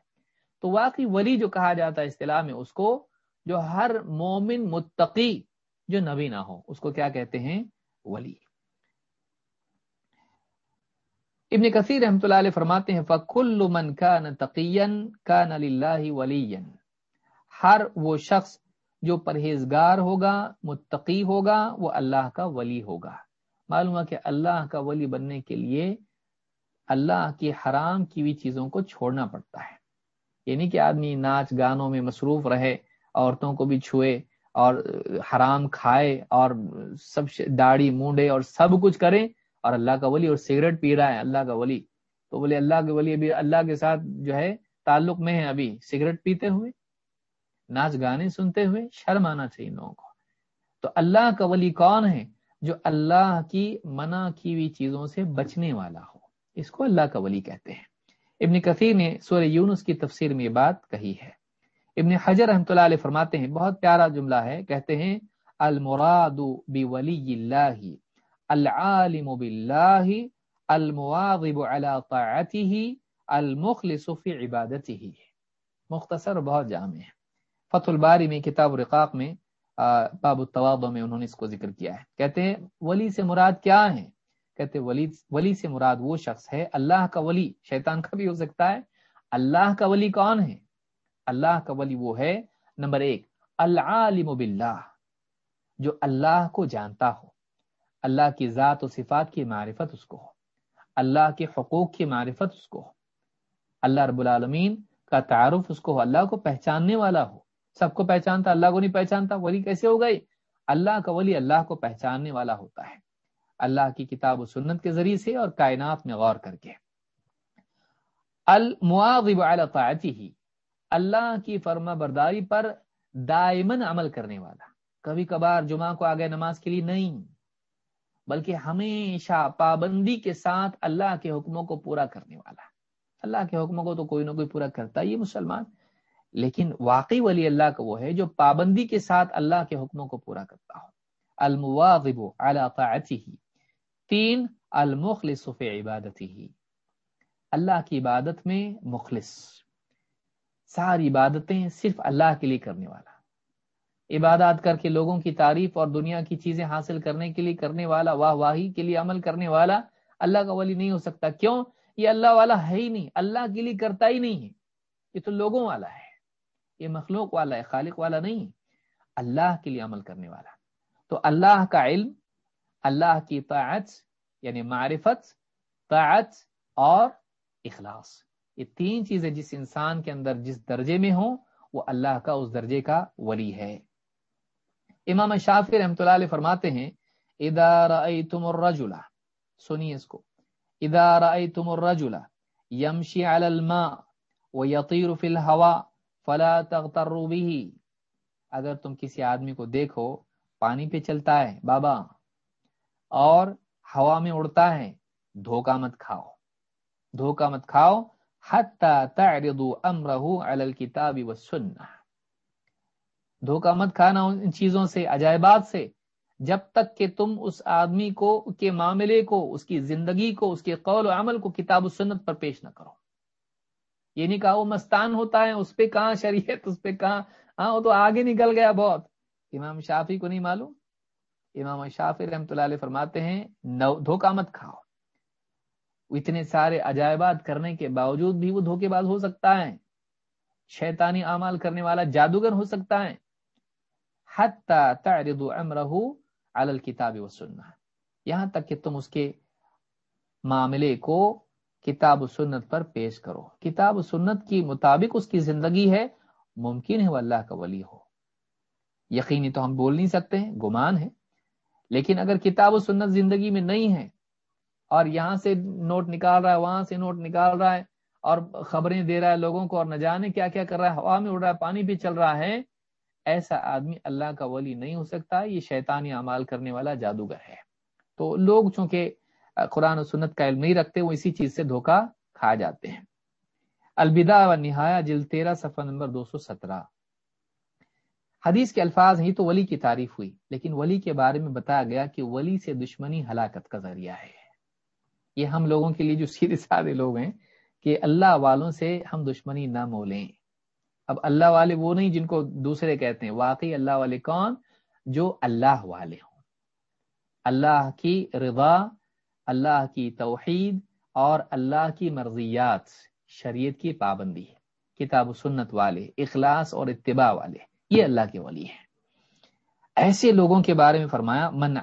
تو واقعی ولی جو کہا جاتا ہے اصطلاح میں، اس کو جو ہر مومن متقی جو نبی نہ ہو، اس کو کیا کہتے ہیں؟ ولی۔ ابن کثیر رحمۃ اللہ علیہ فرماتے ہیں، فکل من کا نہ تقین کا ولی ہر وہ شخص جو پرہیزگار ہوگا، متقی ہوگا، وہ اللہ کا ولی ہوگا۔ معلوم ہے کہ اللہ کا ولی بننے کے لیے اللہ کی حرام کی ہوئی چیزوں کو چھوڑنا پڑتا ہے۔ یعنی کہ آدمی ناچ گانوں میں مصروف رہے، عورتوں کو بھی چھوئے اور حرام کھائے اور سب داڑھی مونڈے اور سب کچھ کرے اور اللہ کا ولی اور سگریٹ پی رہا ہے، اللہ کا ولی۔ تو بولے اللہ کے ولی ابھی اللہ کے ساتھ جو ہے تعلق میں ہے ابھی، سگریٹ پیتے ہوئے؟ ناچ گانے سنتے ہوئے شرم آنا چاہیے لوگوں کو۔ تو اللہ کا ولی کون ہے جو اللہ کی منع کی ہوئی چیزوں سے بچنے والا ہو؟ اس کو اللہ کا ولی کہتے ہیں۔ ابن کثیر نے سورہ یونس کی تفسیر میں یہ بات کہی ہے۔ ابن حجر رحمۃ اللہ علیہ فرماتے ہیں، بہت پیارا جملہ ہے، کہتے ہیں، المراد بولی اللہ، العالم باللہ، المواظب على طاعته، المخلص في عبادته۔ مختصر بہت جامع ہے۔ فتح الباری میں، کتاب رقاق میں باب التواضع میں انہوں نے اس کو ذکر کیا ہے۔ کہتے ہیں، ولی سے مراد کیا ہے کہتے ہیں، ولی ولی سے مراد وہ شخص ہے، اللہ کا ولی۔ شیطان کا بھی ہو سکتا ہے۔ اللہ کا ولی کون ہے؟ اللہ کا ولی وہ ہے، نمبر ایک، العالم باللہ، جو اللہ کو جانتا ہو۔ اللہ کی ذات و صفات کی معرفت اس کو ہو۔ اللہ کے حقوق کی معرفت اس کو ہو۔ اللہ رب العالمین کا تعارف اس کو ہو، اللہ کو پہچاننے والا ہو۔ سب کو پہچانتا، اللہ کو نہیں پہچانتا، ولی کیسے ہو گئی؟ اللہ کا ولی اللہ کو پہچاننے والا ہوتا ہے۔ اللہ کی کتاب و سنت کے ذریعے سے اور کائنات میں غور کر کے۔ المواظب على طاعته، اللہ کی فرما برداری پر دائمن عمل کرنے والا۔ کبھی کبھار جمعہ کو آگے نماز کے لیے نہیں، بلکہ ہمیشہ پابندی کے ساتھ اللہ کے حکموں کو پورا کرنے والا۔ اللہ کے حکموں کو تو کوئی نہ کوئی پورا کرتا ہی مسلمان۔ لیکن واقعی ولی اللہ کا وہ ہے جو پابندی کے ساتھ اللہ کے حکموں کو پورا کرتا ہو۔ المواظب على طاعته۔ تین، المخلص في عبادته۔ اللہ کی عبادت میں مخلص۔ ساری عبادتیں صرف اللہ کے لیے کرنے والا۔ عبادات کر کے لوگوں کی تعریف اور دنیا کی چیزیں حاصل کرنے کے لیے کرنے والا، واہ واہی کے لیے عمل کرنے والا اللہ کا ولی نہیں ہو سکتا۔ کیوں؟ یہ اللہ والا ہے ہی نہیں، اللہ کے لیے کرتا ہی نہیں ہے۔ یہ تو لوگوں والا ہے۔ یہ مخلوق والا ہے، خالق والا نہیں، اللہ کے لیے عمل کرنے والا۔ تو اللہ کا علم، اللہ کی طاعت یعنی معرفت، طاعت اور اخلاص۔ یہ تین چیزیں جس انسان کے اندر جس درجے میں ہوں، وہ اللہ کا اس درجے کا ولی ہے۔ امام شافی رحمۃ اللہ علیہ فرماتے ہیں ادار تم الرجلا سنیے اس کو ادار تم الرجلا یمشی علی الماء ویطیر فی الہوا فلا تغتروا به۔ اگر تم کسی آدمی کو دیکھو، پانی پہ چلتا ہے، بابا، اور ہوا میں اڑتا ہے دھوکا مت کھاؤ۔ دھوکا مت کھاؤ دھوکا مت کھانا ان چیزوں سے، عجائبات سے۔ جب تک کہ تم اس آدمی کو، کے معاملے کو، اس کی زندگی کو، اس کے قول و عمل کو کتاب و سنت پر پیش نہ کرو۔ یہ نہیں کہا وہ مستان ہوتا ہے، اس پہ کہاں شریعت، اس پہ کہاں؟ ہاں وہ تو آگے نکل گیا بہت۔ امام شافی کو نہیں معلوم؟ امام شافی رحمۃ اللہ علیہ فرماتے ہیں دھوکا مت کھاؤ۔ اتنے سارے عجائبات کرنے کے باوجود بھی وہ دھوکے باز ہو سکتا ہے۔ شیطانی اعمال کرنے والا جادوگر ہو سکتا ہے۔ حتی تعرض امرہ علی الکتاب و سننا یہاں تک کہ تم اس کے معاملے کو کتاب و سنت پر پیش کرو۔ کتاب و سنت کی مطابق اس کی زندگی ہے، ممکن ہے وہ اللہ کا ولی ہو۔ یقینی تو ہم بول نہیں سکتے ہیں گمان ہے۔ لیکن اگر کتاب و سنت زندگی میں نہیں ہے اور یہاں سے نوٹ نکال رہا ہے، وہاں سے نوٹ نکال رہا ہے اور خبریں دے رہا ہے لوگوں کو اور نہ جانے کیا کیا کر رہا ہے، ہوا میں اڑ رہا ہے، پانی بھی چل رہا ہے، ایسا آدمی اللہ کا ولی نہیں ہو سکتا، یہ شیطانی اعمال کرنے والا جادوگر ہے۔ تو لوگ چونکہ قرآن و سنت کا علم نہیں رکھتے وہ اسی چیز سے دھوکا کھا جاتے ہیں۔ الوداع و نہایا جل تیرہ صفحہ نمبر دو سو سترہ۔ حدیث کے الفاظ ہی تو ولی کی تعریف ہوئی، لیکن ولی کے بارے میں بتایا گیا کہ ولی سے دشمنی ہلاکت کا ذریعہ ہے۔ یہ ہم لوگوں کے لیے جو سیدھے سادے لوگ ہیں کہ اللہ والوں سے ہم دشمنی نہ مولیں۔ اب اللہ والے وہ نہیں جن کو دوسرے کہتے ہیں، واقعی اللہ والے کون؟ جو اللہ والے ہوں۔ اللہ کی رضا اللہ کی توحید اور اللہ کی مرضیات، شریعت کی پابندی ہے کتاب و سنت والے، اخلاص اور اتباع والے، یہ اللہ کے ولی ہیں۔ ایسے لوگوں کے بارے میں فرمایا، من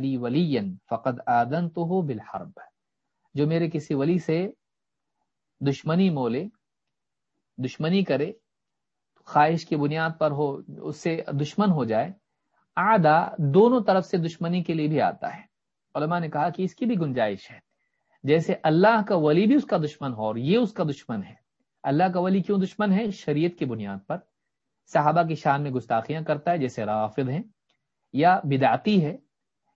لی ولی فقد آدن تو ہو بالحرب جو میرے کسی ولی سے دشمنی مولے، دشمنی کرے، خواہش کی بنیاد پر ہو، اس سے دشمن ہو جائے آدھا دونوں طرف سے دشمنی کے لیے بھی آتا ہے۔ علماء نے کہا کہ اس کی بھی گنجائش ہے۔ جیسے اللہ کا ولی بھی اس کا دشمن ہو اور یہ اس کا دشمن ہے۔ اللہ کا ولی کیوں دشمن ہے؟ شریعت کی بنیاد پر۔ صحابہ کی شان میں گستاخیاں کرتا ہے، جیسے رافظ ہیں، یا بدعتی ہے،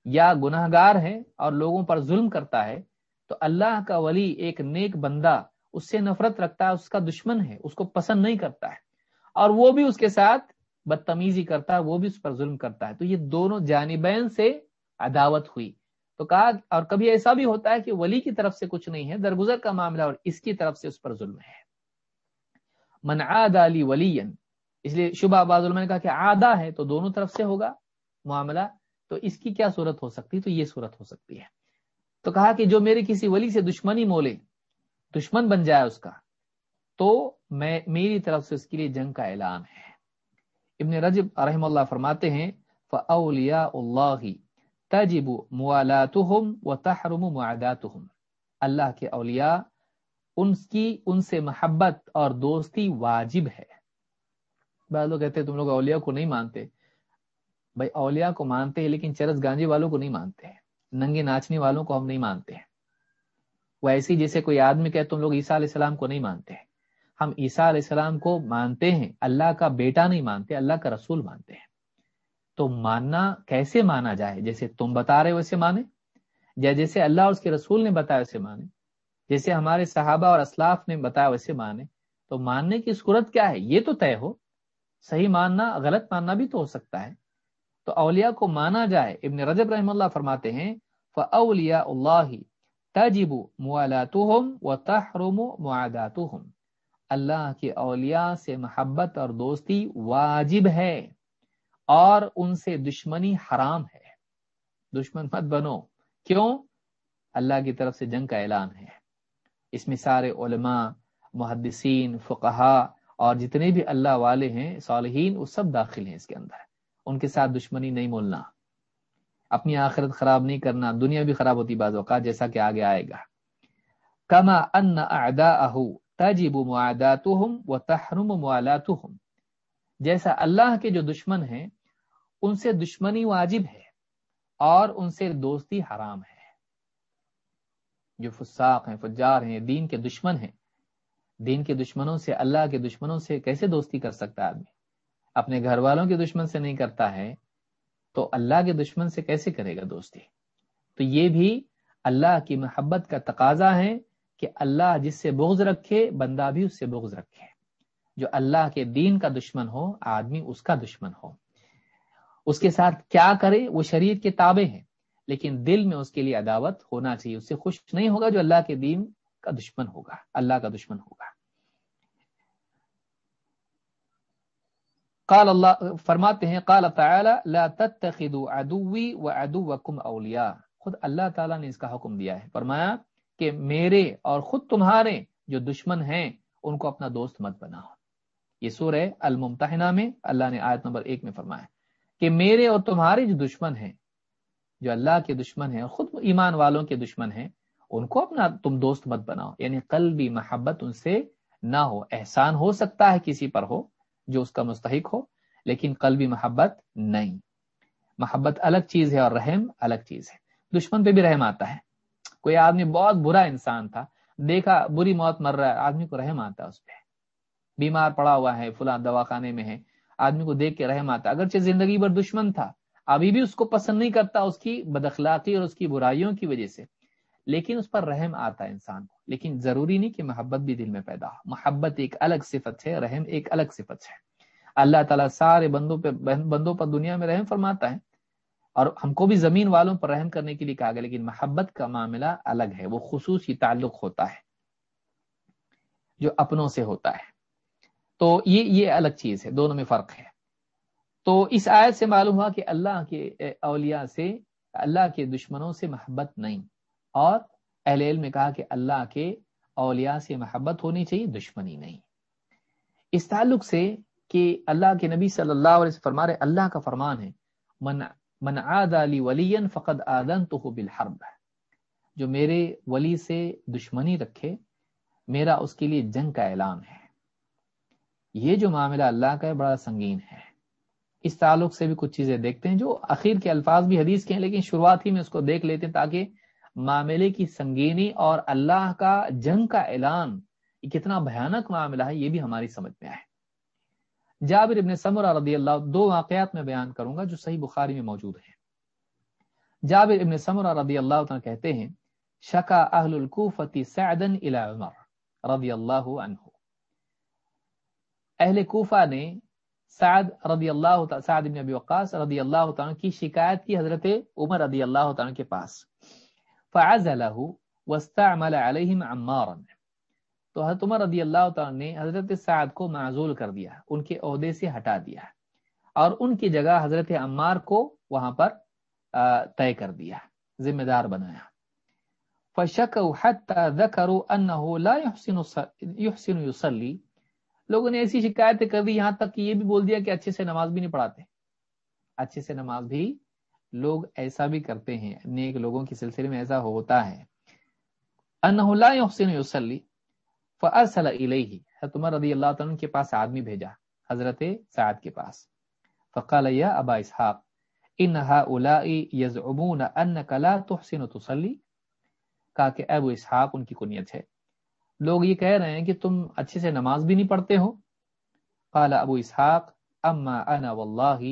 یا گناہ گار ہے اور لوگوں پر ظلم کرتا ہے۔ تو اللہ کا ولی ایک نیک بندہ اس سے نفرت رکھتا ہے، اس کا دشمن ہے، اس کو پسند نہیں کرتا ہے۔ اور وہ بھی اس کے ساتھ بدتمیزی کرتا ہے، وہ بھی اس پر ظلم کرتا ہے۔ تو یہ دونوں جانبین سے عداوت ہوئی۔ تو کہا، اور کبھی ایسا بھی ہوتا ہے کہ ولی کی طرف سے کچھ نہیں ہے، درگزر کا معاملہ اور اس کی طرف سے اس پر ظلم ہے۔ منعاد علی ولی اس لیے شبہ باز نے کہا کہ آدھا ہے تو دونوں طرف سے ہوگا معاملہ، تو اس کی کیا صورت ہو سکتی؟ تو یہ صورت ہو سکتی ہے۔ تو کہا کہ جو میرے کسی ولی سے دشمنی مولے، دشمن بن جائے اس کا، تو میں، میری طرف سے اس کے لیے جنگ کا اعلان ہے۔ ابن رجب رحم اللہ فرماتے ہیں فَأَوْلِيَا اللَّهِ تَجِبُ مُوَالَاتُهُمْ وَتَحْرُمُ مُعَدَاتُهُمْ اللہ کے اولیاء، ان کی، ان سے محبت اور دوستی واجب ہے۔ بعض لوگ کہتے ہیں تم لوگ اولیاء کو نہیں مانتے۔ بھائی اولیاء کو مانتے ہیں لیکن چرس گانجے والوں کو نہیں مانتے ہیں۔ ننگے ناچنے والوں کو ہم نہیں مانتے ہیں۔ وہ ایسی جیسے کوئی آدمی کہ تم لوگ عیسیٰ علیہ السلام کو نہیں مانتے ہیں۔ ہم عیسیٰ علیہ السلام کو مانتے ہیں، اللہ کا بیٹا نہیں مانتے، اللہ کا رسول مانتے ہیں۔ تو ماننا کیسے مانا جائے؟ جیسے تم بتا رہے ویسے مانے، یا جیسے اللہ اور اس کے رسول نے بتایا ویسے مانے، جیسے ہمارے صحابہ اور اسلاف نے بتایا ویسے مانے، تو ماننے کی صورت کیا ہے؟ یہ تو طے ہو، صحیح ماننا، غلط ماننا بھی تو ہو سکتا ہے۔ تو اولیاء کو مانا جائے، ابن رجب رحم اللہ فرماتے ہیں فَأَوْلِيَا اللَّهِ تَجِبُ مُوَالَاتُهُمْ وَتَحْرُمُ مُعَادَاتُهُمْ اللہ کے اولیاء سے محبت اور دوستی واجب ہے۔ اور ان سے دشمنی حرام ہے۔ دشمن مت بنو۔ کیوں؟ اللہ کی طرف سے جنگ کا اعلان ہے۔ اس میں سارے علماء، محدثین، فقہا اور جتنے بھی اللہ والے ہیں، صالحین، وہ سب داخل ہیں اس کے اندر۔ ان کے ساتھ دشمنی نہیں مولنا اپنی آخرت خراب نہیں کرنا، دنیا بھی خراب ہوتی بعض اوقات، جیسا کہ آگے آئے گا۔ کما ان تجب معاداتهم وتحرم موالاتهم جیسا اللہ کے جو دشمن ہیں ان سے دشمنی واجب ہے اور ان سے دوستی حرام ہے۔ جو فساق ہیں، فجار ہیں دین کے دشمن ہیں۔ دین کے دشمنوں سے، اللہ کے دشمنوں سے کیسے دوستی کر سکتا ہے آدمی؟ اپنے گھر والوں کے دشمن سے نہیں کرتا ہے تو اللہ کے دشمن سے کیسے کرے گا دوستی؟ تو یہ بھی اللہ کی محبت کا تقاضا ہے کہ اللہ جس سے بغض رکھے، بندہ بھی اس سے بغض رکھے۔ جو اللہ کے دین کا دشمن ہو، آدمی اس کا دشمن ہو۔ اس کے ساتھ کیا کرے، وہ شریعت کے تابع ہیں، لیکن دل میں اس کے لیے عداوت ہونا چاہیے۔ اس سے خوش نہیں ہوگا جو اللہ کے دین کا دشمن ہوگا، اللہ کا دشمن ہوگا۔ قال اللہ، فرماتے ہیں، قال تعالی، لا تتخذوا عدوی وعدوکم اولیاء۔ خود اللہ تعالی نے اس کا حکم دیا ہے۔ فرمایا کہ میرے اور خود تمہارے جو دشمن ہیں، ان کو اپنا دوست مت بناؤ۔ یہ سورہ الممتحنہ میں اللہ نے آیت نمبر ایک میں فرمایا کہ میرے اور تمہارے جو دشمن ہیں، جو اللہ کے دشمن ہیں، خود ایمان والوں کے دشمن ہیں، ان کو اپنا تم دوست مت بناؤ۔ یعنی قلبی محبت ان سے نہ ہو۔ احسان ہو سکتا ہے کسی پر ہو جو اس کا مستحق ہو، لیکن قلبی محبت نہیں۔ محبت الگ چیز ہے اور رحم الگ چیز ہے۔ دشمن پہ بھی رحم آتا ہے۔ کوئی آدمی بہت برا انسان تھا، دیکھا بری موت مر رہا ہے، آدمی کو رحم آتا ہے اس پہ۔ بیمار پڑا ہوا ہے، فلاں دوا خانے میں ہے۔ آدمی کو دیکھ کے رحم آتا اگرچہ زندگی بھر دشمن تھا، ابھی بھی اس کو پسند نہیں کرتا اس کی بدخلاقی اور اس کی برائیوں کی وجہ سے۔ لیکن اس پر رحم آتا ہے انسان کو۔ لیکن ضروری نہیں کہ محبت بھی دل میں پیدا ہو۔ محبت ایک الگ صفت ہے، رحم ایک الگ صفت ہے۔ اللہ تعالیٰ سارے بندوں پہ، بندوں پر دنیا میں رحم فرماتا ہے۔ اور ہم کو بھی زمین والوں پر رحم کرنے کے لیے کہا گیا، لیکن محبت کا معاملہ الگ ہے، وہ خصوصی تعلق ہوتا ہے جو اپنوں سے ہوتا ہے۔ تو یہ یہ الگ چیز ہے، دونوں میں فرق ہے۔ تو اس آیت سے معلوم ہوا کہ اللہ کے اولیاء سے، اللہ کے دشمنوں سے محبت نہیں۔ اور اہل علم میں کہا کہ اللہ کے اولیاء سے محبت ہونی چاہیے، دشمنی نہیں۔ اس تعلق سے کہ اللہ کے نبی صلی اللہ علیہ وسلم فرما رہے اللہ کا فرمان ہے، من من عاد علی ولی فقد آدن تو بالحرب جو میرے ولی سے دشمنی رکھے، میرا اس کے لیے جنگ کا اعلان ہے۔ یہ جو معاملہ اللہ کا ہے، بڑا سنگین ہے۔ اس تعلق سے بھی کچھ چیزیں دیکھتے ہیں جو اخیر کے الفاظ بھی حدیث کے ہیں، لیکن شروعات ہی میں اس کو دیکھ لیتے ہیں تاکہ معاملے کی سنگینی اور اللہ کا جنگ کا اعلان یہ کتنا بھیانک معاملہ ہے، یہ بھی ہماری سمجھ میں آئے۔ جابر ابن سمر رضی اللہ دو واقعات میں بیان کروں گا جو صحیح بخاری میں موجود ہیں۔ جابر ابن سمر رضی اللہ عنہ کہتے ہیں، شکا اہل الکوفتی سعدن الى عمر رضی اللہ عنہ۔ اہل کوفہ نے سعد رضی اللہ سعد بن ابی وقاص رضی اللہ تعالیٰ کی شکایت کی حضرت عمر رضی اللہ تعالیٰ کے پاس۔ فعزله واستعمل عليهم عمارا۔ تو حضرت عمر رضی اللہ تعالیٰ نے حضرت سعد کو معزول کر دیا، ان کے عہدے سے ہٹا دیا اور ان کی جگہ حضرت عمار کو وہاں پر طے کر دیا، ذمہ دار بنایا۔ فشكوا حتى ذكروا انه لا يحسن يحسن يصلي لوگوں نے ایسی شکایتیں کر دی یہاں تک کہ یہ بھی بول دیا کہ اچھے سے نماز بھی نہیں پڑھاتے۔ اچھے سے نماز بھی لوگ ایسا بھی کرتے ہیں، نیک لوگوں کے سلسلے میں ایسا ہوتا ہے۔ انہ لا يحسن يصلي فارسل الیہ، حضرت عمر رضی اللہ تعالی کے پاس آدمی بھیجا، حضرت سعد کے پاس۔ فقال یا ابا اسحاق، ان هؤلاء يزعمون انك لا تحسن تصلي کہا کہ ابو اسحاق، ان کی کنیت ہے۔ لوگ یہ کہہ رہے ہیں کہ تم اچھے سے نماز بھی نہیں پڑھتے ہو۔ قال ابو اسحاق، اما انا واللہ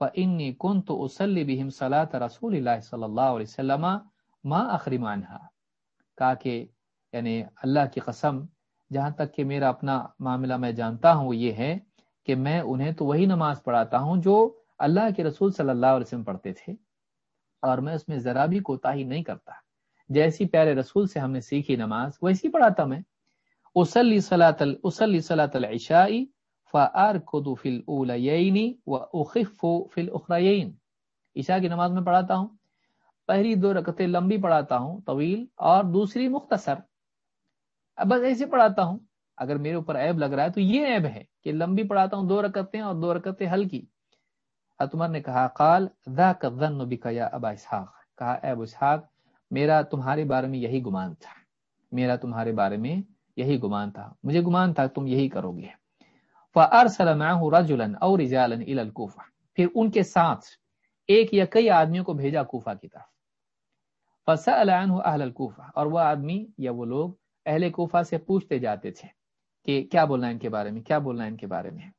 فانی كنت اصلي بهم صلاه رسول الله صلی اللہ علیہ وسلم ما اخرم عنها کہا کہ یعنی اللہ کی قسم، جہاں تک کہ میرا اپنا معاملہ میں جانتا ہوں وہ یہ ہے کہ میں انہیں تو وہی نماز پڑھاتا ہوں جو اللہ کے رسول صلی اللہ علیہ وسلم پڑھتے تھے، اور میں اس میں ذرا بھی کوتاہی نہیں کرتا۔ جیسی پیارے رسول سے ہم نے سیکھی نماز ویسی پڑھاتا میں اسلی صلاۃ اسلی صلاۃ العشائی فارکض فی الاولین واخف فی الاخرین عشاء کی نماز میں پڑھاتا ہوں، پہلی دو رکعتیں لمبی پڑھاتا ہوں، طویل، اور دوسری مختصر. اب بس ایسے پڑھاتا ہوں، اگر میرے اوپر عیب لگ رہا ہے تو یہ عیب ہے کہ لمبی پڑھاتا ہوں دو رکعتیں اور دو رکعتیں ہلکی۔ عمر نے کہا، قال، ذاک الظن بک یا ابا اسحاق۔ کہا، اے ابو اسحاق میرا تمہارے بارے میں یہی گمان تھا۔ میرا تمہارے بارے میں یہی گمان تھا۔ مجھے گمان تھا تم یہی کرو گے۔ فارسل معه او رجالا پھر ان کے ساتھ ایک یا کئی آدمیوں کو بھیجا کوفہ کی طرف۔ فسال عنه اهل اور وہ آدمی یا وہ لوگ اہل کوفہ سے پوچھتے جاتے تھے کہ کیا بولنا ہے ان کے بارے میں، کیا بولنا ہے ان کے بارے میں۔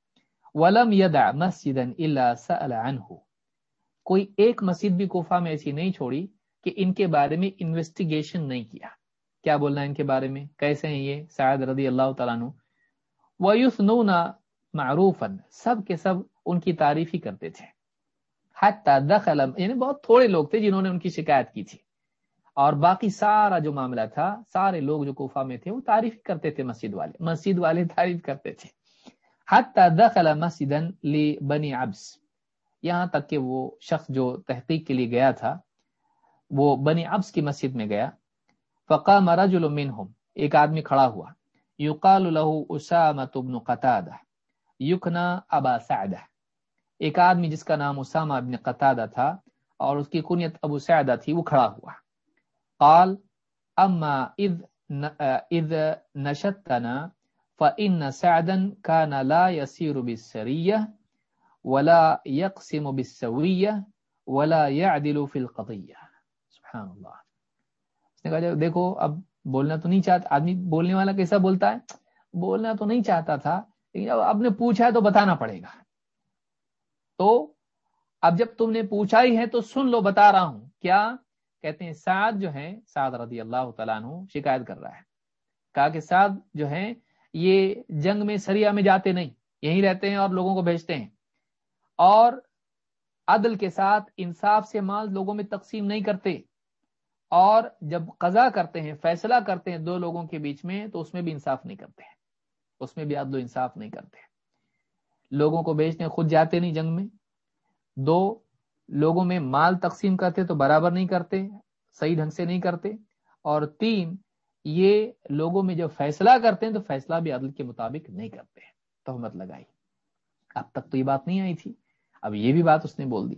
ولم يدع مسجدا الا کوئی ایک مسجد بھی کوفہ میں ایسی نہیں چھوڑی کہ ان کے بارے میں انویسٹیگیشن نہیں کیا۔ کیا بولنا ان کے بارے میں؟ کیسے ہیں یہ؟ سعد رضی اللہ تعالیٰ عنہ۔ وَيُثْنُونَ معروفاً۔ سب کے سب ان کی تعریف ہی کرتے تھے۔ حتی دخل یعنی بہت تھوڑے لوگ تھے جنہوں نے ان کی شکایت کی تھی۔ اور باقی سارا جو معاملہ تھا، سارے لوگ جو کوفہ میں تھے، وہ تعریف کرتے تھے مسجد والے۔ مسجد والے تعریف کرتے تھے۔ حتی دخل مسجدا لبنی عبس۔ یہاں تک کہ وہ شخص جو تحقیق کے لیے گیا تھا وہ بنی عبس کی مسجد میں گیا، فقام رجل منهم ایک آدمی کھڑا ہوا، یقال له اسامہ بن قتادہ یکنا ابا سعدہ۔ ایک آدمی جس کا نام اسامہ بن قتادہ تھا اور اس کی کنیت ابو سعدہ تھی، وہ کھڑا ہوا۔ قال، اما اذ اذ نشتنا فان سعدا كان لا يسير بالسريه ولا يقسم بالسويه ولا يعدل في القضية۔ ہاں، سبحان اللہ اس نے کہا دیکھو، اب بولنا تو نہیں چاہتا، آدمی بولنے والا کیسا بولتا ہے؟ بولنا تو نہیں چاہتا تھا، لیکن جب اب نے پوچھا ہے تو بتانا پڑے گا۔ تو اب جب تم نے پوچھا ہی ہے تو سن لو، بتا رہا ہوں۔ کیا کہتے ہیں، سعد جو ہے سعد رضی اللہ تعالیٰ عنہ شکایت کر رہا ہے۔ کہا کہ سعد جو ہے یہ جنگ میں سریا میں جاتے نہیں، یہیں رہتے ہیں اور لوگوں کو بھیجتے ہیں۔ اور عدل کے ساتھ انصاف سے مال لوگوں میں تقسیم نہیں کرتے۔ اور جب قضا کرتے ہیں، فیصلہ کرتے ہیں دو لوگوں کے بیچ میں، تو اس میں بھی انصاف نہیں کرتے ہیں۔ اس میں بھی عدل و انصاف نہیں کرتے لوگوں کو بیچنے خود جاتے نہیں جنگ میں۔ دو، لوگوں میں مال تقسیم کرتے تو برابر نہیں کرتے، صحیح ڈھنگ سے نہیں کرتے۔ اور تین، یہ لوگوں میں جب فیصلہ کرتے ہیں تو فیصلہ بھی عدل کے مطابق نہیں کرتے تہمت لگائی۔ اب تک تو یہ بات نہیں آئی تھی۔ اب یہ بھی بات اس نے بول دی۔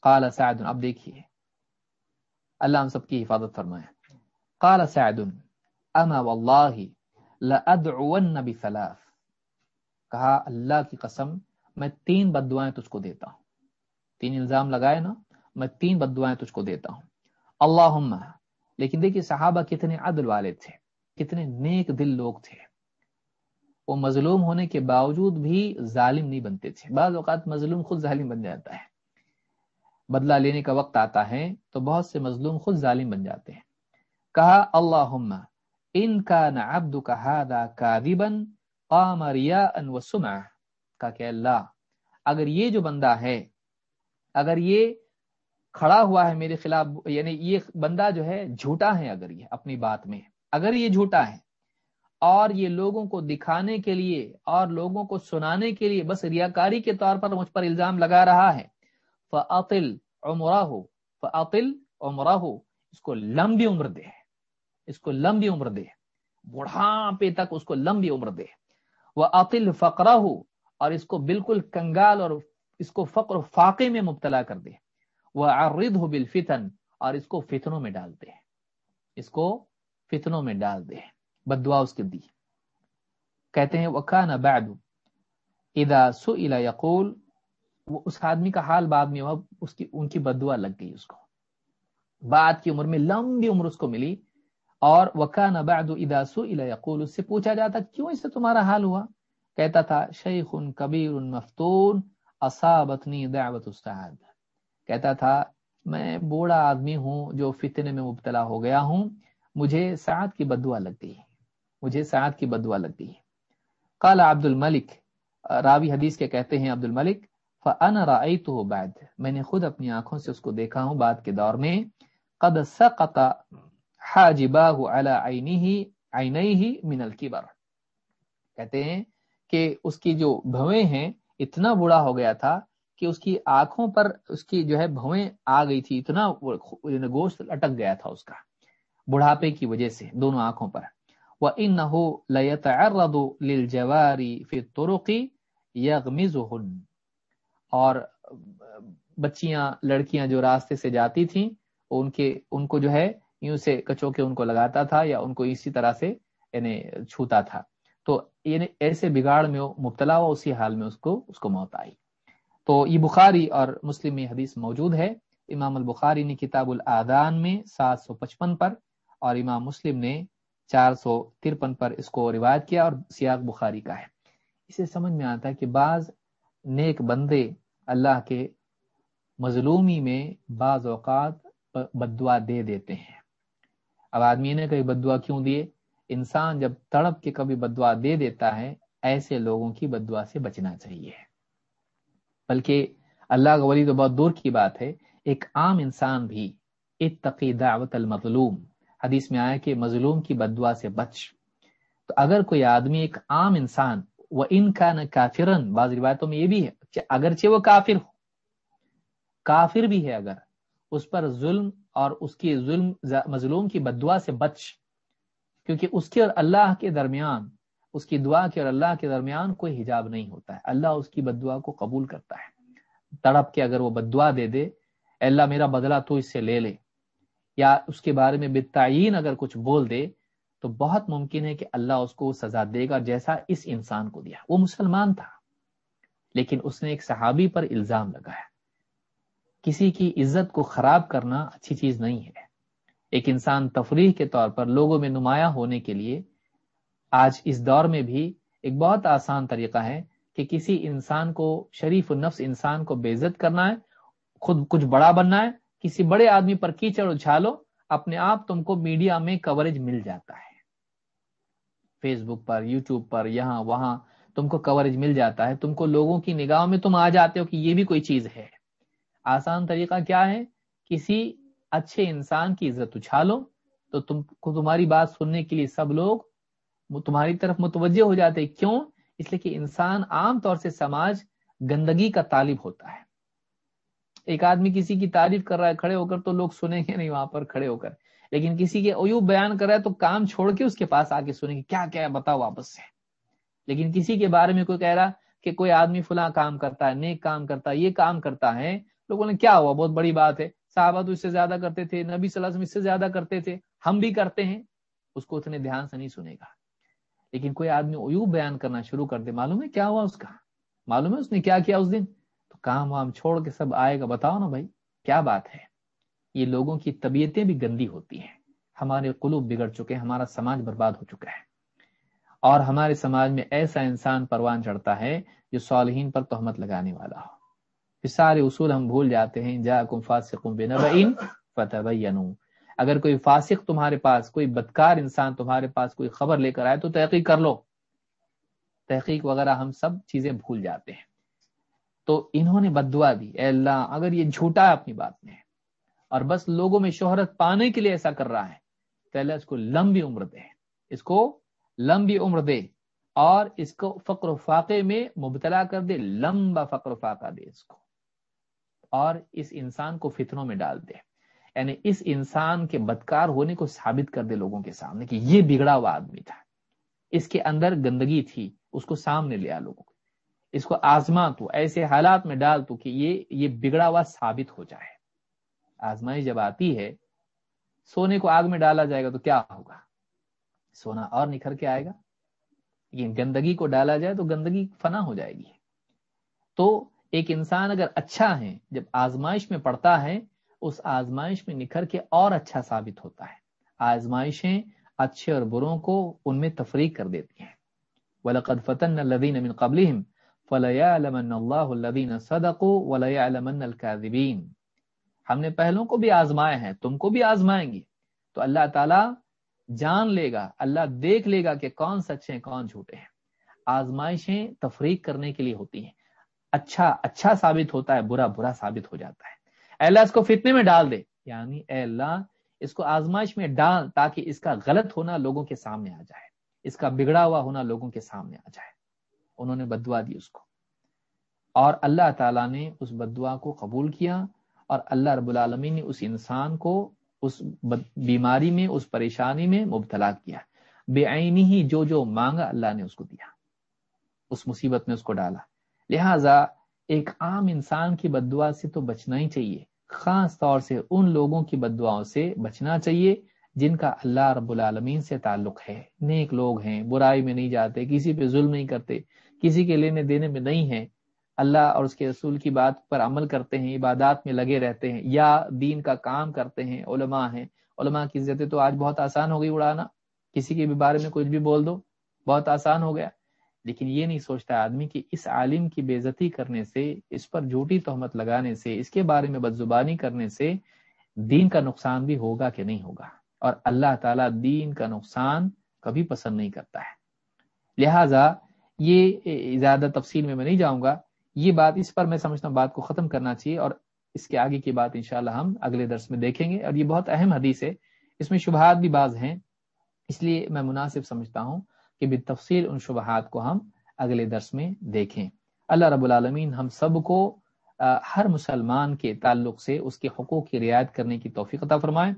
قال سعد، اب دیکھیے۔ اللہ ہم سب کی حفاظت فرمائے۔ قال سعد، اما واللہ لادعون بثلاث۔ کہا، اللہ کی قسم، میں تین بد دعائیں تجھ کو دیتا ہوں۔ تین الزام لگائے نا، میں تین بد دعائیں تجھ کو دیتا ہوں۔ اللہم، لیکن دیکھیے صحابہ کتنے عدل والے تھے، کتنے نیک دل لوگ تھے۔ وہ مظلوم ہونے کے باوجود بھی ظالم نہیں بنتے تھے۔ بعض اوقات مظلوم خود ظالم بن جاتا ہے۔ بدلہ لینے کا وقت آتا ہے تو بہت سے مظلوم خود ظالم بن جاتے ہیں۔ کہا اللہ ان کا نبد کا کاذبن قام ریاء وسمع کہ اللہ، اگر یہ جو بندہ ہے، اگر یہ کھڑا ہوا ہے میرے خلاف یعنی یہ بندہ جو ہے جھوٹا ہے اگر یہ اپنی بات میں، اگر یہ جھوٹا ہے، اور یہ لوگوں کو دکھانے کے لیے، اور لوگوں کو سنانے کے لیے بس ریاکاری کے طور پر مجھ پر الزام لگا رہا ہے فعطل عمرہ ہو فعطل عمرہ ہو اس کو لمبی عمر دے۔ اس کو لمبی عمر دے۔ بڑھاپے تک اس کو لمبی عمر دے۔ وہ عطل فقرہ ہو اور اس کو بالکل کنگال اور اس کو فقر و فاقے میں مبتلا کر دے۔ وہ عرد ہو بالفتن، اور اس کو فتنوں میں ڈال دے۔ اس کو فتنوں میں ڈال دے۔ بد دعا اس کے دی۔ کہتے ہیں وکان بعد۔ اذا سئل یقول وہ اس آدمی کا حال بعد میں ہوا، اس کی، ان کی بد دعا لگ گئی اس کو۔ بعد کی عمر میں لمبی عمر اس کو ملی۔ اور وکان بعد اذا سئل یقول اس سے پوچھا جاتا، کیوں اس سے تمہارا حال ہوا؟ کہتا تھا، شیخ کبیر مفتون اصابتنی دعوت استاد کہتا تھا، میں بوڑھا آدمی ہوں جو فتنے میں مبتلا ہو گیا ہوں، مجھے سعد کی بدعا لگ گئی۔ مجھے سعد کی بدعا لگ گئی۔ قال عبد الملک راوی حدیث کے کہتے ہیں عبد الملک فانا رأيته بعد۔ میں نے خود اپنی آنکھوں سے اس کو دیکھا ہوں بعد کے دور میں۔ قد سقط حاجباه على عينه عينيه من الكبر۔ کہتے ہیں کہ اس کی جو بھویں ہیں، اتنا بوڑھا ہو گیا تھا کہ اس کی آنکھوں پر اس کی جو ہے بھویں آ گئی تھی، اتنا یعنی گوشت اٹک گیا تھا اس کا۔ بڑھاپے کی وجہ سے دونوں آنکھوں پر۔ وَإِنَّهُ لَيَتَعَرَّضُ لِلْجَوَارِ فِي الطُّرُقِ يَغْمِزُهُنْ۔ اور بچیاں، لڑکیاں جو راستے سے جاتی تھیں ان کے، ان کو جو ہے یوں سے کچو کے ان کو لگاتا تھا یا ان کو اسی طرح سے یعنی چھوتا تھا۔ تو یعنی ایسے بگاڑ میں مبتلا ہوا، اسی حال میں اس کو اس کو موت آئی۔ تو یہ بخاری اور مسلم میں حدیث موجود ہے۔ امام البخاری نے کتاب الادان میں سات سو پچپن پر اور امام مسلم نے چار سو ترپن پر اس کو روایت کیا اور سیاق بخاری کا ہے۔ اسے سمجھ میں آتا ہے کہ بعض نیک بندے اللہ کے مظلومی میں بعض اوقات بدعا دے دیتے ہیں۔ اب آدمی نے کہیں بدعا کیوں دیے؟ انسان جب تڑپ کے کبھی بدعا دے دیتا ہے، ایسے لوگوں کی بدعا سے بچنا چاہیے۔ بلکہ اللہ کا ولی تو بہت دور کی بات ہے، ایک عام انسان بھی اتقی دعوت المظلوم۔ حدیث میں آیا کہ مظلوم کی بدعا سے بچ۔ تو اگر کوئی آدمی ایک عام انسان وہ ان کا نہ کافرن بعض روایتوں میں یہ بھی ہے اگرچہ وہ کافر ہو، کافر بھی ہے اگر اس پر ظلم اور اس کی ظلم مظلوم کی بدعا سے بچ، کیونکہ اس کے اور اللہ کے درمیان، اس کی دعا کے اور اللہ کے درمیان کوئی حجاب نہیں ہوتا ہے۔ اللہ اس کی بد دعا کو قبول کرتا ہے۔ تڑپ کے اگر وہ بد دعا دے دے اللہ میرا بدلہ تو اس سے لے لے۔ یا اس کے بارے میں بتعین اگر کچھ بول دے، تو بہت ممکن ہے کہ اللہ اس کو سزا دے گا جیسا اس انسان کو دیا۔ وہ مسلمان تھا۔ لیکن اس نے ایک صحابی پر الزام لگایا۔ کسی کی عزت کو خراب کرنا اچھی چیز نہیں ہے۔ ایک انسان تفریح کے طور پر لوگوں میں نمایاں ہونے کے لیے آج اس دور میں بھی ایک بہت آسان طریقہ ہے کہ کسی انسان کو شریف النفس انسان کو بے عزت کرنا ہے، خود کچھ بڑا بننا ہے، کسی بڑے آدمی پر کیچڑ اچھالو، اپنے آپ تم کو میڈیا میں کوریج مل جاتا ہے۔ فیس بک پر، یوٹیوب پر، یہاں، وہاں تم کو کوریج مل جاتا ہے، تم کو لوگوں کی نگاہوں میں تم آ جاتے ہو کہ یہ بھی کوئی چیز ہے۔ آسان طریقہ کیا ہے؟ کسی اچھے انسان کی عزت اچھالو تو تم کو تمہاری بات سننے کے لیے سب لوگ تمہاری طرف متوجہ ہو جاتے کیوں؟ اس لیے کہ انسان عام طور سے سماج گندگی کا طالب ہوتا ہے۔ ایک آدمی کسی کی تعریف کر رہا ہے، کھڑے ہو کر تو لوگ سنیں گے نہیں وہاں پر کھڑے ہو کر۔ لیکن کسی کے عیوب بیان کر رہا ہے تو کام چھوڑ کے اس کے پاس آ کے سنیں گے کیا کیا ہے؟ بتاؤ واپس سے۔ لیکن کسی کے بارے میں کوئی کہہ رہا کہ کوئی آدمی فلاں کام کرتا ہے، نیک کام کرتا ہے، یہ کام کرتا ہے، لوگوں نے کیا ہوا؟ بہت بڑی بات ہے۔ صحابہ تو اس سے زیادہ کرتے تھے، نبی صلی اللہ علیہ وسلم اس سے زیادہ کرتے تھے۔ ہم بھی کرتے ہیں۔ اس کو اتنے دھیان سے نہیں سنے گا۔ لیکن کوئی آدمی عیوب بیان کرنا شروع کر دے، معلوم ہے کیا ہوا اس کا؟ معلوم ہے اس نے کیا کیا اس دن؟ تو کام وام چھوڑ کے سب آئے گا۔ بتاؤ نا بھائی، کیا بات ہے؟ یہ لوگوں کی طبیعتیں بھی گندی ہوتی ہیں۔ ہمارے قلوب بگڑ چکے ہیں، ہمارا سماج برباد ہو چکا ہے۔ اور ہمارے سماج میں ایسا انسان پروان چڑھتا ہے جو صالحین پر تہمت لگانے والا ہو۔ یہ سارے اصول ہم بھول جاتے ہیں۔ جا کم فاسق اگر کوئی فاسق تمہارے پاس، کوئی بدکار انسان تمہارے پاس کوئی خبر لے کر آئے تو تحقیق کر لو۔ تحقیق وغیرہ ہم سب چیزیں بھول جاتے ہیں۔ تو انہوں نے بدوا دی۔ اے اللہ، اگر یہ جھوٹا ہے اپنی بات میں، اور بس لوگوں میں شہرت پانے کے لیے ایسا کر رہا ہے، تو اللہ اس کو لمبی عمر دے۔ اس کو لمبی عمر دے اور اس کو فقر و فاقے میں مبتلا کر دے، لمبا فقر و فاقہ دے اس کو، اور اس انسان کو فتنوں میں ڈال دے۔ یعنی اس انسان کے بدکار ہونے کو ثابت کر دے لوگوں کے سامنے کہ یہ بگڑا ہوا آدمی تھا۔ اس کے اندر گندگی تھی، اس کو سامنے لیا لوگوں کو۔ اس کو آزما تو، ایسے حالات میں ڈال تو کہ یہ یہ بگڑا ہوا ثابت ہو جائے۔ آزمائی جب آتی ہے، سونے کو آگ میں ڈالا جائے گا تو کیا ہوگا؟ سونا اور نکھر کے آئے گا۔ لیکن گندگی کو ڈالا جائے تو گندگی فنا ہو جائے گی۔ تو ایک انسان اگر اچھا ہے، جب آزمائش میں پڑتا ہے، اس آزمائش میں نکھر کے اور اچھا ثابت ہوتا ہے۔ آزمائشیں اچھے اور بروں کو ان میں تفریق کر دیتی ہیں۔ وَلَقَدْ فَتَنَّ الَّذِينَ مِن قَبْلِهِمْ فَلَيَعْلَمَنَّ اللَّهُ الَّذِينَ صَدَقُوا وَلَيَعْلَمَنَّ الْكَاذِبِينَ۔ ہم نے پہلوں کو بھی آزمایا ہے تم کو بھی آزمائیں گے۔ تو اللہ تعالیٰ جان لے گا، اللہ دیکھ لے گا کہ کون سچے ہیں، کون جھوٹے ہیں۔ آزمائشیں تفریق کرنے کے لیے ہوتی ہیں۔ اچھا اچھا ثابت ہوتا ہے، برا برا ثابت ہو جاتا ہے۔ اے اللہ، اس کو فتنے میں ڈال دے۔ یعنی اے اللہ، اس کو آزمائش میں ڈال تاکہ اس کا غلط ہونا لوگوں کے سامنے آ جائے۔ اس کا بگڑا ہوا ہونا لوگوں کے سامنے آ جائے۔ انہوں نے بدوا دی اس کو۔ اور اللہ تعالیٰ نے اس بدوا کو قبول کیا اور اللہ رب العالمین نے اس انسان کو اس بیماری میں، اس پریشانی میں مبتلا کیا۔ بے آئینی ہی جو جو مانگا اللہ نے اس کو دیا۔ اس مصیبت میں اس کو ڈالا۔ لہذا ایک عام انسان کی بد دعا سے تو بچنا ہی چاہیے۔ خاص طور سے ان لوگوں کی بد دعاؤں سے بچنا چاہیے جن کا اللہ رب العالمین سے تعلق ہے۔ نیک لوگ ہیں، برائی میں نہیں جاتے، کسی پہ ظلم نہیں کرتے، کسی کے لینے دینے میں نہیں ہے اللہ اور اس کے رسول کی بات پر عمل کرتے ہیں، عبادات میں لگے رہتے ہیں، یا دین کا کام کرتے ہیں، علماء ہیں۔ علماء کی عزتیں تو آج بہت آسان ہو گئی، اڑانا۔ کسی کے بھی بارے میں کچھ بھی بول دو، بہت آسان ہو گیا۔ لیکن یہ نہیں سوچتا آدمی کہ اس عالم کی بےزتی کرنے سے، اس پر جھوٹی تہمت لگانے سے، اس کے بارے میں بد زبانی کرنے سے دین کا نقصان بھی ہوگا کہ نہیں ہوگا؟ اور اللہ تعالیٰ دین کا نقصان کبھی پسند نہیں کرتا ہے۔ لہذا یہ زیادہ تفصیل میں میں نہیں جاؤں گا۔ یہ بات، اس پر میں سمجھتا ہوں بات کو ختم کرنا چاہیے اور اس کے آگے کی بات انشاءاللہ ہم اگلے درس میں دیکھیں گے اور یہ بہت اہم حدیث ہے۔ اس میں شبہات بھی بعض ہیں، اس لیے میں مناسب سمجھتا ہوں کہ بھی تفصیل ان شبہات کو ہم اگلے درس میں دیکھیں۔ اللہ رب العالمین ہم سب کو ہر مسلمان کے تعلق سے اس کے حقوق کی رعایت کرنے کی توفیق عطا فرمائے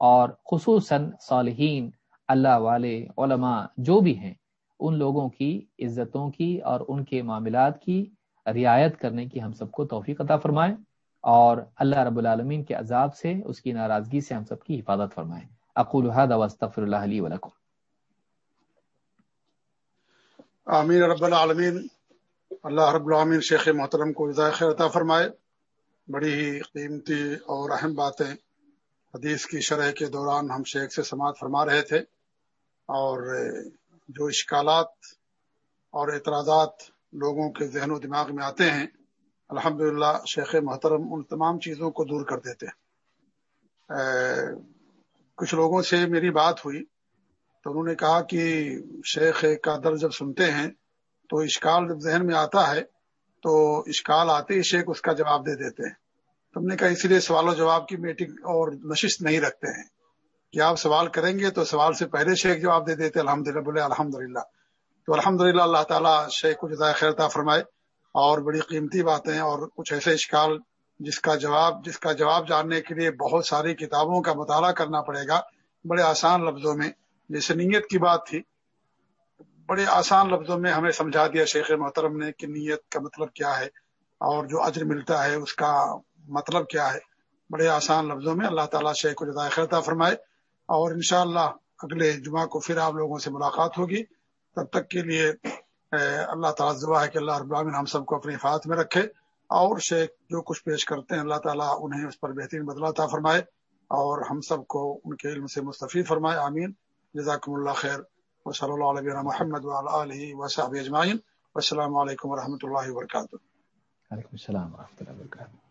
اور خصوصاً صالحین، اللہ والے علماء جو بھی ہیں، ان لوگوں کی عزتوں کی اور ان کے معاملات کی رعایت کرنے کی ہم سب کو توفیق عطا فرمائے اور اللہ رب العالمین کے عذاب سے، اس کی ناراضگی سے ہم سب کی حفاظت فرمائے۔ اقول واستغفر اللہ علی ولکم آمین رب العالمین۔ اللہ رب العالمین شیخ محترم کو خیر عطا فرمائے۔ بڑی ہی قیمتی اور اہم باتیں حدیث کی شرح کے دوران ہم شیخ سے سماعت فرما رہے تھے اور جو اشکالات اور اعتراضات لوگوں کے ذہن و دماغ میں آتے ہیں الحمد شیخ محترم ان تمام چیزوں کو دور کر دیتے ہیں۔ کچھ لوگوں سے میری بات ہوئی تو انہوں نے کہا کہ شیخ کا درد جب سنتے ہیں تو اشکال جب ذہن میں آتا ہے تو اشکال آتے ہی شیخ اس کا جواب دے دیتے ہیں۔ تم نے کہا اسی لیے سوال و جواب کی میٹنگ اور نشست نہیں رکھتے ہیں۔ کہ آپ سوال کریں گے تو سوال سے پہلے شیخ جواب دے دیتے الحمد للہ بولے الحمد للہ تو الحمد للہ اللہ تعالیٰ شیخ کو جزائے خیرتا فرمائے اور بڑی قیمتی باتیں اور کچھ ایسے اشکال جس کا جواب، جس کا جواب جاننے کے لیے بہت ساری کتابوں کا مطالعہ کرنا پڑے گا بڑے آسان لفظوں میں، جیسے نیت کی بات تھی۔ بڑے آسان لفظوں میں ہمیں سمجھا دیا شیخ محترم نے کہ نیت کا مطلب کیا ہے اور جو اجر ملتا ہے اس کا مطلب کیا ہے۔ بڑے آسان لفظوں میں اللہ تعالیٰ شیخ کو جدائے خیرتا فرمائے اور انشاءاللہ اگلے جمعہ کو پھر آپ لوگوں سے ملاقات ہوگی۔ تب تک کے لیے اللہ تعالیٰ دعا ہے کہ اللہ رب العالمین ہم سب کو اپنی حفاظت میں رکھے۔ اور شیخ جو کچھ پیش کرتے ہیں، اللہ تعالیٰ انہیں اس پر بہترین بدلا عطا فرمائے اور ہم سب کو ان کے علم سے مستفید فرمائے۔ آمین۔ جزاکم اللہ خیر۔ و صلی اللہ علیہ محمد علیہ وصحب اجمعین۔ السلام علیکم و اللہ وبرکاتہ۔ وعلیکم السلام و رحمۃ اللہ وبرکاتہ۔